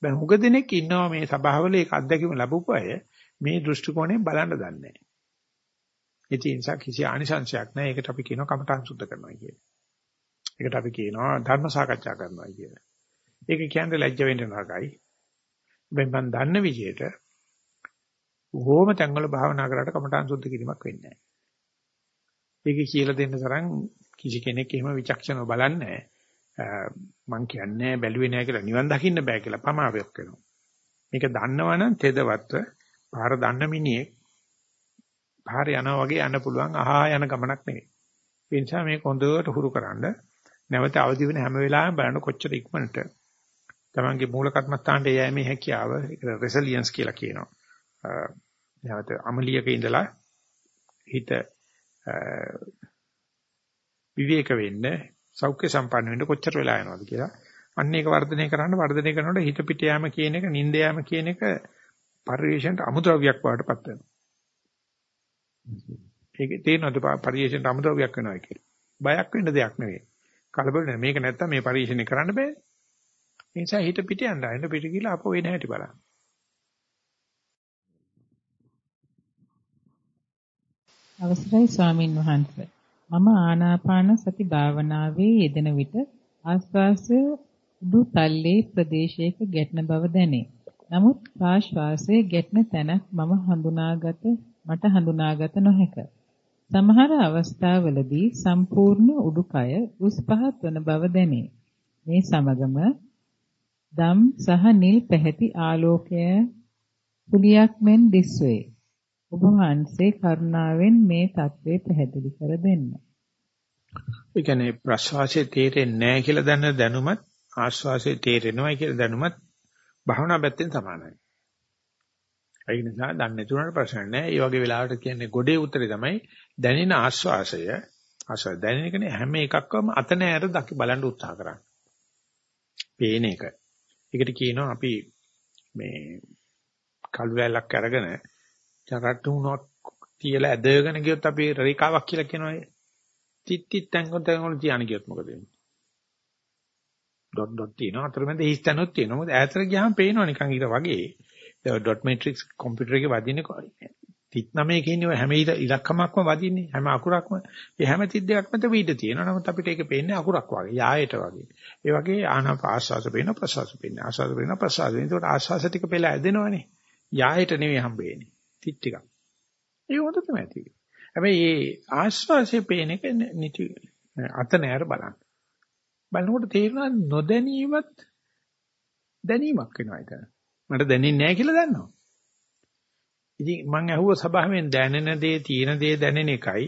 දැන් හුඟ දෙනෙක් ඉන්නවා මේ සභාවල ඒක අත්දැකීම ලැබුපු අය මේ දෘෂ්ටි කෝණයෙන් බලන්න දන්නේ නැහැ. ඒ නිසා කිසි ආනිසංශයක් නැහැ. ඒකට අපි කියනවා කමඨං සුද්ධ කරනවා කියලා. ඒකට අපි කියනවා ධර්ම සාකච්ඡා කරනවා කියලා. ඒක කියන්නේ ලැජ්ජ වෙන්න නරකයි. මම දන්න විදිහට බොහොම තැන්වල භාවනා කරාට කමඨාන් සුද්ධ කිරීමක් වෙන්නේ නැහැ. ඒක කියලා දෙන්න තරම් කිසි කෙනෙක් එහෙම විචක්ෂණව බලන්නේ මං කියන්නේ බැලුවේ නැහැ කියලා නිවන් දකින්න බෑ කියලා පමාවයක් වෙනවා. මේක දන්නවනම් තෙදවත්ව පාර දන්න මිනිහෙක් පාර යනවා වගේ යන්න පුළුවන් අහා යන ගමනක් නෙවෙයි. ඒ නිසා මේක හොඳට හුරු කරන්න නැවත අවදි වෙන හැම වෙලාවෙම බලන්න කොච්චර ඉක්මනට තමන්ගේ මූල කර්මස්ථානට යෑමේ හැකියාව ඒක රෙසිලියන්ස් කියලා කියනවා. නැවත අමලියක ඉඳලා හිත විවේක වෙන්න සෞඛ්‍ය සම්පන්න වෙන්න කොච්චර වෙලා යනවද කියලා. අන්න ඒක වර්ධනය කරන්න වර්ධනය කරනකොට හිත පිට යාම කියන එක නිින්ද යාම කියන එක පරිවේශනට අමුද්‍රව්‍යයක් වඩටපත් වෙනවා. ඒක තේරෙනවද පරිවේශනට අමුද්‍රව්‍යයක් වෙනවා කියලා. බයක් වෙන්න දෙයක් නෙවෙයි. කලබල නෑ මේක නැත්තම් මේ පරිවේශනය කරන්න බෑ. ඒ නිසා හිත පිට යන්න ආයෙත් පිට ගිහලා අපෝ වෙන හැටි බලන්න. අවසරයි ස්වාමින් වහන්සේ. මම ආනාපාන සති භාවනාවේ යෙදෙන විට ආස්වාසය උඩු තල්ලේ ප්‍රදේශයක ගැටෙන බව දැනේ. නමුත් ආශ්වාසයේ ගැටෙන තැනක් මම හඳුනාගත මට හඳුනාගත නොහැක. සමහර අවස්ථාවලදී සම්පූර්ණ උඩුකය උස් පහත් වන බව දැනේ. මේ සමගම දම් සහ නිල් පැහැති ආලෝකය කුලියක් මෙන් දිස්වේ. ඔබ වහන්සේ කරුණාවෙන් මේ தત્ත්වය පැහැදිලි කර දෙන්න. ඒ කියන්නේ ප්‍රශ්වාසයේ තේරෙන්නේ නැහැ කියලා දැන දැනුමත් ආශ්වාසයේ තේරෙනවා කියලා දැනුමත් භාවනා පැත්තෙන් සමානයි. ඒ නිසා දන්නේ තුනට ප්‍රශ්න නැහැ. ඒ වගේ වෙලාවට කියන්නේ ගොඩේ උත්තරේ තමයි දැනෙන ආශ්වාසය ආශ්වාස දැනෙන එකනේ හැම එකක්වම අත නෑර දකි බලන්න උත්සාහ කරන්නේ. පේන එක. ඒකට කියනවා අපි මේ කළු වැලක් අරගෙන චරට්ටුණක් තියලා ඇදගෙන ගියොත් අපි රේඛාවක් කියලා කියනවා. තිත්තිත් තැන්කොන් තැන්කොන් තියාන ගියොත් මොකද වෙන්නේ? ඩොට් ඩොට් තියෙනවා. අතරමැද හිස්තැනොත් තියෙනවා. මොකද ඈතට ගියාම පේනවා නිකන් ඊට වගේ. ඩොට් මැට්‍රික්ස් කම්පියුටර් එකේ වදින්නේ 39 කියන්නේ හැම ඉලක්කමක්ම වදින්නේ. හැම අකුරක්ම. ඒ හැම 32ක් මත වීඩ තියෙනවා. නමුත් අපිට ඒක පේන්නේ අකුරක් වගේ යායට වගේ. ඒ වගේ ආනාප ආස්වාස පේන ප්‍රසවාස පේන ආස්වාස පේන ප්‍රසවාස පේන ඒකට ආස්වාස ටික පෙළ ඇදෙනවනේ. යායට නෙවෙයි හම්බෙන්නේ. තිත් ටිකක් ඒ හොඳ තමයි තියෙන්නේ හැබැයි මේ ආස්වාසයේ පේන එක නිති අත නෑර බලන්න. බලනකොට තේරෙනවා නොදැනීමත් දැනීමක් වෙනවා ඒක. මට දැනෙන්නේ නැහැ කියලා දන්නවා. ඉතින් මම අහුව සභාවෙන් දැනෙන දේ තියෙන දේ දැනෙන එකයි.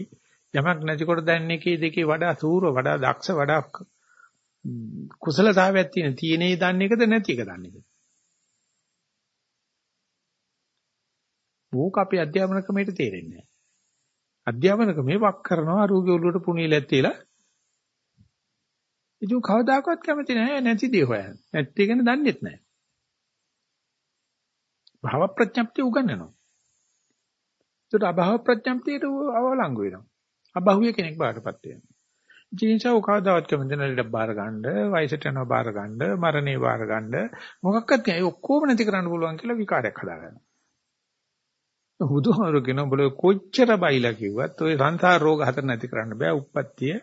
යමක් නැතිකොට දැනෙන එකේ දෙකේ වඩා සූර වඩා දක්ෂ වඩා කුසලතාවයක් තියෙන තියෙනේ දන්නේ එකද නැති එක දන්නේ. එකද ඕක අපේ අධ්‍යාපන ක්‍රමයට තේරෙන්නේ නැහැ අධ්‍යාපන ක්‍රමේ වක් කරනවා රෝගී ඔළුවට පුණියලක් තියලා ඉතින් කවදාකවත් කැමති නැහැ නැති දේ හොයන්න නැති ගැන දන්නේත් නැහැ භව ප්‍රඥප්තිය උගන්වනවා ඒකට අභාව ප්‍රඥප්තියට අවලංගු වෙනවා. අභාව්‍ය කෙනෙක් බාටපත් වෙනවා. ජීන්සව කවදාවත් කැමති නැල්ල බාර ගන්න, වයසට යනවා බාර ගන්න, මරණේ බාර ගන්න මොකක්වත් නෑ. ඒ ඔක්කොම නැති කරන්න පුළුවන් කියලා විකාරයක් හදාගන්නවා. බුදුහාමුදුරු කියන බල කොච්චර බයිලා කිව්වත් ඔය සංසාර රෝග හතර නැති කරන්න බෑ. උප්පත්තිය,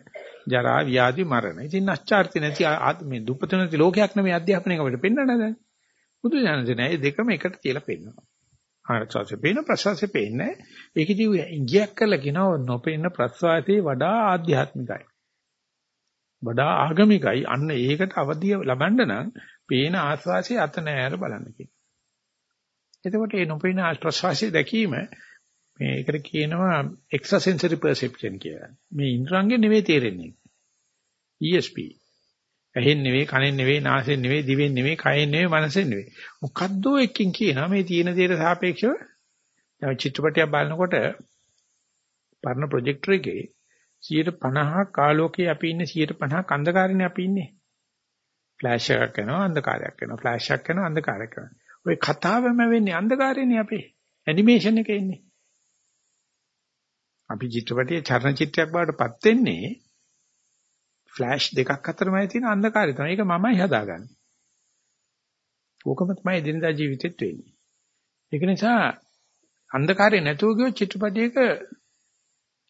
ජරා, ව්‍යාධි, මරණ. ඉතින් නැස්චාර්ති නැති මේ දුප්පත නැති ලෝකයක් නෙමෙයි අධ්‍යාපනයක අපිට පෙන්වන්න දැන්. බුදු දානසේ නෑ දෙකම එකට තියලා පෙන්වනවා. ආරක්ෂාවේ පේන ප්‍රසවාසයේ පේන්නේ. ඒකදී ඉංගියක් කරලා කියනවා නොපෙන්න ප්‍රසවාසයේ වඩා ආධ්‍යාත්මිකයි. වඩා ආගමිකයි. අන්න ඒකට අවදිය ලබන්න නම් පේන ආස්වාසිය අත නෑර බලන්න කියනවා. එතකොට මේ නොපෙන ප්‍රසවාසයේ දැකීම මේකට කියනවා extrasensory perception කියලා. මේ ඉන්ද්‍රංගෙ නෙවෙයි තේරෙන්නේ. ESP. ඇහෙන් නෙවෙයි, කනෙන් නෙවෙයි, නාසයෙන් නෙවෙයි, දිවෙන් නෙවෙයි, කයෙන් නෙවෙයි, මනසෙන් නෙවෙයි. මොකද්දෝ එකකින් කියනවා මේ තියෙන දේට සාපේක්ෂව දැන් චිත්‍රපටයක් බලනකොට පරණ ප්‍රොජෙක්ටර් එකේ 150ක් ආලෝකයේ අපි ඉන්නේ 150ක් අන්ධකාරනේ අපි ඉන්නේ. ෆ්ලෑෂ් එකක් කරනවා අන්ධකාරයක් කරනවා ෆ්ලෑෂ් එකක් කරනවා අන්ධකාරයක් කරනවා. ওই කතාවම වෙන්නේ අන්ධකාරේනේ අපේ. ඇනිමේෂන් එකේ ඉන්නේ. අපි චිත්‍රපටයේ චර්ණ චිත්‍රයක් බවටපත් වෙන්නේ ෆ්ලෑෂ් දෙකක් අතරමයි තියෙන අන්ධකාරය තමයි. ඒක මමයි හදාගන්නේ. ඕකම තමයි දිනදා ජීවිතෙත් වෙන්නේ. ඒක නිසා අන්ධකාරය නැතුව ගියොත් චිත්‍රපටයක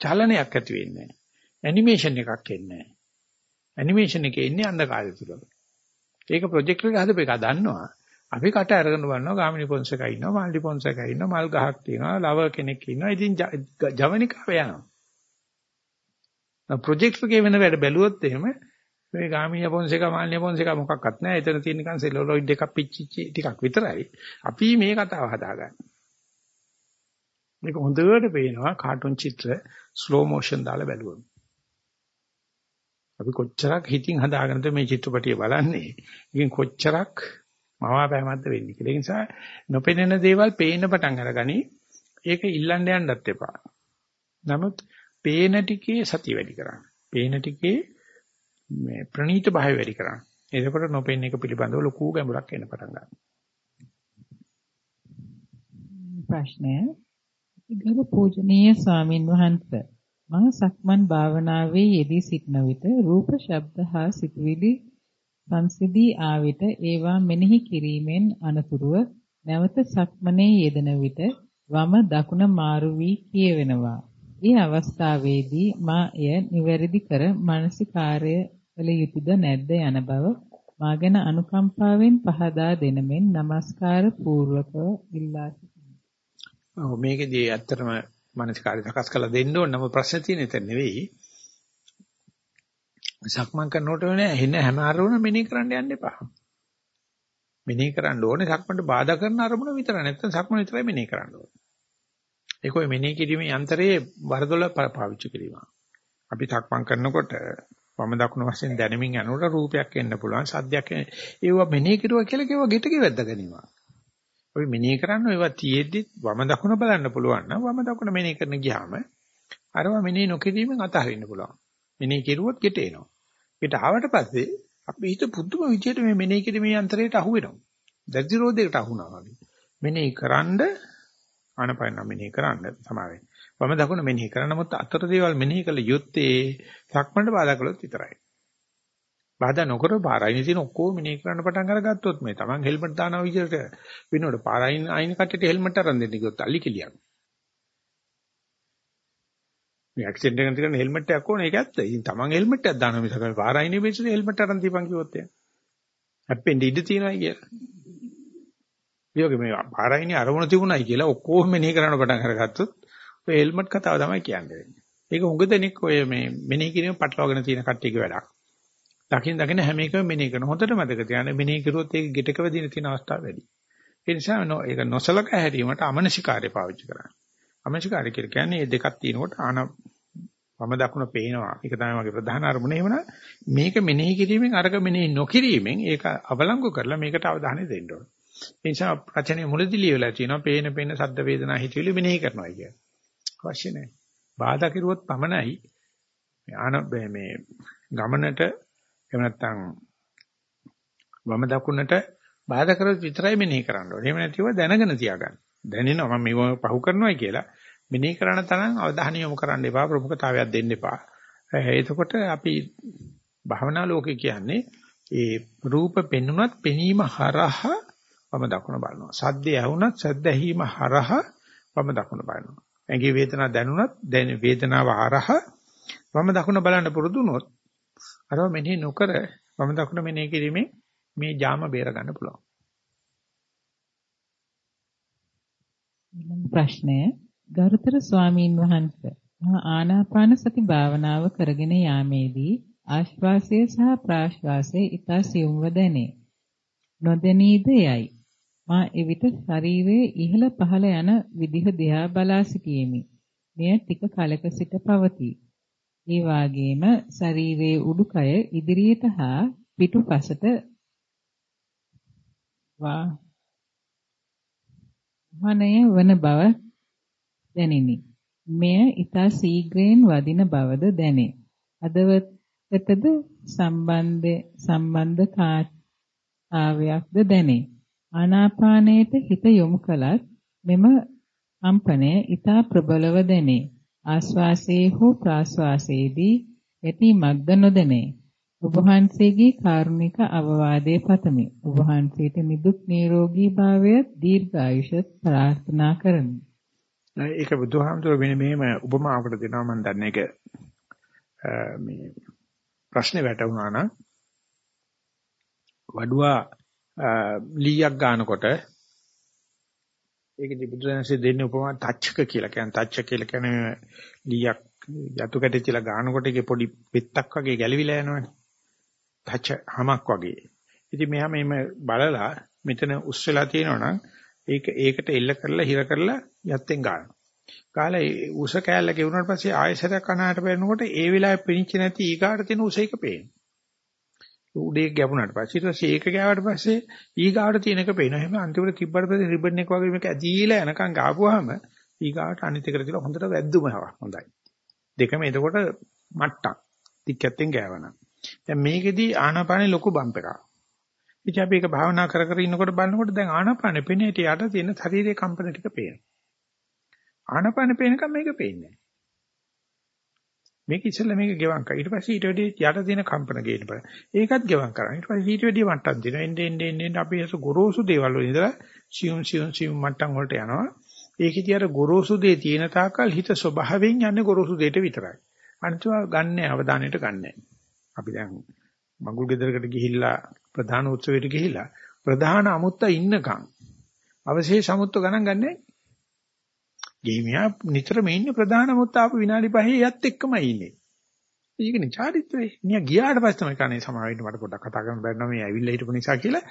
චලනයක් ඇති වෙන්නේ නැහැ. ඇනිමේෂන් එකක් එන්නේ නැහැ. ඇනිමේෂන් එකේ ඉන්නේ අන්ධකාරය තුල. ඒක ප්‍රොජෙක්ටර් එක හදපු එක දන්නවා. අපි කට අරගෙන බලනවා ගාමිණී පොන්සේකා ඉන්නවා, මාල්ඩි පොන්සේකා ඉන්නවා, මල් ගහක් තියෙනවා, ලව කෙනෙක් ඉන්නවා. ඉතින් ජවනිකාව යනවා. ප්‍රොජෙක්ට් එකේ වෙන වැඩ බැලුවොත් එහෙම මේ ගාමිණී පොන්සේකා මාල්නී පොන්සේකා මොකක්වත් නැහැ. එතන තියෙන නිකන් සෙලුලොයිඩ් එකක් පිච්චිච්ච ටිකක් විතරයි. අපි මේ කතාව හදාගන්නේ. මේක හොඳට පේනවා කාටුන් චිත්‍ර ස්ලෝ මොෂන් දාලා බැලුවොත්. අපි කොච්චරක් හිතින් හදාගෙනද මේ චිත්‍රපටිය බලන්නේ. ඉතින් කොච්චරක් මවාපෑමක්ද වෙන්නේ කියලා. ඒ නිසා නොපෙනෙන දේවල් පේන්න පටන් අරගනි. ඒක ඉල්ලන්න යන්නත් එපා. නමුත් පේන ටිකේ සතිය වැඩි කරන්න. පේන ටිකේ මේ ප්‍රනීත භාවය වැඩි කරන්න. එතකොට නොපෙන එක පිළිබඳව ලොකු ගැඹුරක් එන්න පටන් ගන්නවා. ප්‍රශ්නය ගරු පූජනීය ස්වාමින් වහන්සේ මම සක්මන් භාවනාවේ යෙදී සිටන විට රූප ශබ්ද හා සිතුවිලි සංසිදී ආවිත ඒවා මෙනෙහි කිරීමෙන් අනතුරුව නැවත සක්මනේ යෙදෙන විට වම දකුණ මාරු වී කියවෙනවා. මේ අවස්ථාවේදී මා එය නිවැරදි කර මානසිකාර්ය කළ යුතුද නැද්ද යන බව මා ගැන අනුකම්පාවෙන් පහදා දෙනමෙන් নমස්කාර පූර්වකව ඉල්ලා සිටිනවා. ඔව් මේකෙදී ඇත්තටම මානසිකාර්ය සකස් කරලා දෙන්න ඕන නම් ප්‍රශ්න තියෙන එතන නෙවෙයි. සක්මන් කරනකොට වෙන එන හැම අරමුණ මෙනෙහි කරන්න යන්න එපා. මෙනෙහි කරන්න ඕනේ සක්මන්ට බාධා කරන අරමුණ විතර නැත්නම් සක්මන් විතරයි මෙනෙහි කරන්න ඕනේ. ඒක ඔය මෙනෙහි කිරීමේ යන්ත්‍රයේ වරදොල පාවිච්චි කිරීම. අපි සක්මන් කරනකොට වම දකුණු වශයෙන් දැනෙමින් යනකොට රූපයක් එන්න පුළුවන් සද්දයක් ඒව මෙනෙහි කරුවා කියලා කියව ගෙට කෙවද්ද ගැනීම. අපි මෙනෙහි කරන්න ඒවා තියෙද්දි වම දකුණ බලන්න පුළුවන් නම් වම දකුණ මෙනෙහි කරන ගියාම අරවා මෙනෙහි නොකිරීමෙන් අතහරින්න පුළුවන්. මෙනෙහි කෙරුවොත් ගෙට එනවා. ගෙට ආවට පස්සේ අපි හිත පුදුම විදියට මේ මෙනෙහි කිරීමේ යන්ත්‍රයට අහු වෙනවා. දැඩි රෝධයකට අහුනවා වගේ. මෙනෙහි කරන්ඩ ආනපන මෙනෙහි කරන්න සමාවෙන්න. වම දකුණ මෙනෙහි කරන නමුත් අතර දේවල් මෙනෙහි කළ යුත්තේ සක්මණට බාධා කළොත් විතරයි. බාධා නොකර පාරයින් තියෙන ඔක්කොම මෙනෙහි කරන්න පටන් අරගත්තොත් මේ Taman හෙල්මට් දානවා විදිහට වෙනකොට පාරයින් අයින් කට්ටියට හෙල්මට් අරන් දෙන්න කිව්වොත් අලි කෙලියක්. මේ ඇක්සිඩන්ට් එකකට තියෙන හෙල්මට් එකක් ඕනේ ඒක ඇත්ත. ඉතින් Taman හෙල්මට් එකක් දානවා මිසක පාරයින් ඉමේජ් හෙල්මට් අරන් දීපන් කිව්වොත් එහෙම. හැප්පෙන්න ඉඩ තියෙනවා කියලා. ඊයෝගේ මේ පාරයින් අරමුණ තිබුණයි කියලා ඔක්කොම මෙනෙහි කරන්න පටන් අරගත්තොත් ඔය හෙල්මට් කතාව තමයි කියන්නේ. ඒක හුඟ දෙනෙක් ඔය මේ මෙනෙහි කිරීම පටලවාගෙන තියෙන කට්ටියක වැඩක්. දකින් දකින් හැම එකම මෙනෙහි කරන. හොඳට මතක තියාගන්න මෙනෙහි කරුවොත් ඒක ගෙටක වැදින තියෙන අවස්ථාව වැඩි. ඒ නිසා ඒක නොසලකා හැරීමට අමනසිකාර්ය පාවිච්චි කරන්න. අමනසිකාර්ය කියන්නේ මේ දෙකක් තියෙනකොට ආන වම දකුණ පේනවා. ඒක තමයි මගේ ප්‍රධාන අරමුණ. එහෙමනම් මේක මෙනෙහි කිරීමෙන් අරක මෙනෙහි නොකිරීමෙන් ඒක අවලංගු කරලා මේකට අවධානය දෙන්න ඕනේ. ඒ නිසා රචනයේ මුලදී ලියලා තියෙනවා පේන පේන සද්ද වේදනා හිතවිලි මෙනෙහි කරනවා කිය. අවශ්‍ය නැහැ. බාධා කෙරුවොත් පමණයි ආන මේ ගමනට එහෙම නැත්නම් වම දකුණට බාධා කරොත් විතරයි මෙනෙහි කරන්න ඕනේ. එහෙම නැතිව දැනගෙන තියාගන්න. දැනෙනවා මම මේව පහු කරනවායි කියලා මෙනෙහි කරන තරම් අවධානය යොමු කරන්න එපා ප්‍රමුඛතාවයක් දෙන්න එපා. එතකොට අපි භවනා ලෝකේ කියන්නේ ඒ රූප පෙන්නුනත් පෙනීම හරහා වම දකුණ බලනවා. සද්ද ඇහුණත් සද්ද ඇහිම හරහා වම දකුණ බලනවා. ඇඟේ වේදනාවක් දැනුණත් දැන් වේදනාව ආරහ වම දකුණ බලන්න පුරුදු වුණොත් අරව මෙනෙහි නොකර වම දකුණ මෙනෙහි කිරීමෙන් මේ ජාම බේර ගන්න පුළුවන්. ඊළඟ ප්‍රශ්නය ගරුතර ස්වාමීන් වහන්සේ මා ආනාපාන සති භාවනාව කරගෙන යාමේදී ආශ්වාසය සහ ප්‍රාශ්වාසය ඊතා සියුම්ව දැනේ. නොදැනීද යයි. මා එවිට ශරීරයේ ඉහළ පහළ යන විදිහ දිහා බලා සිටියෙමි. මෙය ටික කලක සිට පවතී. ඒ වාගේම ශරීරයේ උඩුකය ඉදිරියට හා පිටුපසට වාහනය වන බව දැනිනි. මෙය ඊතා ශීඝ්‍රයෙන් වදින බවද දැනේ. අදවතටද සම්බන්ධ සම්බන්ධතාවයක්ද දැනේ. ආනාපානයට හිත යොමු කළත් මෙම කම්පනය ඊතා ප්‍රබලව දැනේ. ආශ්වාසයේ හෝ ප්‍රාශ්වාසයේදී ඇතිමත්ද නොදැනේ. ඔබ වහන්සේගේ කාරුණික අවවාදයේ පතමි. ඔබ වහන්සේට නිදුක් නිරෝගී භාවය දීර්ඝායුෂ ප්‍රාර්ථනා කරමි. ඒක බුදුහාමුදුරුවෝ වෙන මෙහෙම උපමාවකට දෙනවා මම දන්නේ ඒක මේ ප්‍රශ්නේ වැටුණා නම් වඩුවා ලීයක් ගන්නකොට ඒකදී බුදුරජාණන්සේ දෙන්නේ උපමා තච්චක කියලා. කියන්නේ තච්ච කියලා කියන්නේ ලීයක් යතු කැටෙච්චලා ගන්නකොට ඒකේ පොඩි පෙත්තක් වගේ ගැලවිලා යනවනේ. තච්ච හමක් වගේ. ඉතින් මෙහා මෙහෙම බලලා මෙතන උස් වෙලා තියෙනවනම් ඒක ඒකට එල්ල කරලා හිර කරලා යත්තෙන් ගන්නවා. කාලා උස කෑල්ල ගෙවුනට පස්සේ ආයෙසරයක් කනහට බලනකොට ඒ වෙලාවේ පිනිච්ච නැති ඊගාට තියෙන උස එක පේනවා. උඩේ ගැපුණාට පස්සේ ඊට පස්සේ ඒක ගෑවට පස්සේ ඊගාට තියෙන එක පේනවා. එහෙනම් අන්තිමට තිබ්බට පස්සේ රිබන් එක වගේ මේක ඇදීලා යනකම් ගාපුවාම ඊගාට අනිත් එකට තියලා හොඳට වැද්දුම හොඳයි. දෙකම එතකොට මට්ටම්. ටිකැත්තෙන් ගෑවනම්. දැන් මේකෙදි ආනාපානේ ලොකු බම්ප් එකක්. ඉතින් අපි ඒක භාවනා කර කර ඉන්නකොට බලනකොට දැන් ආනාපානේ පෙනේ යට තියෙන ශරීරයේ කම්පන ටික පේනවා. ආනාපානේ පේනකම් මේක පේන්නේ නැහැ. මේක ඉස්සෙල්ලා මේක ගෙවම් කරා. ඊට පස්සේ ඊට වැඩි යට තියෙන කම්පන ගේන්න බෑ. ඒකත් ගෙවම් කරා. ඊට පස්සේ ඊට වැඩි මට්ටම් දෙනවා. එන්නේ එන්නේ එන්නේ අපි ඒක ගොරෝසු දේවල් වල ඉඳලා සියුම් සියුම් සියුම් මට්ටම් වලට යනවා. ඒකෙදි අර ගොරෝසු දේ තියෙන තාකල් හිත ස්වභාවයෙන් යන්නේ ගොරෝසු දෙයට විතරයි. අනිත්වා ගන්න අවධානයට ගන්නෑ. අපි දැන් මඟුල් ගෙදරකට ගිහිල්ලා ප්‍රධාන උත්සවයට ගිහිල්ලා ප්‍රධාන අමුත්ත ඉන්නකම් අවශේෂ අමුත්ත ගණන් ගන්නෑ. ගේමියා නිතරම ඉන්නේ ප්‍රධාන මුත්ත ආපු විනාඩි 5 යත් එක්කමයි ඉන්නේ. ඒකනේ චාරිත්‍රය. නිය ගියාට පස්සේ තමයි කන්නේ සමා වෙන්න මට පොඩ්ඩක් කතා කරන්න බැරි නම් මේ ඇවිල්ලා හිටපු නිසා කියලා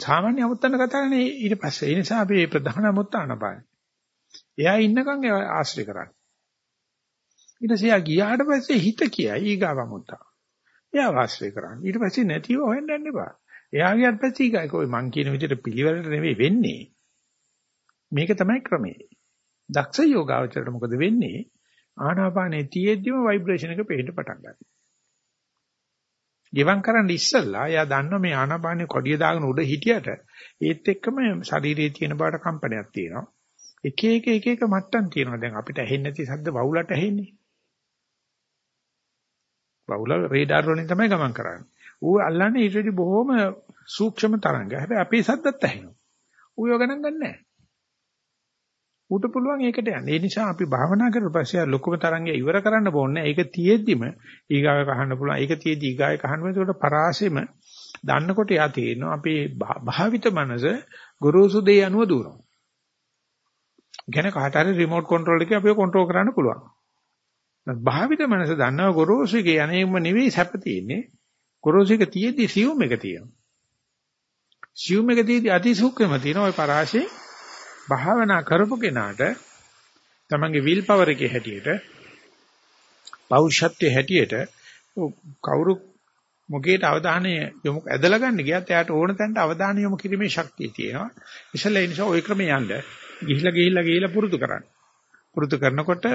සාමාන්‍ය අමුත්තන්න කතා කරන්නේ ඊට පස්සේ. ඒ නිසා අපි මේ ප්‍රධාන මුත්ත අනපාන. එයා ඉන්නකම් ආශ්‍රය කරන්නේ. ඊට පස්සේ ගියාට පස්සේ හිත කියයි ඊගාව මුත්ත. එයා ආශ්‍රය කරන්නේ. ඊට පස්සේ නැතිව හොයන්න යන්න එපා. එයා ගියත් පස්සේ ඊගා කොයි මං කියන විදිහට පිළිවෙලට නෙවෙයි වෙන්නේ. මේක තමයි ක්‍රමය. දක්ෂ යෝගාවචරයට මොකද වෙන්නේ? ආනාපානේ තියෙද්දිම ভাইබ්‍රේෂන් එක පේන්න පටන් ගන්නවා. ගෙවම් කරන්න ඉස්සෙල්ලා එයා දන්නවා මේ ආනාපානේ කොඩිය දාගෙන උඩ හිටියට ඒත් එක්කම ශරීරයේ තියෙන බාට කම්පනයක් තියෙනවා. එක එක එක එක මට්ටම් තියෙනවා. දැන් අපිට ඇහෙන්නේ නැති ශබ්ද වවුලට ඇහෙන්නේ. වවුල රේඩාර් වලින් තමයි ගමන් කරන්නේ. ඌ අල්ලන්නේ ඊට වඩා බොහොම සූක්ෂම තරංග. හැබැයි අපේ ශබ්දත් ඇහෙනවා. ඌ යෝග ගණන් ගන්නෑ. ඌට පුළුවන් ඒකට යන්න. ඒ නිසා අපි භාවනා කරලා පස්සේ ලොකුම තරංගය ඉවර කරන්න ඕනේ. ඒක තියෙද්දිම ඊගාව කහන්න පුළුවන්. ඒක තියෙද්දි ඊගාවේ කහන්න බෑ. ඒකට පරාසෙම දන්නකොට යා තේරෙනවා අපේ භාවිත මනස ගුරුසු දෙය අනුව දුවනවා. ගැන කාට හරි රිමෝට් කන්ට්‍රෝල් එකේ අපිව කන්ට්‍රෝල් කරන්න පුළුවන්. භාවිත මනස දන්නවා ගොරෝසු එකේ අනේම නෙවෙයි සැප තියෙන්නේ. ගොරෝසු එක තියෙද්දි සියුම් එක තියෙනවා. සියුම් එක තියෙද්දි අතිසූක්‍රම තියෙනවා. ওই පරාසෙ භාවනා කරපු කෙනාට තමන්ගේ විල් පවර් එකේ හැටියට පෞරුෂත්වයේ හැටියට කවුරු මොකේට අවධානය යොමු ඇදලා ගන්න ගියත් එයාට ඕන තැනට අවධානය යොමු කිරීමේ ශක්තිය තියෙනවා. ඉතින් ඒ නිසා ওই ක්‍රමේ යන්න ගිහිලා ගිහිලා ගිහිලා පුරුදු කරන්න. පුරුදු කරනකොට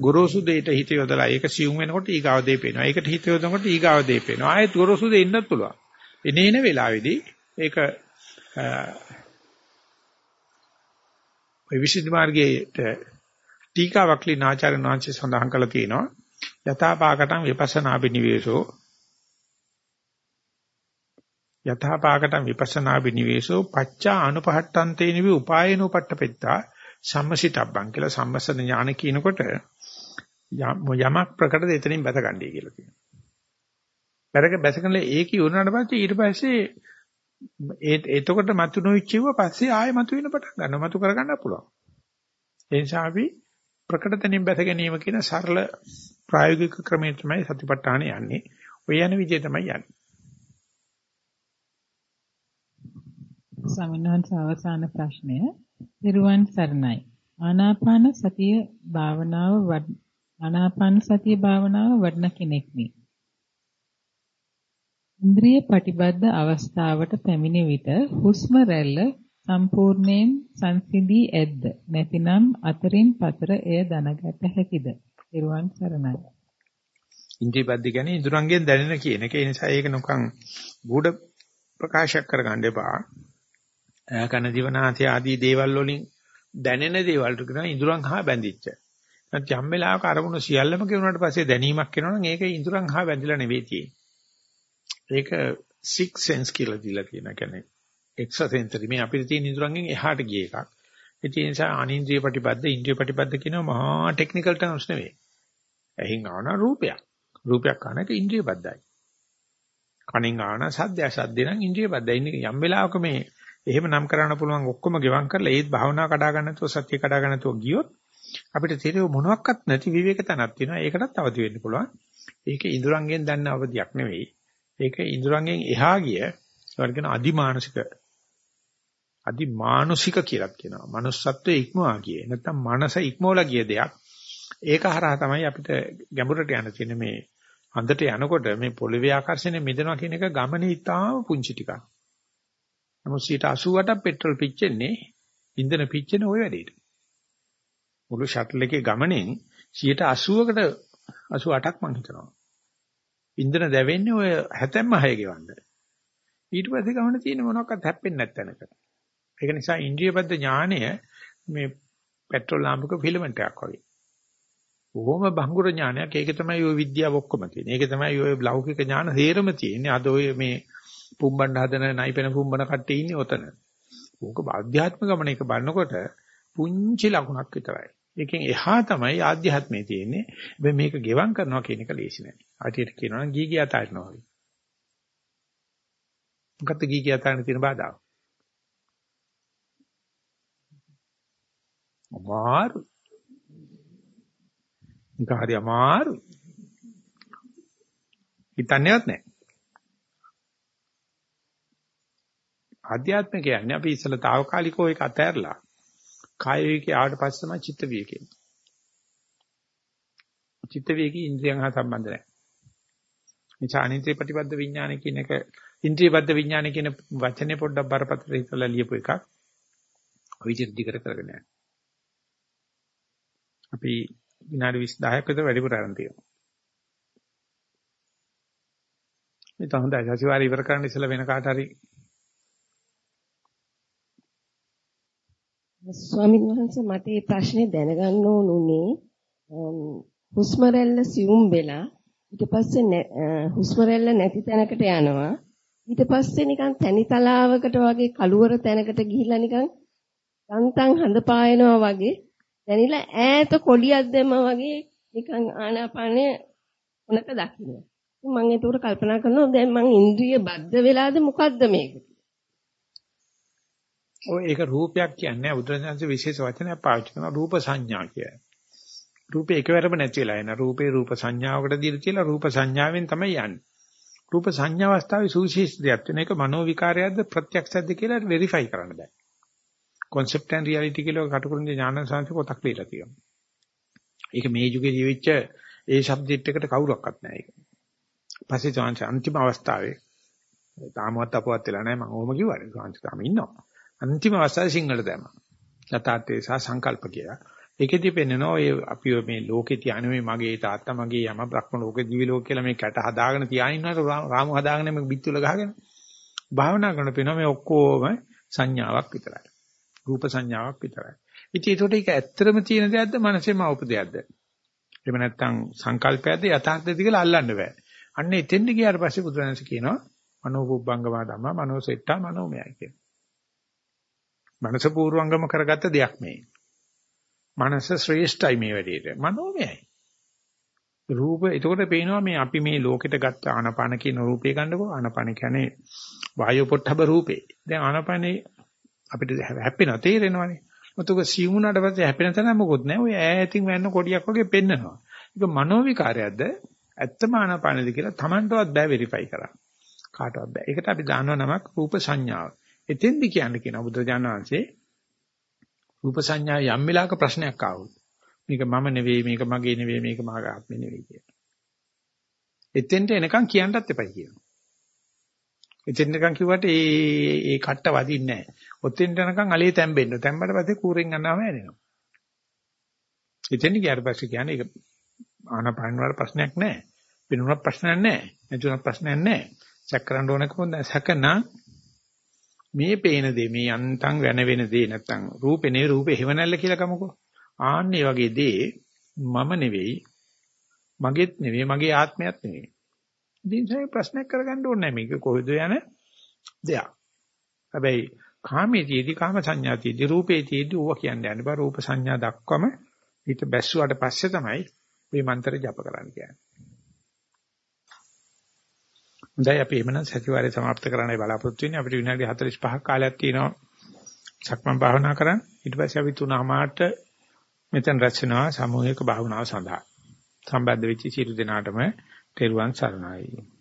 ගොරෝසු දෙයට හිත යොදලා ඒක සියුම් වෙනකොට ඊගාව දෙය පේනවා. ඒකට හිත යොදනකොට ඊගාව දෙය පේනවා. ආයෙත් ගොරෝසු දෙය ඉන්නත් පුළුවන්. එනේන වෙලාවේදී ඒක ඔය විසුද්ධි මාර්ගයේ ටීකාවක් ලියන ආචාර්ය වංශය සඳහන් කළා තියෙනවා යථාපාකටං විපස්සනා බිනිවේෂෝ යථාපාකටං විපස්සනා බිනිවේෂෝ පච්චා අනුපහට්ටන්තේ නිවි උපායනෝ පට්ඨපෙත්තා සම්මසිතබ්බං කියලා සම්මසන ඥාන කියනකොට යමක් ප්‍රකටද එතනින් බැස ගන්නයි කියලා කියනවා. බැරක බැසකල ඒක ඉවරනට පස්සේ ඊට පස්සේ ඒ එතකොට මතු නොවිච්චිව පස්සේ ආයෙ මතු වෙන පටන් ගන්නවා. මතු කරගන්න පුළුවන්. ඒ නිසා අපි ප්‍රකටතනින් බැස ගැනීම කියන සරල ප්‍රායෝගික ක්‍රමයේ තමයි සතිපට්ඨාන යන්නේ. ඔය යන විදිය තමයි යන්නේ. සමිනහන්ස අවසාන ප්‍රශ්නය නිර්වාන් සරණයි. ආනාපාන සතිය භාවනාව ආනාපාන සතිය භාවනාව වඩන කෙනෙක් නේ. ඉන්ද්‍රිය ප්‍රතිබද්ධ අවස්ථාවට පැමිණි විට හුස්ම රැල්ල සම්පූර්ණයෙන් සංසිඳී ඇද්ද නැතිනම් අතරින් පතර එය දැනගත හැකිද? නිර්වාන් සරණයි. ඉන්ද්‍රිය බද්ධ කියන්නේ ඉඳුරංගෙන් දැනෙන කියන එක. ඒ නිසා ඒක නිකන් ගුඩ ප්‍රකාශයක් කරගන්න එපා. කන දිවනාසය ආදී දේවල් වලින් දැනෙන දේවල් කියනවා ඉඳුරන් හා බැඳිච්ච. නැත්නම් යම් වෙලාවක අරමුණු සියල්ලම කියුණාට පස්සේ දැනීමක් එනවනම් ඒක ඉඳුරන් හා බැඳිලා නෙවෙයි තියෙන්නේ. ඒක six sense කියලා දීලා තියෙන කියන්නේ එක්ස්ට්‍රා සෙන්සරි මේ අපිට තියෙන ඉඳුරන්ගෙන් එහාට ගිය එකක්. ඒ නිසා අනින්ද්‍රිය ප්‍රතිපද ඉන්ද්‍රිය ප්‍රතිපද කියනවා මහා ටෙක්නිකල් ටර්ම්ස් නෙවෙයි. එහින් ආවන රූපයක්. රූපයක් ආන එක ඉන්ද්‍රිය බද්ධයි. කණෙන් ආන සද්දය සද්දේ නම් ඉන්ද්‍රිය බද්ධයි. යම් වෙලාවක මේ එහෙම නම් කරන්න පුළුවන් ඔක්කොම ගෙවම් කරලා ඒත් භාවනා කඩා ගන්න නැතුව සත්‍ය කඩා ගන්න නැතුව ගියොත් අපිට තේරෙව මොනවත් නැති විවේක තනක් තියෙනවා. ඒකටත් අවදි වෙන්න පුළුවන්. ඒක ඉඳුරංගෙන් දන්න අවදියක් නෙවෙයි. ඒක ඉඳුරංගෙන් එහා ගිය ඒවට කියන අදිමානසික අදිමානුෂික කියලා කියනවා. manussත්වයේ ඉක්මවා ගියේ. නැත්තම් මනස ඉක්මවලා ගිය දෙයක්. ඒක හරහා තමයි අපිට ගැඹුරට යන්න තියෙන මේ අන්දට යනකොට මේ පොළවේ ආකර්ෂණය මිදෙනවා කියන එක ගමනේ ඉතාම පුංචි ටිකක්. නමුත් 88ක් පෙට්‍රල් පිච්චෙන්නේ ඉන්ධන පිච්චෙන ওই වැඩේට. මුළු ෂටල් එකේ ගමනෙන් 80කට 88ක් මං හිතනවා. ඉන්ධන දැවෙන්නේ ඔය 76 ගෙවන්න. ඊට පස්සේ ගමන තියෙන මොනවාක්වත් හැප්පෙන්නේ නැත්නම්ක. ඒක නිසා ඉන්ද්‍රියබද්ධ ඥානය මේ පෙට්‍රල් ලාම්පක ෆිලමන්ට් එකක් වගේ. බොහොම බංගුර ඥානයක්. ඒක තමයි ඔය විද්‍යාව ඔක්කොම තියෙන්නේ. ඒක තමයි ඔය ලෞකික ඥාන හේරම තියෙන්නේ. අද ඔය මේ පුම්බන්න හදන නයිපෙන පුම්බන කට්ටිය ඉන්නේ ඔතන. ඕක ආධ්‍යාත්ම ගමන එක බලනකොට පුංචි ලකුණක් විතරයි. ඒකෙන් එහා තමයි ආධ්‍යාත්මයේ තියෙන්නේ. හැබැයි මේක ගෙවම් කරනවා කියන එක ලේසි නෑ. අටියට කියනවා නම් ගී ගිය අතාරිනවා වගේ. මොකක්ද ගී ගිය අතාරින තියෙන බාධාව? අමාරු. ඒක හරි අමාරු. හිතන්නේවත් නැහැ. ආධ්‍යාත්ම කියන්නේ අපි ඉස්සලා తాවකාලිකව ඒක අතහැරලා කාය විකේ ආවට පස්සේ තමයි චිත්ත විකේ. චිත්ත විකේ ඉන්ද්‍රියන් හා සම්බන්ධ නැහැ. නිසා අනිත්‍ය ප්‍රතිපද විඥාන කියන එක ඉන්ද්‍රියබද්ධ විඥාන කියන වචනේ පොඩ්ඩක් බරපතල ඉස්සලා ලියපු එකක්. ඔය විදිහට දිගට කරගෙන යන්න. අපි විනාඩි 20 10ක විතර වැඩිපුර ආරම්භ තියෙනවා. මේ තහඳ අසසිවාරි ඉවර කරන්න ඉස්සලා වෙන කාට හරි ස්වාමීන් වහන්සේ මට මේ ප්‍රශ්නේ දැනගන්න ඕනුනේ හුස්ම රැල්ල සියුම් වෙලා ඊට පස්සේ හුස්ම රැල්ල නැති තැනකට යනවා ඊට පස්සේ නිකන් තනිතලාවකට වගේ කළුවර තැනකට ගිහිල්ලා නිකන් යන්තම් හඳ පායනවා වගේ දැනිලා ඈත කොඩියක් දැම්මා වගේ නිකන් ආනාපානය උනක දකින්න. මම ඒකට කල්පනා කරනවා දැන් මං ඉන්ද්‍රිය බද්ධ වෙලාද මොකද්ද මේක? ඔය ඒක රූපයක් කියන්නේ බුදුරජාණන්සේ විශේෂ වචනයක් පාවිච්චි කරනවා රූප සංඥා කියලා. රූපේ එකවරම නැති වෙලා එන රූපේ රූප සංඥාවකට දීලා තියලා රූප සංඥාවෙන් තමයි යන්නේ. රූප සංඥා අවස්ථාවේ සුවිශේෂ දෙයක් වෙන එක මනෝ විකාරයක්ද ප්‍රත්‍යක්ෂයක්ද කියලා වෙරිෆයි කරන්න බෑ. concept and reality කියලා කටුකුරුන්ගේ ඥාන සංස්කෘත පොතක් ලියලා තියෙනවා. ඒක මේ යුගයේ ජීවිච්ච ඒ සබ්ජෙක්ට් එකට කවුරක්වත් නැහැ ඒක. පස්සේ chance අන්තිම අවස්ථාවේ තාමවත් අපවත් වෙලා නැහැ මම ඕම කිව්වනේ chance තාම ඉන්නවා. අන්තිම අවස්ථාවේ සිංහල දැම්මා. යථාර්ථය සහ සංකල්ප කියලා. ඒකෙදි පෙන්නනවා ඔය අපි මේ ලෝකේ තියන්නේ මේ මගේ තාත්තා මගේ යම බ්‍රහ්ම ලෝකේ දිවි ලෝක කියලා මේ කැට හදාගෙන තියාගෙන ඉන්නවට රාමු හදාගෙන මේ බිත්තුල ගහගෙන භාවනා කරන පේනවා මේ ඔක්කොම සංඥාවක් විතරයි. රූප සංඥාවක් විතරයි. ඉතින් ඒකට ඒක ඇත්තටම තියෙන දෙයක්ද මනසේම උපදෙයක්ද? එහෙම නැත්නම් සංකල්පයක්ද යථාර්ථයද කියලා අල්ලන්න බෑ. අන්න එතෙන්ද ගියාට පස්සේ බුදුරජාණන් කියනවා මනෝපුබ්බංගම ධම්ම මනෝසෙට්ටා මනෝමයයි කියලා. මනස පූර්වංගම කරගත්ත දෙයක් මේ. මනස ශ්‍රේෂ්ඨයි මේ වැඩේට. මනෝමයයි. රූප එතකොට පේනවා මේ අපි මේ ලෝකෙට ගත්ත ආනපාන කියන රූපේ ගන්නකො ආනපාන කියන්නේ වායු පොට්ටබ රූපේ. දැන් ආනපානේ අපිට හැප්පෙනවා තේරෙනවනේ. මුතුක සිවුණාට පස්සේ හැපෙන තැන මොකොත් නැහැ. ඔය ඈතින් වැන්න කොඩියක් වගේ පෙන්නනවා. ඒක මනෝ විකාරයක්ද? ඇත්තම ආනපානද කියලා Tamanටවත් බෑ වෙරිෆයි කරන්න. කාටවත් බෑ. ඒකට අපි දානවා නමක් රූප සංඥාව. එතෙන්දි කියන්නේ කියන බුදුරජාණන් වහන්සේ රූප සංඥා යම් වෙලාවක ප්‍රශ්නයක් ආවොත් මේක මම නෙවෙයි මේක මගේ නෙවෙයි මේක මාගේ ආත්මෙ නෙවෙයි කියලා. එතෙන්ට එනකන් කියන්නත් එපයි කියනවා. එතෙන් නිකන් කිව්වට ඒ ඒ කට්ට වදින්නේ නැහැ. ඔතෙන්ට යනකම් අලේ තැම්බෙන්න. තැම්බට පස්සේ කූරෙන් ගන්නාම ඇරෙනවා. එතෙන් ගියාට පස්සේ කියන්නේ ඒක ආනපාන වල ප්‍රශ්නයක් නැහැ. වෙනුනක් ප්‍රශ්නයක් නැහැ. නැතුණක් ප්‍රශ්නයක් නැහැ. සැක කරන්න ඕනක මොකද? සැකනා මේ පේන දේ මේ යන්තම් වෙන වෙන දේ නැත්තම් රූපේ නේ රූපේ හේවණල්ල කියලා කමකෝ. ආන්නේ වගේ දේ මම නෙවෙයි මගේත් නෙවෙයි මගේ ආත්මයත් නෙවෙයි. ඉතින් ඒ ප්‍රශ්නයක් කරගන්න ඕනේ නැහැ මේක කොහෙද යන දෙයක්. හැබැයි කාමයේදී කාම සංඥාතියදී රූපේතියදී ඌව කියන්නේ යන්නේ බා රූප සංඥා දක්වම ඊට බැස්සුවාට පස්සේ තමයි මේ මන්ත්‍ර ජප කරන්න කියන්නේ. හොඳයි අපි එමනම් සතිವಾರේ સમાપ્ત කරන්නයි බලාපොරොත්තු වෙන්නේ. අපිට විනාඩි 45ක් කාලයක් තියෙනවා. සක්මන් භාවනා කරන්න. ඊට පස්සේ අපි 3:00ට මෙතන රැස් වෙනවා සමූහික භාවනාව සඳහා. සම්බන්ධ වෙච්ච සියලු දෙනාටම තෙරුවන් සරණයි.